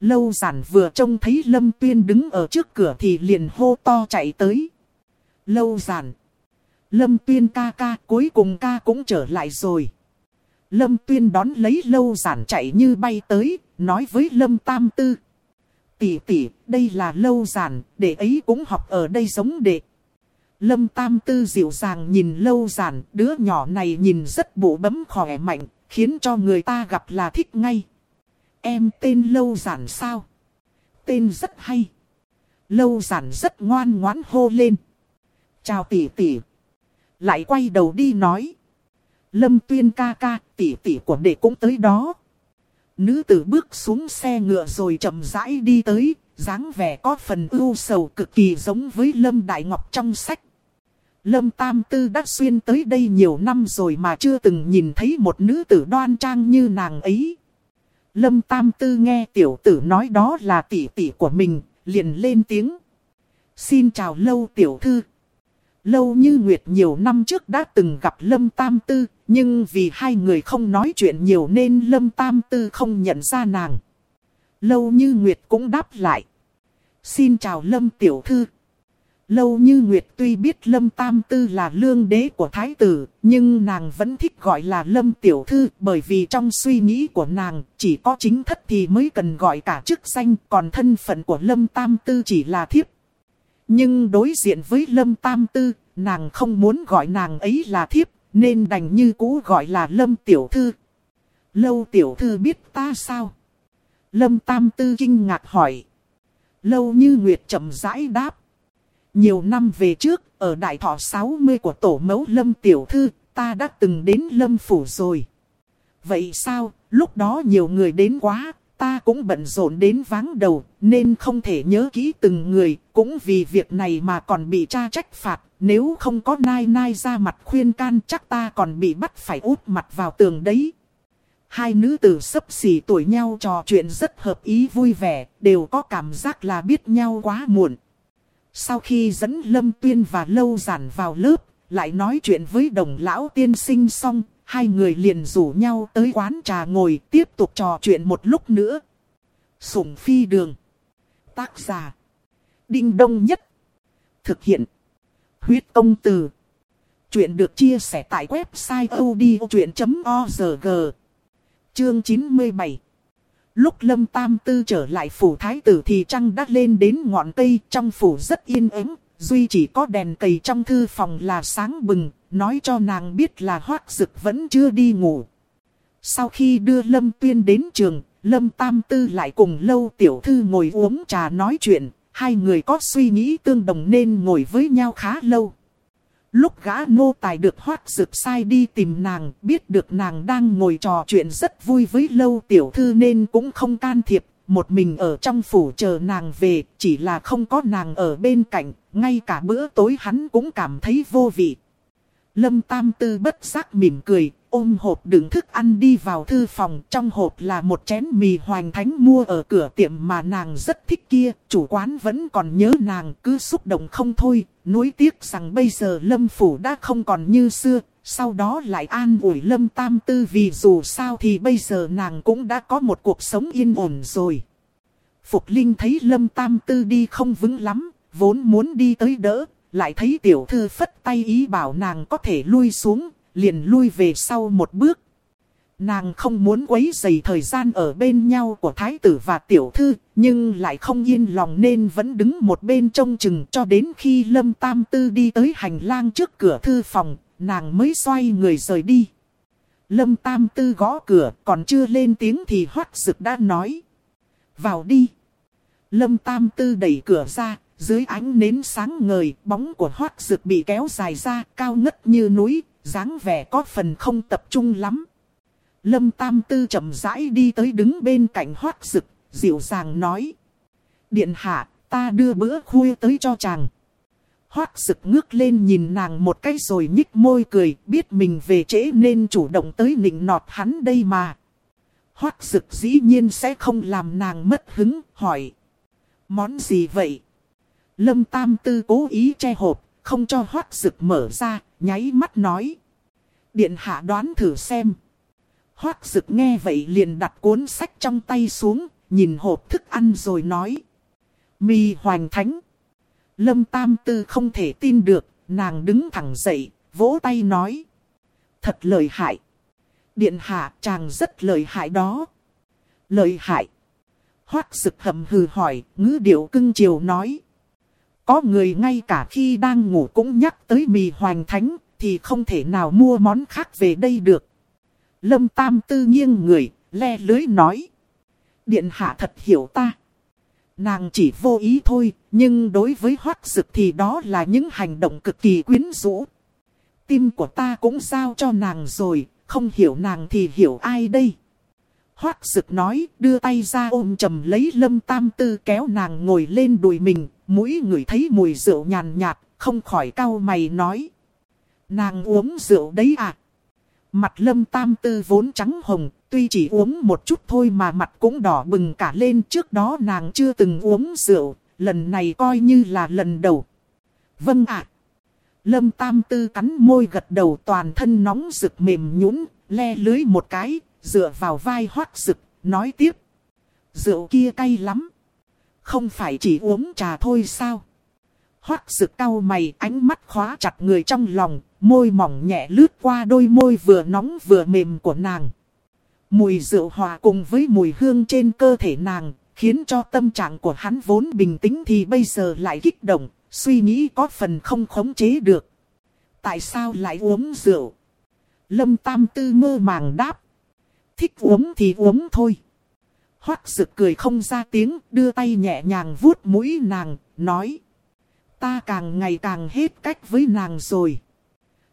Lâu giản vừa trông thấy Lâm Tuyên đứng ở trước cửa thì liền hô to chạy tới. Lâu giản. Lâm Tuyên ca ca cuối cùng ca cũng trở lại rồi. Lâm Tuyên đón lấy lâu giản chạy như bay tới, nói với Lâm Tam Tư. Tỷ tỷ, đây là lâu giản, để ấy cũng học ở đây giống đệ. Lâm Tam Tư dịu dàng nhìn lâu giản, đứa nhỏ này nhìn rất bộ bấm khỏe mạnh, khiến cho người ta gặp là thích ngay. Em tên lâu giản sao? Tên rất hay. Lâu giản rất ngoan ngoãn hô lên. Chào tỷ tỷ. Lại quay đầu đi nói. Lâm tuyên ca ca, tỷ tỷ của đệ cũng tới đó. Nữ tử bước xuống xe ngựa rồi chậm rãi đi tới, dáng vẻ có phần ưu sầu cực kỳ giống với Lâm Đại Ngọc trong sách. Lâm Tam Tư đã xuyên tới đây nhiều năm rồi mà chưa từng nhìn thấy một nữ tử đoan trang như nàng ấy. Lâm Tam Tư nghe tiểu tử nói đó là tỷ tỷ của mình, liền lên tiếng. Xin chào lâu tiểu thư. Lâu như Nguyệt nhiều năm trước đã từng gặp Lâm Tam Tư, nhưng vì hai người không nói chuyện nhiều nên Lâm Tam Tư không nhận ra nàng. Lâu như Nguyệt cũng đáp lại. Xin chào Lâm Tiểu Thư. Lâu như Nguyệt tuy biết Lâm Tam Tư là lương đế của Thái tử, nhưng nàng vẫn thích gọi là Lâm Tiểu Thư bởi vì trong suy nghĩ của nàng chỉ có chính thất thì mới cần gọi cả chức danh, còn thân phận của Lâm Tam Tư chỉ là thiếp. Nhưng đối diện với Lâm Tam Tư, nàng không muốn gọi nàng ấy là thiếp, nên đành như cũ gọi là Lâm Tiểu Thư. Lâu Tiểu Thư biết ta sao? Lâm Tam Tư kinh ngạc hỏi. Lâu như Nguyệt chậm rãi đáp. Nhiều năm về trước, ở đại thọ 60 của tổ mẫu Lâm Tiểu Thư, ta đã từng đến Lâm Phủ rồi. Vậy sao, lúc đó nhiều người đến quá, ta cũng bận rộn đến váng đầu, nên không thể nhớ kỹ từng người, cũng vì việc này mà còn bị cha trách phạt, nếu không có nai nai ra mặt khuyên can chắc ta còn bị bắt phải út mặt vào tường đấy. Hai nữ tử sấp xỉ tuổi nhau trò chuyện rất hợp ý vui vẻ, đều có cảm giác là biết nhau quá muộn. Sau khi dẫn Lâm Tuyên và Lâu Giản vào lớp, lại nói chuyện với đồng lão tiên sinh xong, hai người liền rủ nhau tới quán trà ngồi tiếp tục trò chuyện một lúc nữa. Sủng phi đường. Tác giả. Đinh đông nhất. Thực hiện. Huyết công từ. Chuyện được chia sẻ tại website odchuyện.org. Chương 97 Lúc Lâm Tam Tư trở lại phủ thái tử thì trăng đã lên đến ngọn cây trong phủ rất yên ắng, duy chỉ có đèn cầy trong thư phòng là sáng bừng, nói cho nàng biết là hoác dực vẫn chưa đi ngủ. Sau khi đưa Lâm Tuyên đến trường, Lâm Tam Tư lại cùng lâu tiểu thư ngồi uống trà nói chuyện, hai người có suy nghĩ tương đồng nên ngồi với nhau khá lâu. Lúc gã nô tài được hoác dực sai đi tìm nàng, biết được nàng đang ngồi trò chuyện rất vui với lâu tiểu thư nên cũng không can thiệp. Một mình ở trong phủ chờ nàng về, chỉ là không có nàng ở bên cạnh, ngay cả bữa tối hắn cũng cảm thấy vô vị. Lâm Tam Tư bất giác mỉm cười, ôm hộp đựng thức ăn đi vào thư phòng. Trong hộp là một chén mì hoành thánh mua ở cửa tiệm mà nàng rất thích kia. Chủ quán vẫn còn nhớ nàng, cứ xúc động không thôi. Nuối tiếc rằng bây giờ Lâm Phủ đã không còn như xưa. Sau đó lại an ủi Lâm Tam Tư vì dù sao thì bây giờ nàng cũng đã có một cuộc sống yên ổn rồi. Phục Linh thấy Lâm Tam Tư đi không vững lắm, vốn muốn đi tới đỡ, lại thấy tiểu thư phất tay ý bảo nàng có thể lui xuống, liền lui về sau một bước. Nàng không muốn quấy dày thời gian ở bên nhau của thái tử và tiểu thư, nhưng lại không yên lòng nên vẫn đứng một bên trông chừng cho đến khi Lâm Tam Tư đi tới hành lang trước cửa thư phòng, nàng mới xoay người rời đi. Lâm Tam Tư gõ cửa, còn chưa lên tiếng thì Hoắc sực đã nói. Vào đi. Lâm Tam Tư đẩy cửa ra, dưới ánh nến sáng ngời, bóng của Hoắc sực bị kéo dài ra, cao ngất như núi, dáng vẻ có phần không tập trung lắm. Lâm Tam Tư chậm rãi đi tới đứng bên cạnh Hoắc sực, dịu dàng nói. Điện hạ, ta đưa bữa khuya tới cho chàng. Hoác sực ngước lên nhìn nàng một cái rồi nhích môi cười, biết mình về trễ nên chủ động tới nịnh nọt hắn đây mà. Hoác sực dĩ nhiên sẽ không làm nàng mất hứng, hỏi. Món gì vậy? Lâm Tam Tư cố ý che hộp, không cho hoác sực mở ra, nháy mắt nói. Điện hạ đoán thử xem. Hoác Sực nghe vậy liền đặt cuốn sách trong tay xuống, nhìn hộp thức ăn rồi nói. Mì hoành thánh. Lâm Tam Tư không thể tin được, nàng đứng thẳng dậy, vỗ tay nói. Thật lợi hại. Điện hạ chàng rất lợi hại đó. Lợi hại. Hoác Sực hầm hừ hỏi, ngữ điệu cưng chiều nói. Có người ngay cả khi đang ngủ cũng nhắc tới mì hoành thánh, thì không thể nào mua món khác về đây được. Lâm Tam Tư nghiêng người, le lưới nói. Điện hạ thật hiểu ta. Nàng chỉ vô ý thôi, nhưng đối với hoác dực thì đó là những hành động cực kỳ quyến rũ. Tim của ta cũng giao cho nàng rồi, không hiểu nàng thì hiểu ai đây. Hoác dực nói, đưa tay ra ôm chầm lấy lâm tam tư kéo nàng ngồi lên đùi mình, mũi người thấy mùi rượu nhàn nhạt, không khỏi cau mày nói. Nàng uống rượu đấy à? Mặt lâm tam tư vốn trắng hồng, tuy chỉ uống một chút thôi mà mặt cũng đỏ bừng cả lên. Trước đó nàng chưa từng uống rượu, lần này coi như là lần đầu. Vâng ạ. Lâm tam tư cắn môi gật đầu toàn thân nóng rực mềm nhũn le lưới một cái, dựa vào vai hoác rực, nói tiếp. Rượu kia cay lắm. Không phải chỉ uống trà thôi sao? Hoác rực cau mày ánh mắt khóa chặt người trong lòng, môi mỏng nhẹ lướt qua đôi môi vừa nóng vừa mềm của nàng. Mùi rượu hòa cùng với mùi hương trên cơ thể nàng, khiến cho tâm trạng của hắn vốn bình tĩnh thì bây giờ lại kích động, suy nghĩ có phần không khống chế được. Tại sao lại uống rượu? Lâm Tam Tư mơ màng đáp. Thích uống thì uống thôi. Hoác Sực cười không ra tiếng, đưa tay nhẹ nhàng vuốt mũi nàng, nói. Ta càng ngày càng hết cách với nàng rồi.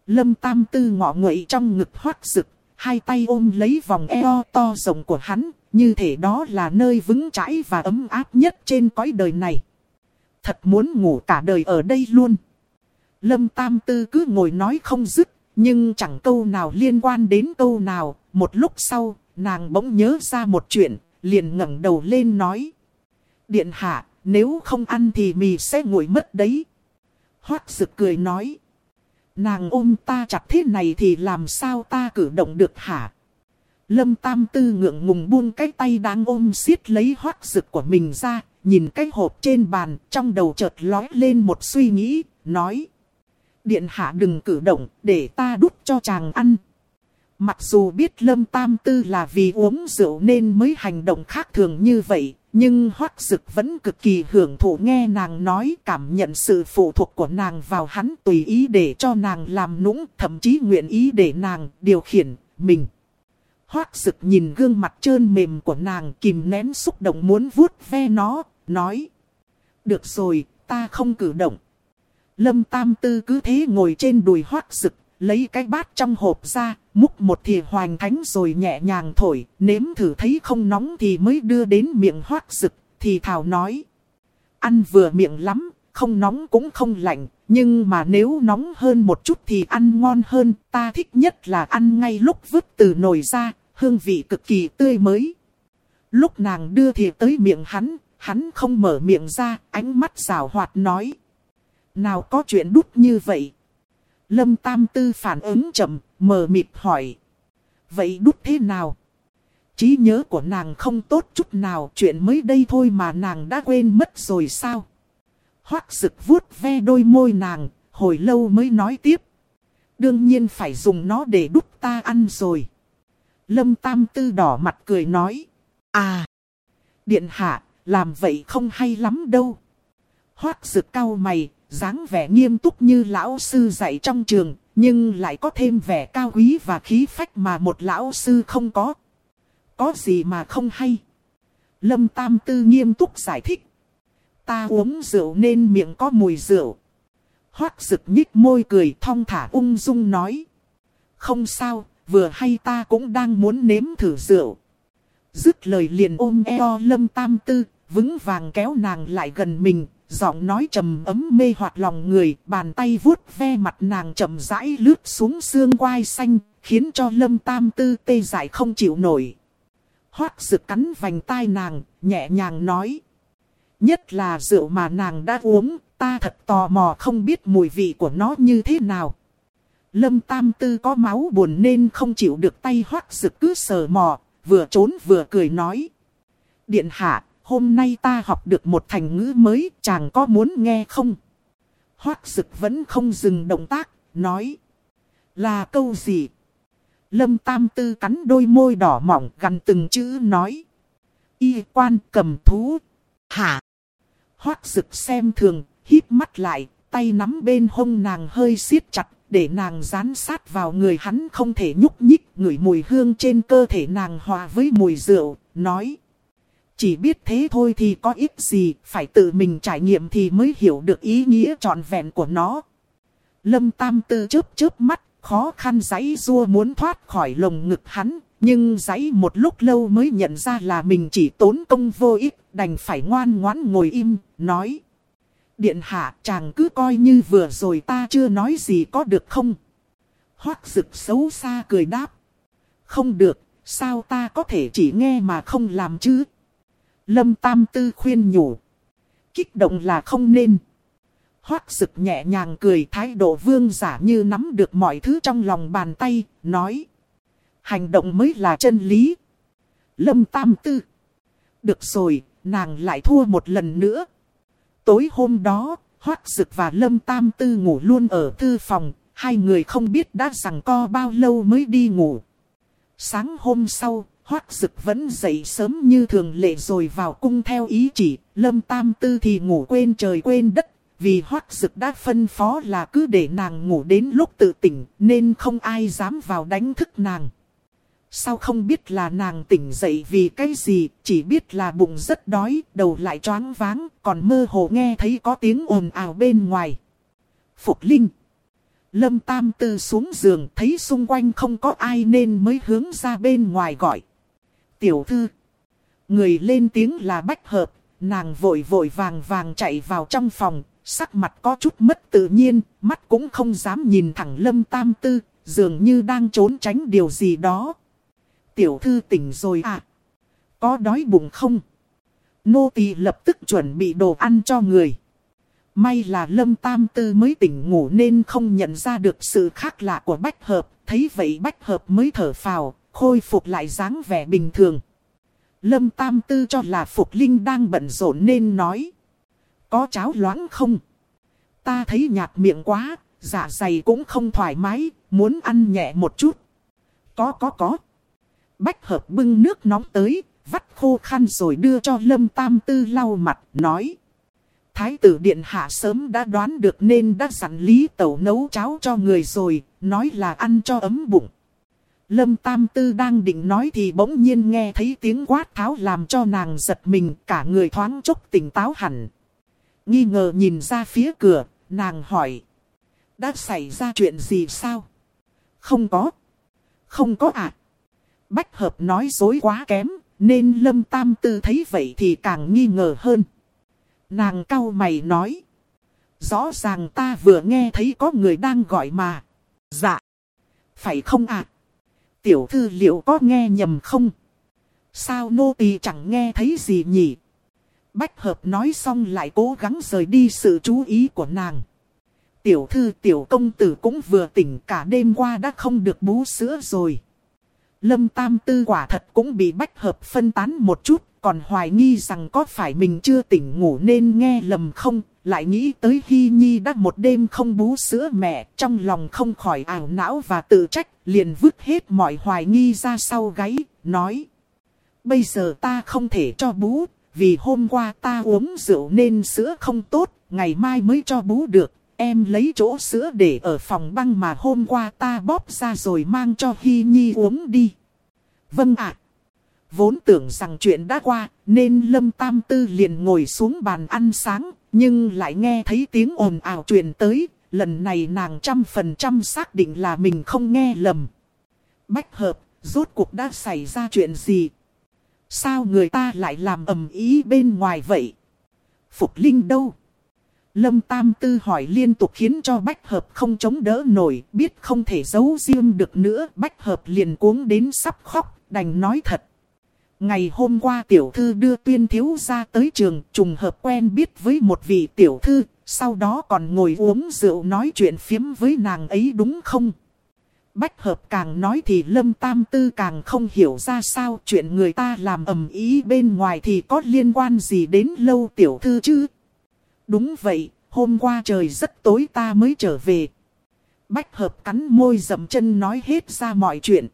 Lâm Tam Tư ngọ nguậy trong ngực hoác Sực hai tay ôm lấy vòng eo to rộng của hắn, như thể đó là nơi vững chãi và ấm áp nhất trên cõi đời này. Thật muốn ngủ cả đời ở đây luôn. Lâm Tam Tư cứ ngồi nói không dứt, nhưng chẳng câu nào liên quan đến câu nào. Một lúc sau, nàng bỗng nhớ ra một chuyện, liền ngẩng đầu lên nói. Điện hạ, nếu không ăn thì mì sẽ nguội mất đấy. Hoác sực cười nói. Nàng ôm ta chặt thế này thì làm sao ta cử động được hả? Lâm Tam Tư ngượng ngùng buông cái tay đang ôm siết lấy hoác rực của mình ra, nhìn cái hộp trên bàn, trong đầu chợt lói lên một suy nghĩ, nói. Điện hạ đừng cử động, để ta đút cho chàng ăn. Mặc dù biết Lâm Tam Tư là vì uống rượu nên mới hành động khác thường như vậy, nhưng Hoắc Dực vẫn cực kỳ hưởng thụ nghe nàng nói cảm nhận sự phụ thuộc của nàng vào hắn tùy ý để cho nàng làm nũng, thậm chí nguyện ý để nàng điều khiển mình. Hoắc Dực nhìn gương mặt trơn mềm của nàng kìm nén xúc động muốn vuốt ve nó, nói. Được rồi, ta không cử động. Lâm Tam Tư cứ thế ngồi trên đùi Hoắc Dực, lấy cái bát trong hộp ra, múc một thìa hoành thánh rồi nhẹ nhàng thổi, nếm thử thấy không nóng thì mới đưa đến miệng hoác rực, thì thảo nói. Ăn vừa miệng lắm, không nóng cũng không lạnh, nhưng mà nếu nóng hơn một chút thì ăn ngon hơn, ta thích nhất là ăn ngay lúc vứt từ nồi ra, hương vị cực kỳ tươi mới. Lúc nàng đưa thìa tới miệng hắn, hắn không mở miệng ra, ánh mắt rào hoạt nói. Nào có chuyện đút như vậy, Lâm Tam Tư phản ứng chậm, mờ mịt hỏi. Vậy đút thế nào? trí nhớ của nàng không tốt chút nào, chuyện mới đây thôi mà nàng đã quên mất rồi sao? Hoác sực vuốt ve đôi môi nàng, hồi lâu mới nói tiếp. Đương nhiên phải dùng nó để đút ta ăn rồi. Lâm Tam Tư đỏ mặt cười nói. À! Điện hạ, làm vậy không hay lắm đâu. Hoác sực cau mày, dáng vẻ nghiêm túc như lão sư dạy trong trường, nhưng lại có thêm vẻ cao quý và khí phách mà một lão sư không có. Có gì mà không hay? Lâm Tam Tư nghiêm túc giải thích. Ta uống rượu nên miệng có mùi rượu. Hoác rực nhích môi cười thong thả ung dung nói. Không sao, vừa hay ta cũng đang muốn nếm thử rượu. Dứt lời liền ôm eo Lâm Tam Tư, vững vàng kéo nàng lại gần mình, giọng nói trầm ấm mê hoặc lòng người, bàn tay vuốt ve mặt nàng chậm rãi lướt xuống xương quai xanh, khiến cho lâm tam tư tê dại không chịu nổi. Hoác rực cắn vành tai nàng, nhẹ nhàng nói. Nhất là rượu mà nàng đã uống, ta thật tò mò không biết mùi vị của nó như thế nào. Lâm tam tư có máu buồn nên không chịu được tay hoác rực cứ sờ mò, vừa trốn vừa cười nói. Điện hạ, hôm nay ta học được một thành ngữ mới, chàng có muốn nghe không? Hoác sực vẫn không dừng động tác, nói. Là câu gì? Lâm Tam Tư cắn đôi môi đỏ mỏng gần từng chữ nói. Y quan cầm thú. Hả? Hoác sực xem thường, hít mắt lại, tay nắm bên hông nàng hơi siết chặt, để nàng dán sát vào người hắn không thể nhúc nhích, ngửi mùi hương trên cơ thể nàng hòa với mùi rượu, nói. Chỉ biết thế thôi thì có ích gì, phải tự mình trải nghiệm thì mới hiểu được ý nghĩa trọn vẹn của nó. Lâm Tam Tư chớp chớp mắt, khó khăn giấy rua muốn thoát khỏi lồng ngực hắn, nhưng giấy một lúc lâu mới nhận ra là mình chỉ tốn công vô ích, đành phải ngoan ngoãn ngồi im, nói. Điện hạ chàng cứ coi như vừa rồi ta chưa nói gì có được không? Hoác rực xấu xa cười đáp. Không được, sao ta có thể chỉ nghe mà không làm chứ? Lâm Tam Tư khuyên nhủ. Kích động là không nên. Hoác sực nhẹ nhàng cười thái độ vương giả như nắm được mọi thứ trong lòng bàn tay, nói. Hành động mới là chân lý. Lâm Tam Tư. Được rồi, nàng lại thua một lần nữa. Tối hôm đó, Hoác Sực và Lâm Tam Tư ngủ luôn ở thư phòng, hai người không biết đã rằng co bao lâu mới đi ngủ. Sáng hôm sau, Hoác Dực vẫn dậy sớm như thường lệ rồi vào cung theo ý chỉ, Lâm Tam Tư thì ngủ quên trời quên đất, vì Hoác Dực đã phân phó là cứ để nàng ngủ đến lúc tự tỉnh, nên không ai dám vào đánh thức nàng. Sao không biết là nàng tỉnh dậy vì cái gì, chỉ biết là bụng rất đói, đầu lại choáng váng, còn mơ hồ nghe thấy có tiếng ồn ào bên ngoài. Phục Linh Lâm Tam Tư xuống giường thấy xung quanh không có ai nên mới hướng ra bên ngoài gọi tiểu thư. Người lên tiếng là bách hợp, nàng vội vội vàng vàng chạy vào trong phòng, sắc mặt có chút mất tự nhiên, mắt cũng không dám nhìn thẳng lâm tam tư, dường như đang trốn tránh điều gì đó. Tiểu thư tỉnh rồi à? Có đói bụng không? Nô tỳ lập tức chuẩn bị đồ ăn cho người. May là Lâm Tam Tư mới tỉnh ngủ nên không nhận ra được sự khác lạ của Bách Hợp. Thấy vậy Bách Hợp mới thở phào, khôi phục lại dáng vẻ bình thường. Lâm Tam Tư cho là Phục Linh đang bận rộn nên nói. Có cháo loãng không? Ta thấy nhạt miệng quá, dạ dày cũng không thoải mái, muốn ăn nhẹ một chút. Có có có. Bách hợp bưng nước nóng tới, vắt khô khăn rồi đưa cho Lâm Tam Tư lau mặt, nói. Thái tử Điện Hạ sớm đã đoán được nên đã dặn Lý Tẩu nấu cháo cho người rồi, nói là ăn cho ấm bụng. Lâm Tam Tư đang định nói thì bỗng nhiên nghe thấy tiếng quát tháo làm cho nàng giật mình cả người thoáng chốc tỉnh táo hẳn. Nghi ngờ nhìn ra phía cửa, nàng hỏi. Đã xảy ra chuyện gì sao? Không có. Không có ạ. À? Bách hợp nói dối quá kém, nên Lâm Tam Tư thấy vậy thì càng nghi ngờ hơn. Nàng cau mày nói. Rõ ràng ta vừa nghe thấy có người đang gọi mà. Dạ. Phải không ạ? À? Tiểu thư liệu có nghe nhầm không? Sao nô tỳ chẳng nghe thấy gì nhỉ? Bách hợp nói xong lại cố gắng rời đi sự chú ý của nàng. Tiểu thư tiểu công tử cũng vừa tỉnh cả đêm qua đã không được bú sữa rồi. Lâm Tam Tư quả thật cũng bị bách hợp phân tán một chút, còn hoài nghi rằng có phải mình chưa tỉnh ngủ nên nghe lầm không, lại nghĩ tới Hy Nhi đã một đêm không bú sữa mẹ, trong lòng không khỏi ảo não và tự trách, liền vứt hết mọi hoài nghi ra sau gáy, nói. Bây giờ ta không thể cho bú, vì hôm qua ta uống rượu nên sữa không tốt, ngày mai mới cho bú được. Em lấy chỗ sữa để ở phòng băng mà hôm qua ta bóp ra rồi mang cho Hy Nhi uống đi. Vâng ạ. Vốn tưởng rằng chuyện đã qua, nên Lâm Tam Tư liền ngồi xuống bàn ăn sáng, nhưng lại nghe thấy tiếng ồn ào truyền tới, lần này nàng trăm phần trăm xác định là mình không nghe lầm. Bách hợp, rốt cuộc đã xảy ra chuyện gì? Sao người ta lại làm ầm ý bên ngoài vậy? Phục Linh đâu? Lâm Tam Tư hỏi liên tục khiến cho Bách Hợp không chống đỡ nổi, biết không thể giấu riêng được nữa. Bách Hợp liền cuống đến sắp khóc, đành nói thật. Ngày hôm qua tiểu thư đưa tuyên thiếu ra tới trường, trùng hợp quen biết với một vị tiểu thư, sau đó còn ngồi uống rượu nói chuyện phiếm với nàng ấy đúng không? Bách hợp càng nói thì lâm tam tư càng không hiểu ra sao chuyện người ta làm ầm ý bên ngoài thì có liên quan gì đến lâu tiểu thư chứ. Đúng vậy, hôm qua trời rất tối ta mới trở về. Bách hợp cắn môi dầm chân nói hết ra mọi chuyện.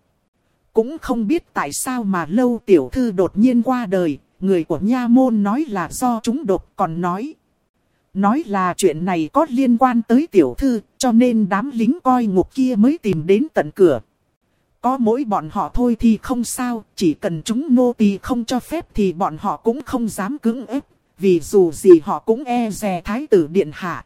Cũng không biết tại sao mà lâu tiểu thư đột nhiên qua đời, người của nha môn nói là do chúng đột còn nói. Nói là chuyện này có liên quan tới tiểu thư, cho nên đám lính coi ngục kia mới tìm đến tận cửa. Có mỗi bọn họ thôi thì không sao, chỉ cần chúng nô tỳ không cho phép thì bọn họ cũng không dám cứng ép, vì dù gì họ cũng e dè thái tử điện hạ.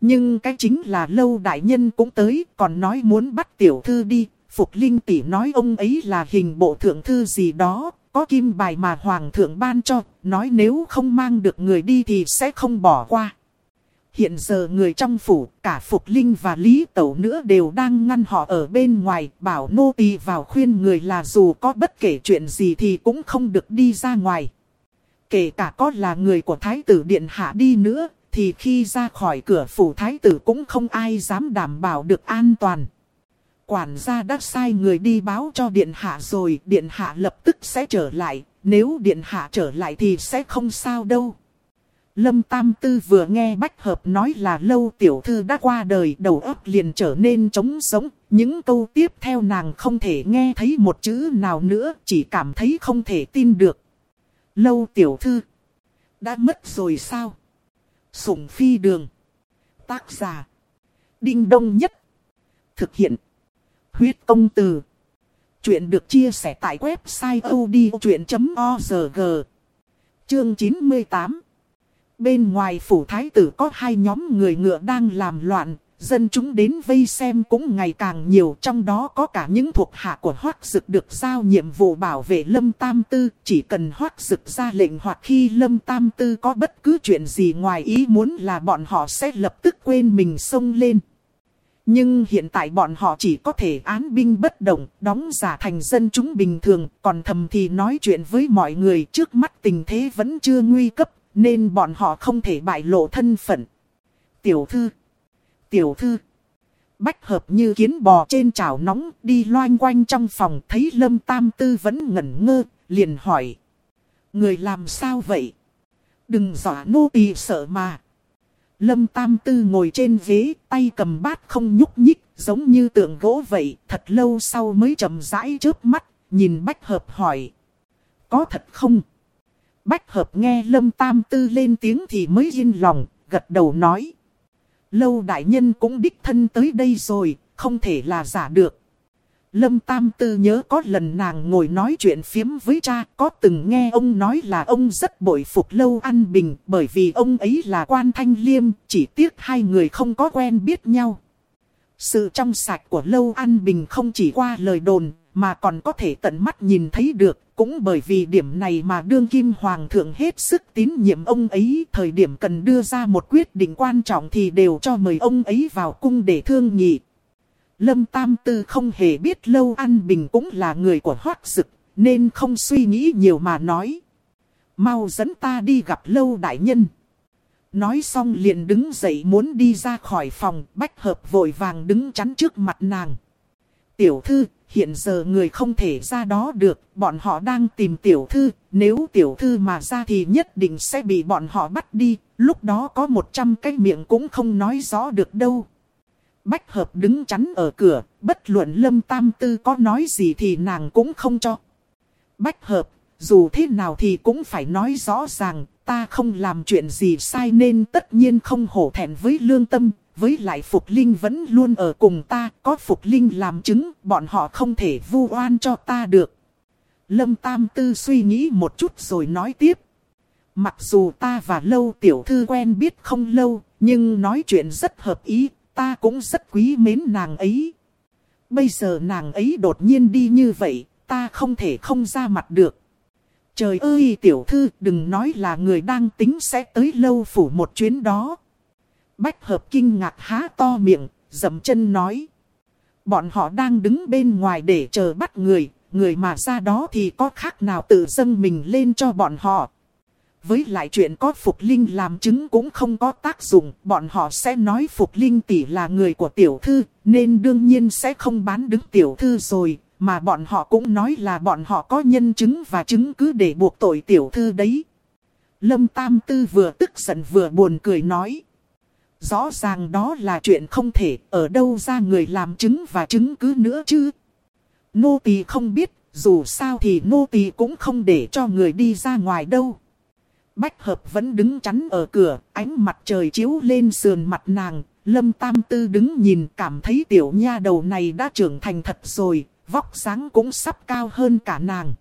Nhưng cái chính là lâu đại nhân cũng tới, còn nói muốn bắt tiểu thư đi, Phục Linh tỷ nói ông ấy là hình bộ thượng thư gì đó, có kim bài mà hoàng thượng ban cho, nói nếu không mang được người đi thì sẽ không bỏ qua. Hiện giờ người trong phủ, cả Phục Linh và Lý Tẩu nữa đều đang ngăn họ ở bên ngoài, bảo nô tỳ vào khuyên người là dù có bất kể chuyện gì thì cũng không được đi ra ngoài. Kể cả có là người của Thái tử Điện Hạ đi nữa, thì khi ra khỏi cửa phủ Thái tử cũng không ai dám đảm bảo được an toàn. Quản gia đã sai người đi báo cho Điện Hạ rồi, Điện Hạ lập tức sẽ trở lại, nếu Điện Hạ trở lại thì sẽ không sao đâu. Lâm Tam Tư vừa nghe Bách Hợp nói là lâu tiểu thư đã qua đời đầu óc liền trở nên trống sống. Những câu tiếp theo nàng không thể nghe thấy một chữ nào nữa, chỉ cảm thấy không thể tin được. Lâu tiểu thư đã mất rồi sao? Sủng phi đường. Tác giả. Đinh đông nhất. Thực hiện. Huyết công từ. Chuyện được chia sẻ tại website odchuyện.org. Chương 98 Bên ngoài phủ thái tử có hai nhóm người ngựa đang làm loạn, dân chúng đến vây xem cũng ngày càng nhiều. Trong đó có cả những thuộc hạ của Hoác Dực được giao nhiệm vụ bảo vệ Lâm Tam Tư. Chỉ cần Hoác Dực ra lệnh hoặc khi Lâm Tam Tư có bất cứ chuyện gì ngoài ý muốn là bọn họ sẽ lập tức quên mình xông lên. Nhưng hiện tại bọn họ chỉ có thể án binh bất động, đóng giả thành dân chúng bình thường, còn thầm thì nói chuyện với mọi người trước mắt tình thế vẫn chưa nguy cấp, nên bọn họ không thể bại lộ thân phận. Tiểu thư, tiểu thư. Bách hợp như kiến bò trên chảo nóng đi loanh quanh trong phòng thấy Lâm Tam Tư vẫn ngẩn ngơ, liền hỏi. Người làm sao vậy? Đừng dọa nô tỳ sợ mà. Lâm Tam Tư ngồi trên ghế, tay cầm bát không nhúc nhích, giống như tượng gỗ vậy, thật lâu sau mới chậm rãi chớp mắt, nhìn Bách Hợp hỏi. Có thật không? Bách Hợp nghe Lâm Tam Tư lên tiếng thì mới yên lòng, gật đầu nói. Lâu đại nhân cũng đích thân tới đây rồi, không thể là giả được. Lâm Tam Tư nhớ có lần nàng ngồi nói chuyện phiếm với cha, có từng nghe ông nói là ông rất bội phục Lâu An Bình, bởi vì ông ấy là quan thanh liêm, chỉ tiếc hai người không có quen biết nhau. Sự trong sạch của Lâu An Bình không chỉ qua lời đồn, mà còn có thể tận mắt nhìn thấy được, cũng bởi vì điểm này mà đương kim hoàng thượng hết sức tín nhiệm ông ấy, thời điểm cần đưa ra một quyết định quan trọng thì đều cho mời ông ấy vào cung để thương nghị. Lâm Tam Tư không hề biết Lâu An Bình cũng là người của hoác dực, nên không suy nghĩ nhiều mà nói. Mau dẫn ta đi gặp Lâu Đại Nhân. Nói xong liền đứng dậy muốn đi ra khỏi phòng, bách hợp vội vàng đứng chắn trước mặt nàng. Tiểu thư, hiện giờ người không thể ra đó được, bọn họ đang tìm tiểu thư, nếu tiểu thư mà ra thì nhất định sẽ bị bọn họ bắt đi, lúc đó có một trăm cái miệng cũng không nói rõ được đâu. Bách hợp đứng chắn ở cửa, bất luận lâm tam tư có nói gì thì nàng cũng không cho. Bách hợp, dù thế nào thì cũng phải nói rõ ràng, ta không làm chuyện gì sai nên tất nhiên không hổ thẹn với lương tâm, với lại Phục Linh vẫn luôn ở cùng ta, có Phục Linh làm chứng, bọn họ không thể vu oan cho ta được. Lâm Tam Tư suy nghĩ một chút rồi nói tiếp. Mặc dù ta và Lâu Tiểu Thư quen biết không lâu, nhưng nói chuyện rất hợp ý, ta cũng rất quý mến nàng ấy. Bây giờ nàng ấy đột nhiên đi như vậy, ta không thể không ra mặt được. Trời ơi tiểu thư đừng nói là người đang tính sẽ tới lâu phủ một chuyến đó. Bách hợp kinh ngạc há to miệng, dầm chân nói. Bọn họ đang đứng bên ngoài để chờ bắt người, người mà ra đó thì có khác nào tự dâng mình lên cho bọn họ. Với lại chuyện có Phục Linh làm chứng cũng không có tác dụng, bọn họ sẽ nói Phục Linh tỷ là người của tiểu thư, nên đương nhiên sẽ không bán đứng tiểu thư rồi, mà bọn họ cũng nói là bọn họ có nhân chứng và chứng cứ để buộc tội tiểu thư đấy. Lâm Tam Tư vừa tức giận vừa buồn cười nói. Rõ ràng đó là chuyện không thể, ở đâu ra người làm chứng và chứng cứ nữa chứ. Nô tỳ không biết, dù sao thì nô tỳ cũng không để cho người đi ra ngoài đâu. Bách hợp vẫn đứng chắn ở cửa, ánh mặt trời chiếu lên sườn mặt nàng. Lâm Tam Tư đứng nhìn cảm thấy tiểu nha đầu này đã trưởng thành thật rồi, vóc dáng cũng sắp cao hơn cả nàng.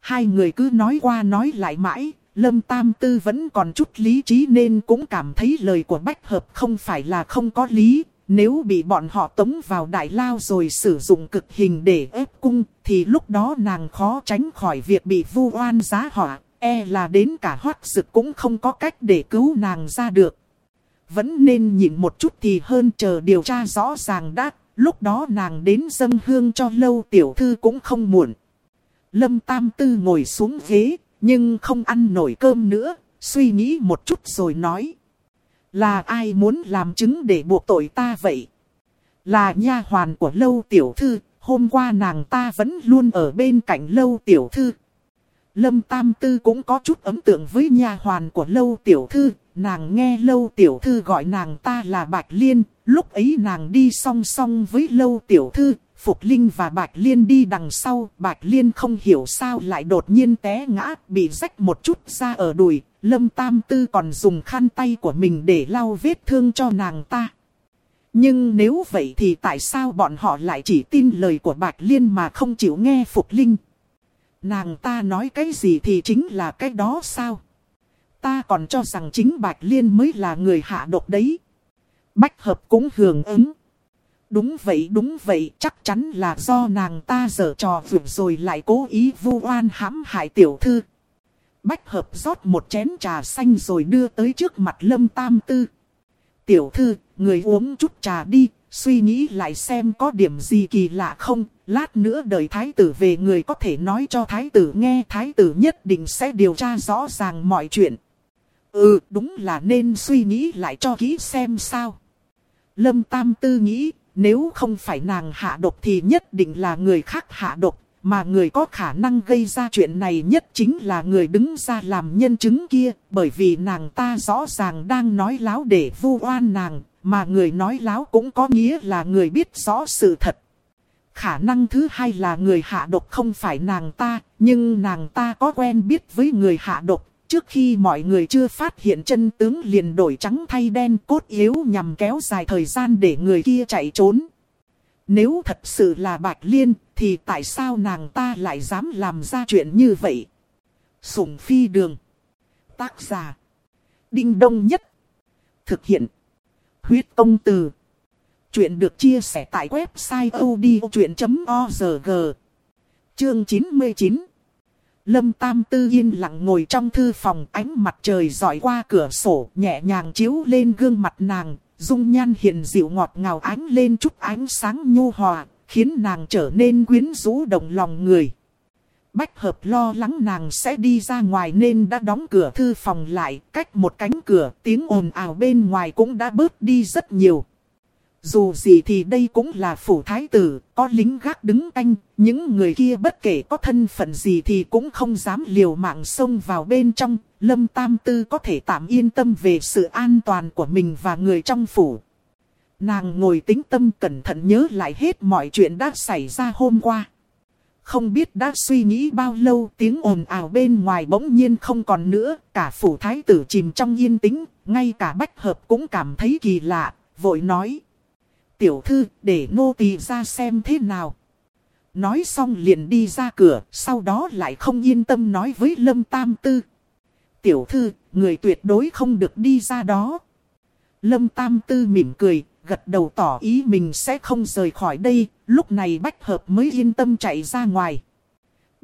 Hai người cứ nói qua nói lại mãi, Lâm Tam Tư vẫn còn chút lý trí nên cũng cảm thấy lời của Bách Hợp không phải là không có lý. Nếu bị bọn họ tống vào đại lao rồi sử dụng cực hình để ép cung, thì lúc đó nàng khó tránh khỏi việc bị vu oan giá họa, e là đến cả hoác rực cũng không có cách để cứu nàng ra được. Vẫn nên nhịn một chút thì hơn chờ điều tra rõ ràng đã, lúc đó nàng đến dâng hương cho lâu tiểu thư cũng không muộn. Lâm Tam Tư ngồi xuống ghế, nhưng không ăn nổi cơm nữa, suy nghĩ một chút rồi nói. Là ai muốn làm chứng để buộc tội ta vậy? Là nha hoàn của lâu tiểu thư, hôm qua nàng ta vẫn luôn ở bên cạnh lâu tiểu thư. Lâm Tam Tư cũng có chút ấn tượng với nha hoàn của lâu tiểu thư, nàng nghe lâu tiểu thư gọi nàng ta là Bạch Liên, lúc ấy nàng đi song song với lâu tiểu thư, Phục Linh và Bạch Liên đi đằng sau, Bạch Liên không hiểu sao lại đột nhiên té ngã, bị rách một chút ra ở đùi, Lâm Tam Tư còn dùng khăn tay của mình để lau vết thương cho nàng ta. Nhưng nếu vậy thì tại sao bọn họ lại chỉ tin lời của Bạch Liên mà không chịu nghe Phục Linh? Nàng ta nói cái gì thì chính là cái đó sao? Ta còn cho rằng chính Bạch Liên mới là người hạ độc đấy. Bách hợp cũng hưởng ứng. Đúng vậy đúng vậy chắc chắn là do nàng ta dở trò vượt rồi lại cố ý vu oan hãm hại tiểu thư. Bách hợp rót một chén trà xanh rồi đưa tới trước mặt lâm tam tư. Tiểu thư, người uống chút trà đi, suy nghĩ lại xem có điểm gì kỳ lạ không. Lát nữa đợi thái tử về người có thể nói cho thái tử nghe thái tử nhất định sẽ điều tra rõ ràng mọi chuyện. Ừ, đúng là nên suy nghĩ lại cho kỹ xem sao. Lâm Tam Tư nghĩ, nếu không phải nàng hạ độc thì nhất định là người khác hạ độc. Mà người có khả năng gây ra chuyện này nhất chính là người đứng ra làm nhân chứng kia. Bởi vì nàng ta rõ ràng đang nói láo để vu oan nàng. Mà người nói láo cũng có nghĩa là người biết rõ sự thật. Khả năng thứ hai là người hạ độc không phải nàng ta, nhưng nàng ta có quen biết với người hạ độc. Trước khi mọi người chưa phát hiện chân tướng liền đổi trắng thay đen cốt yếu nhằm kéo dài thời gian để người kia chạy trốn. Nếu thật sự là Bạch Liên, thì tại sao nàng ta lại dám làm ra chuyện như vậy? Sủng phi đường. Tác giả. Đinh đông nhất. Thực hiện. Huyết công từ. Chuyện được chia sẻ tại website odchuyện.org. Chương 99. Lâm Tam Tư yên lặng ngồi trong thư phòng ánh mặt trời dọi qua cửa sổ nhẹ nhàng chiếu lên gương mặt nàng, dung nhan hiền dịu ngọt ngào ánh lên chút ánh sáng nhu hòa, khiến nàng trở nên quyến rũ động lòng người. Bách hợp lo lắng nàng sẽ đi ra ngoài nên đã đóng cửa thư phòng lại, cách một cánh cửa, tiếng ồn ào bên ngoài cũng đã bớt đi rất nhiều. Dù gì thì đây cũng là phủ thái tử, có lính gác đứng canh, những người kia bất kể có thân phận gì thì cũng không dám liều mạng xông vào bên trong. Lâm Tam Tư có thể tạm yên tâm về sự an toàn của mình và người trong phủ. Nàng ngồi tính tâm cẩn thận nhớ lại hết mọi chuyện đã xảy ra hôm qua. Không biết đã suy nghĩ bao lâu tiếng ồn ào bên ngoài bỗng nhiên không còn nữa, cả phủ thái tử chìm trong yên tĩnh, ngay cả bách hợp cũng cảm thấy kỳ lạ, vội nói tiểu thư để nô tỳ ra xem thế nào. Nói xong liền đi ra cửa, sau đó lại không yên tâm nói với Lâm Tam Tư. Tiểu thư, người tuyệt đối không được đi ra đó. Lâm Tam Tư mỉm cười, gật đầu tỏ ý mình sẽ không rời khỏi đây, lúc này Bách Hợp mới yên tâm chạy ra ngoài.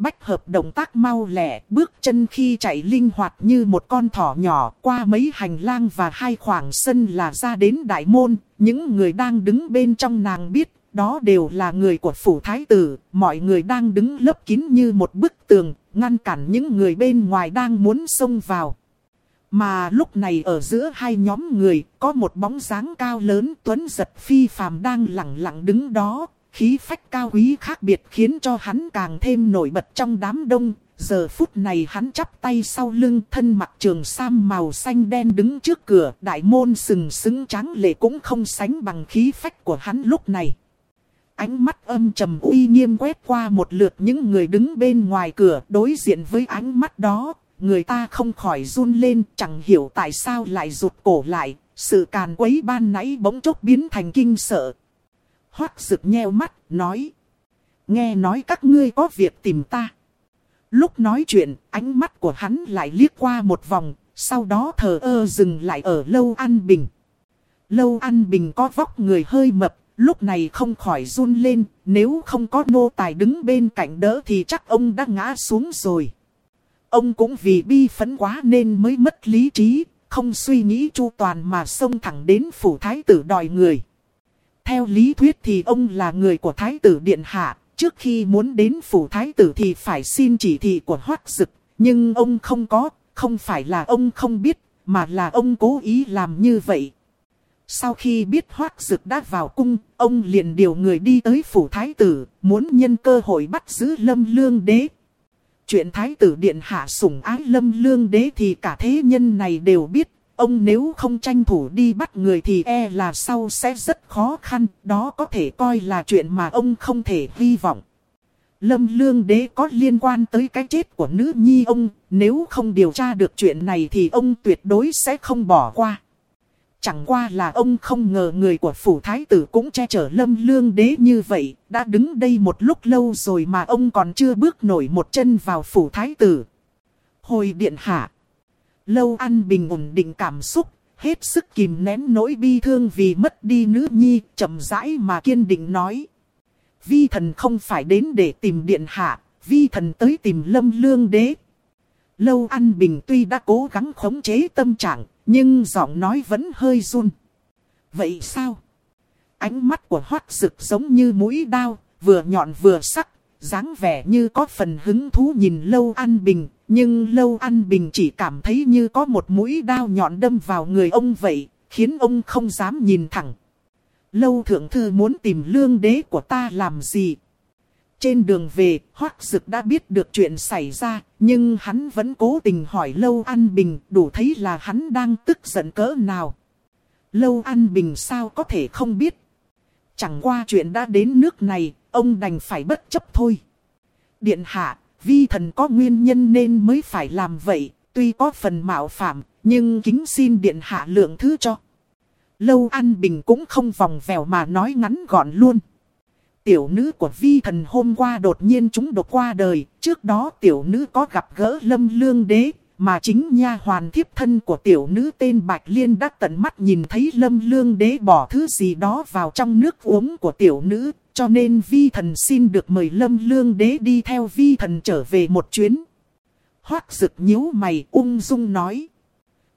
Bách hợp động tác mau lẹ, bước chân khi chạy linh hoạt như một con thỏ nhỏ qua mấy hành lang và hai khoảng sân là ra đến đại môn. Những người đang đứng bên trong nàng biết, đó đều là người của phủ thái tử. Mọi người đang đứng lấp kín như một bức tường, ngăn cản những người bên ngoài đang muốn xông vào. Mà lúc này ở giữa hai nhóm người, có một bóng dáng cao lớn tuấn giật phi phàm đang lặng lặng đứng đó, Khí phách cao quý khác biệt khiến cho hắn càng thêm nổi bật trong đám đông. Giờ phút này hắn chắp tay sau lưng thân mặc trường sam màu xanh đen đứng trước cửa. Đại môn sừng sững trắng lệ cũng không sánh bằng khí phách của hắn lúc này. Ánh mắt âm trầm uy nghiêm quét qua một lượt những người đứng bên ngoài cửa đối diện với ánh mắt đó. Người ta không khỏi run lên chẳng hiểu tại sao lại rụt cổ lại. Sự càn quấy ban nãy bỗng chốc biến thành kinh sợ hoác rực nheo mắt, nói. Nghe nói các ngươi có việc tìm ta. Lúc nói chuyện, ánh mắt của hắn lại liếc qua một vòng, sau đó thờ ơ dừng lại ở lâu an bình. Lâu an bình có vóc người hơi mập, lúc này không khỏi run lên, nếu không có nô tài đứng bên cạnh đỡ thì chắc ông đã ngã xuống rồi. Ông cũng vì bi phấn quá nên mới mất lý trí, không suy nghĩ chu toàn mà xông thẳng đến phủ thái tử đòi người. Theo lý thuyết thì ông là người của Thái tử Điện Hạ, trước khi muốn đến phủ Thái tử thì phải xin chỉ thị của Hoác Dực, nhưng ông không có, không phải là ông không biết, mà là ông cố ý làm như vậy. Sau khi biết Hoác Dực đã vào cung, ông liền điều người đi tới phủ Thái tử, muốn nhân cơ hội bắt giữ Lâm Lương Đế. Chuyện Thái tử Điện Hạ sủng ái Lâm Lương Đế thì cả thế nhân này đều biết, Ông nếu không tranh thủ đi bắt người thì e là sau sẽ rất khó khăn, đó có thể coi là chuyện mà ông không thể hy vọng. Lâm Lương Đế có liên quan tới cái chết của nữ nhi ông, nếu không điều tra được chuyện này thì ông tuyệt đối sẽ không bỏ qua. Chẳng qua là ông không ngờ người của phủ thái tử cũng che chở lâm lương đế như vậy, đã đứng đây một lúc lâu rồi mà ông còn chưa bước nổi một chân vào phủ thái tử. Hồi điện hạ. Lâu ăn bình ổn định cảm xúc, hết sức kìm nén nỗi bi thương vì mất đi nữ nhi, chậm rãi mà kiên định nói. Vi thần không phải đến để tìm điện hạ, vi thần tới tìm lâm lương đế. Lâu ăn bình tuy đã cố gắng khống chế tâm trạng, nhưng giọng nói vẫn hơi run. Vậy sao? Ánh mắt của hoác rực giống như mũi đao, vừa nhọn vừa sắc, dáng vẻ như có phần hứng thú nhìn Lâu An Bình, nhưng Lâu An Bình chỉ cảm thấy như có một mũi đao nhọn đâm vào người ông vậy, khiến ông không dám nhìn thẳng. Lâu Thượng Thư muốn tìm lương đế của ta làm gì? Trên đường về, Hoác Dực đã biết được chuyện xảy ra, nhưng hắn vẫn cố tình hỏi Lâu An Bình đủ thấy là hắn đang tức giận cỡ nào. Lâu An Bình sao có thể không biết. Chẳng qua chuyện đã đến nước này, ông đành phải bất chấp thôi. Điện hạ, vi thần có nguyên nhân nên mới phải làm vậy, tuy có phần mạo phạm, nhưng kính xin điện hạ lượng thứ cho. Lâu An Bình cũng không vòng vèo mà nói ngắn gọn luôn. Tiểu nữ của vi thần hôm qua đột nhiên chúng đột qua đời, trước đó tiểu nữ có gặp gỡ lâm lương đế, mà chính nha hoàn thiếp thân của tiểu nữ tên Bạch Liên đã tận mắt nhìn thấy lâm lương đế bỏ thứ gì đó vào trong nước uống của tiểu nữ, cho nên vi thần xin được mời lâm lương đế đi theo vi thần trở về một chuyến. Hoác rực nhíu mày ung dung nói.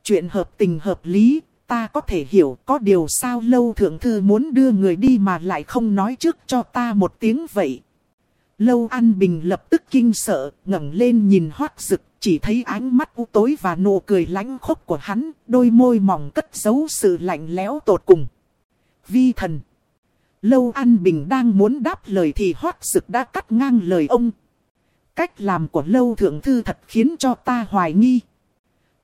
Chuyện hợp tình hợp lý, ta có thể hiểu có điều sao lâu thượng thư muốn đưa người đi mà lại không nói trước cho ta một tiếng vậy. Lâu An Bình lập tức kinh sợ, ngẩng lên nhìn hoác rực, chỉ thấy ánh mắt u tối và nụ cười lánh khốc của hắn, đôi môi mỏng cất giấu sự lạnh lẽo tột cùng. Vi thần. Lâu An Bình đang muốn đáp lời thì hoác rực đã cắt ngang lời ông. Cách làm của Lâu Thượng Thư thật khiến cho ta hoài nghi.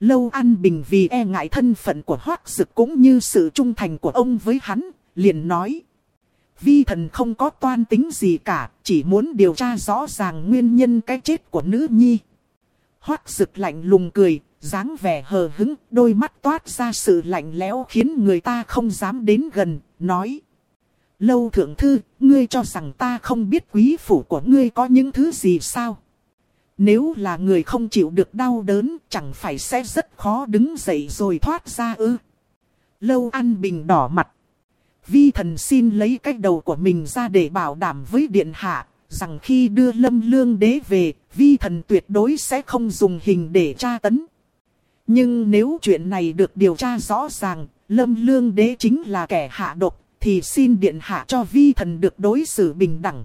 Lâu An Bình vì e ngại thân phận của Hoác Dực cũng như sự trung thành của ông với hắn, liền nói. Vi thần không có toan tính gì cả, chỉ muốn điều tra rõ ràng nguyên nhân cái chết của nữ nhi. Hoác Dực lạnh lùng cười, dáng vẻ hờ hứng, đôi mắt toát ra sự lạnh lẽo khiến người ta không dám đến gần, nói. Lâu thượng thư, ngươi cho rằng ta không biết quý phủ của ngươi có những thứ gì sao? Nếu là người không chịu được đau đớn, chẳng phải sẽ rất khó đứng dậy rồi thoát ra ư. Lâu ăn bình đỏ mặt. Vi thần xin lấy cái đầu của mình ra để bảo đảm với điện hạ, rằng khi đưa lâm lương đế về, vi thần tuyệt đối sẽ không dùng hình để tra tấn. Nhưng nếu chuyện này được điều tra rõ ràng, lâm lương đế chính là kẻ hạ độc, thì xin điện hạ cho vi thần được đối xử bình đẳng.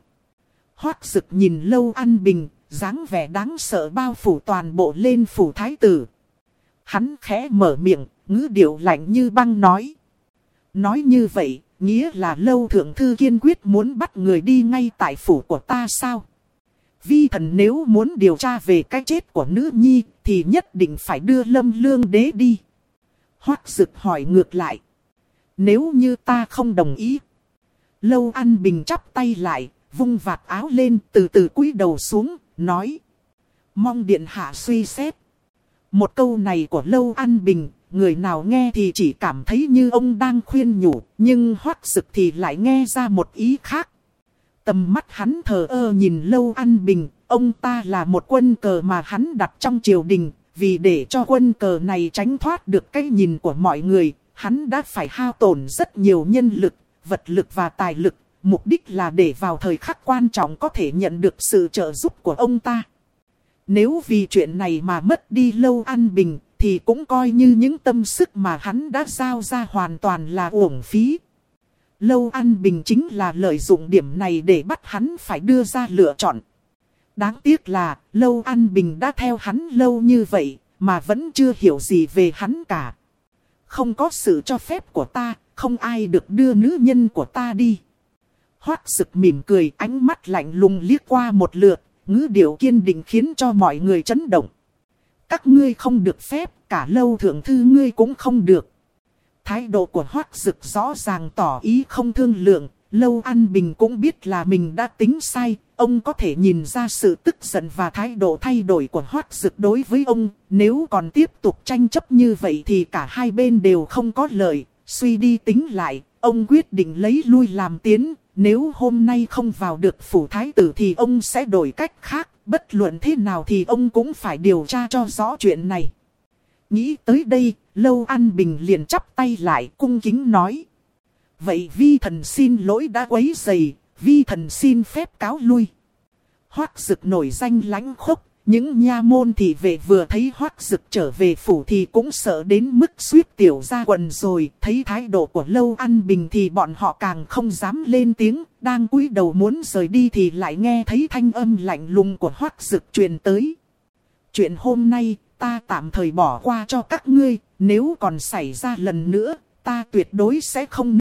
Hoác sực nhìn lâu an bình, dáng vẻ đáng sợ bao phủ toàn bộ lên phủ thái tử. Hắn khẽ mở miệng, ngữ điệu lạnh như băng nói. Nói như vậy, nghĩa là lâu thượng thư kiên quyết muốn bắt người đi ngay tại phủ của ta sao? Vi thần nếu muốn điều tra về cái chết của nữ nhi, thì nhất định phải đưa lâm lương đế đi. Hoác dực hỏi ngược lại. Nếu như ta không đồng ý. Lâu ăn bình chắp tay lại, vung vạt áo lên từ từ cúi đầu xuống, nói. Mong điện hạ suy xét. Một câu này của Lâu An Bình, người nào nghe thì chỉ cảm thấy như ông đang khuyên nhủ, nhưng hoác sực thì lại nghe ra một ý khác. Tầm mắt hắn thờ ơ nhìn Lâu An Bình, ông ta là một quân cờ mà hắn đặt trong triều đình, vì để cho quân cờ này tránh thoát được cái nhìn của mọi người, hắn đã phải hao tổn rất nhiều nhân lực, vật lực và tài lực mục đích là để vào thời khắc quan trọng có thể nhận được sự trợ giúp của ông ta. Nếu vì chuyện này mà mất đi lâu an bình, thì cũng coi như những tâm sức mà hắn đã giao ra hoàn toàn là uổng phí. Lâu an bình chính là lợi dụng điểm này để bắt hắn phải đưa ra lựa chọn. Đáng tiếc là, lâu an bình đã theo hắn lâu như vậy, mà vẫn chưa hiểu gì về hắn cả. Không có sự cho phép của ta, không ai được đưa nữ nhân của ta đi. Hoác sực mỉm cười ánh mắt lạnh lùng liếc qua một lượt, ngữ điệu kiên định khiến cho mọi người chấn động. Các ngươi không được phép, cả lâu thượng thư ngươi cũng không được. Thái độ của hoác sực rõ ràng tỏ ý không thương lượng, lâu an bình cũng biết là mình đã tính sai, ông có thể nhìn ra sự tức giận và thái độ thay đổi của hoác sực đối với ông. Nếu còn tiếp tục tranh chấp như vậy thì cả hai bên đều không có lợi, suy đi tính lại, ông quyết định lấy lui làm tiến, nếu hôm nay không vào được phủ thái tử thì ông sẽ đổi cách khác, bất luận thế nào thì ông cũng phải điều tra cho rõ chuyện này. Nghĩ tới đây, Lâu An Bình liền chắp tay lại cung kính nói. Vậy vi thần xin lỗi đã quấy dày, vi thần xin phép cáo lui. Hoác rực nổi danh lánh khốc, những nha môn thị vệ vừa thấy hoác dực trở về phủ thì cũng sợ đến mức suýt tiểu ra quần rồi. Thấy thái độ của lâu ăn bình thì bọn họ càng không dám lên tiếng. Đang cúi đầu muốn rời đi thì lại nghe thấy thanh âm lạnh lùng của hoác dực truyền tới. Chuyện hôm nay, ta tạm thời bỏ qua cho các ngươi. Nếu còn xảy ra lần nữa, ta tuyệt đối sẽ không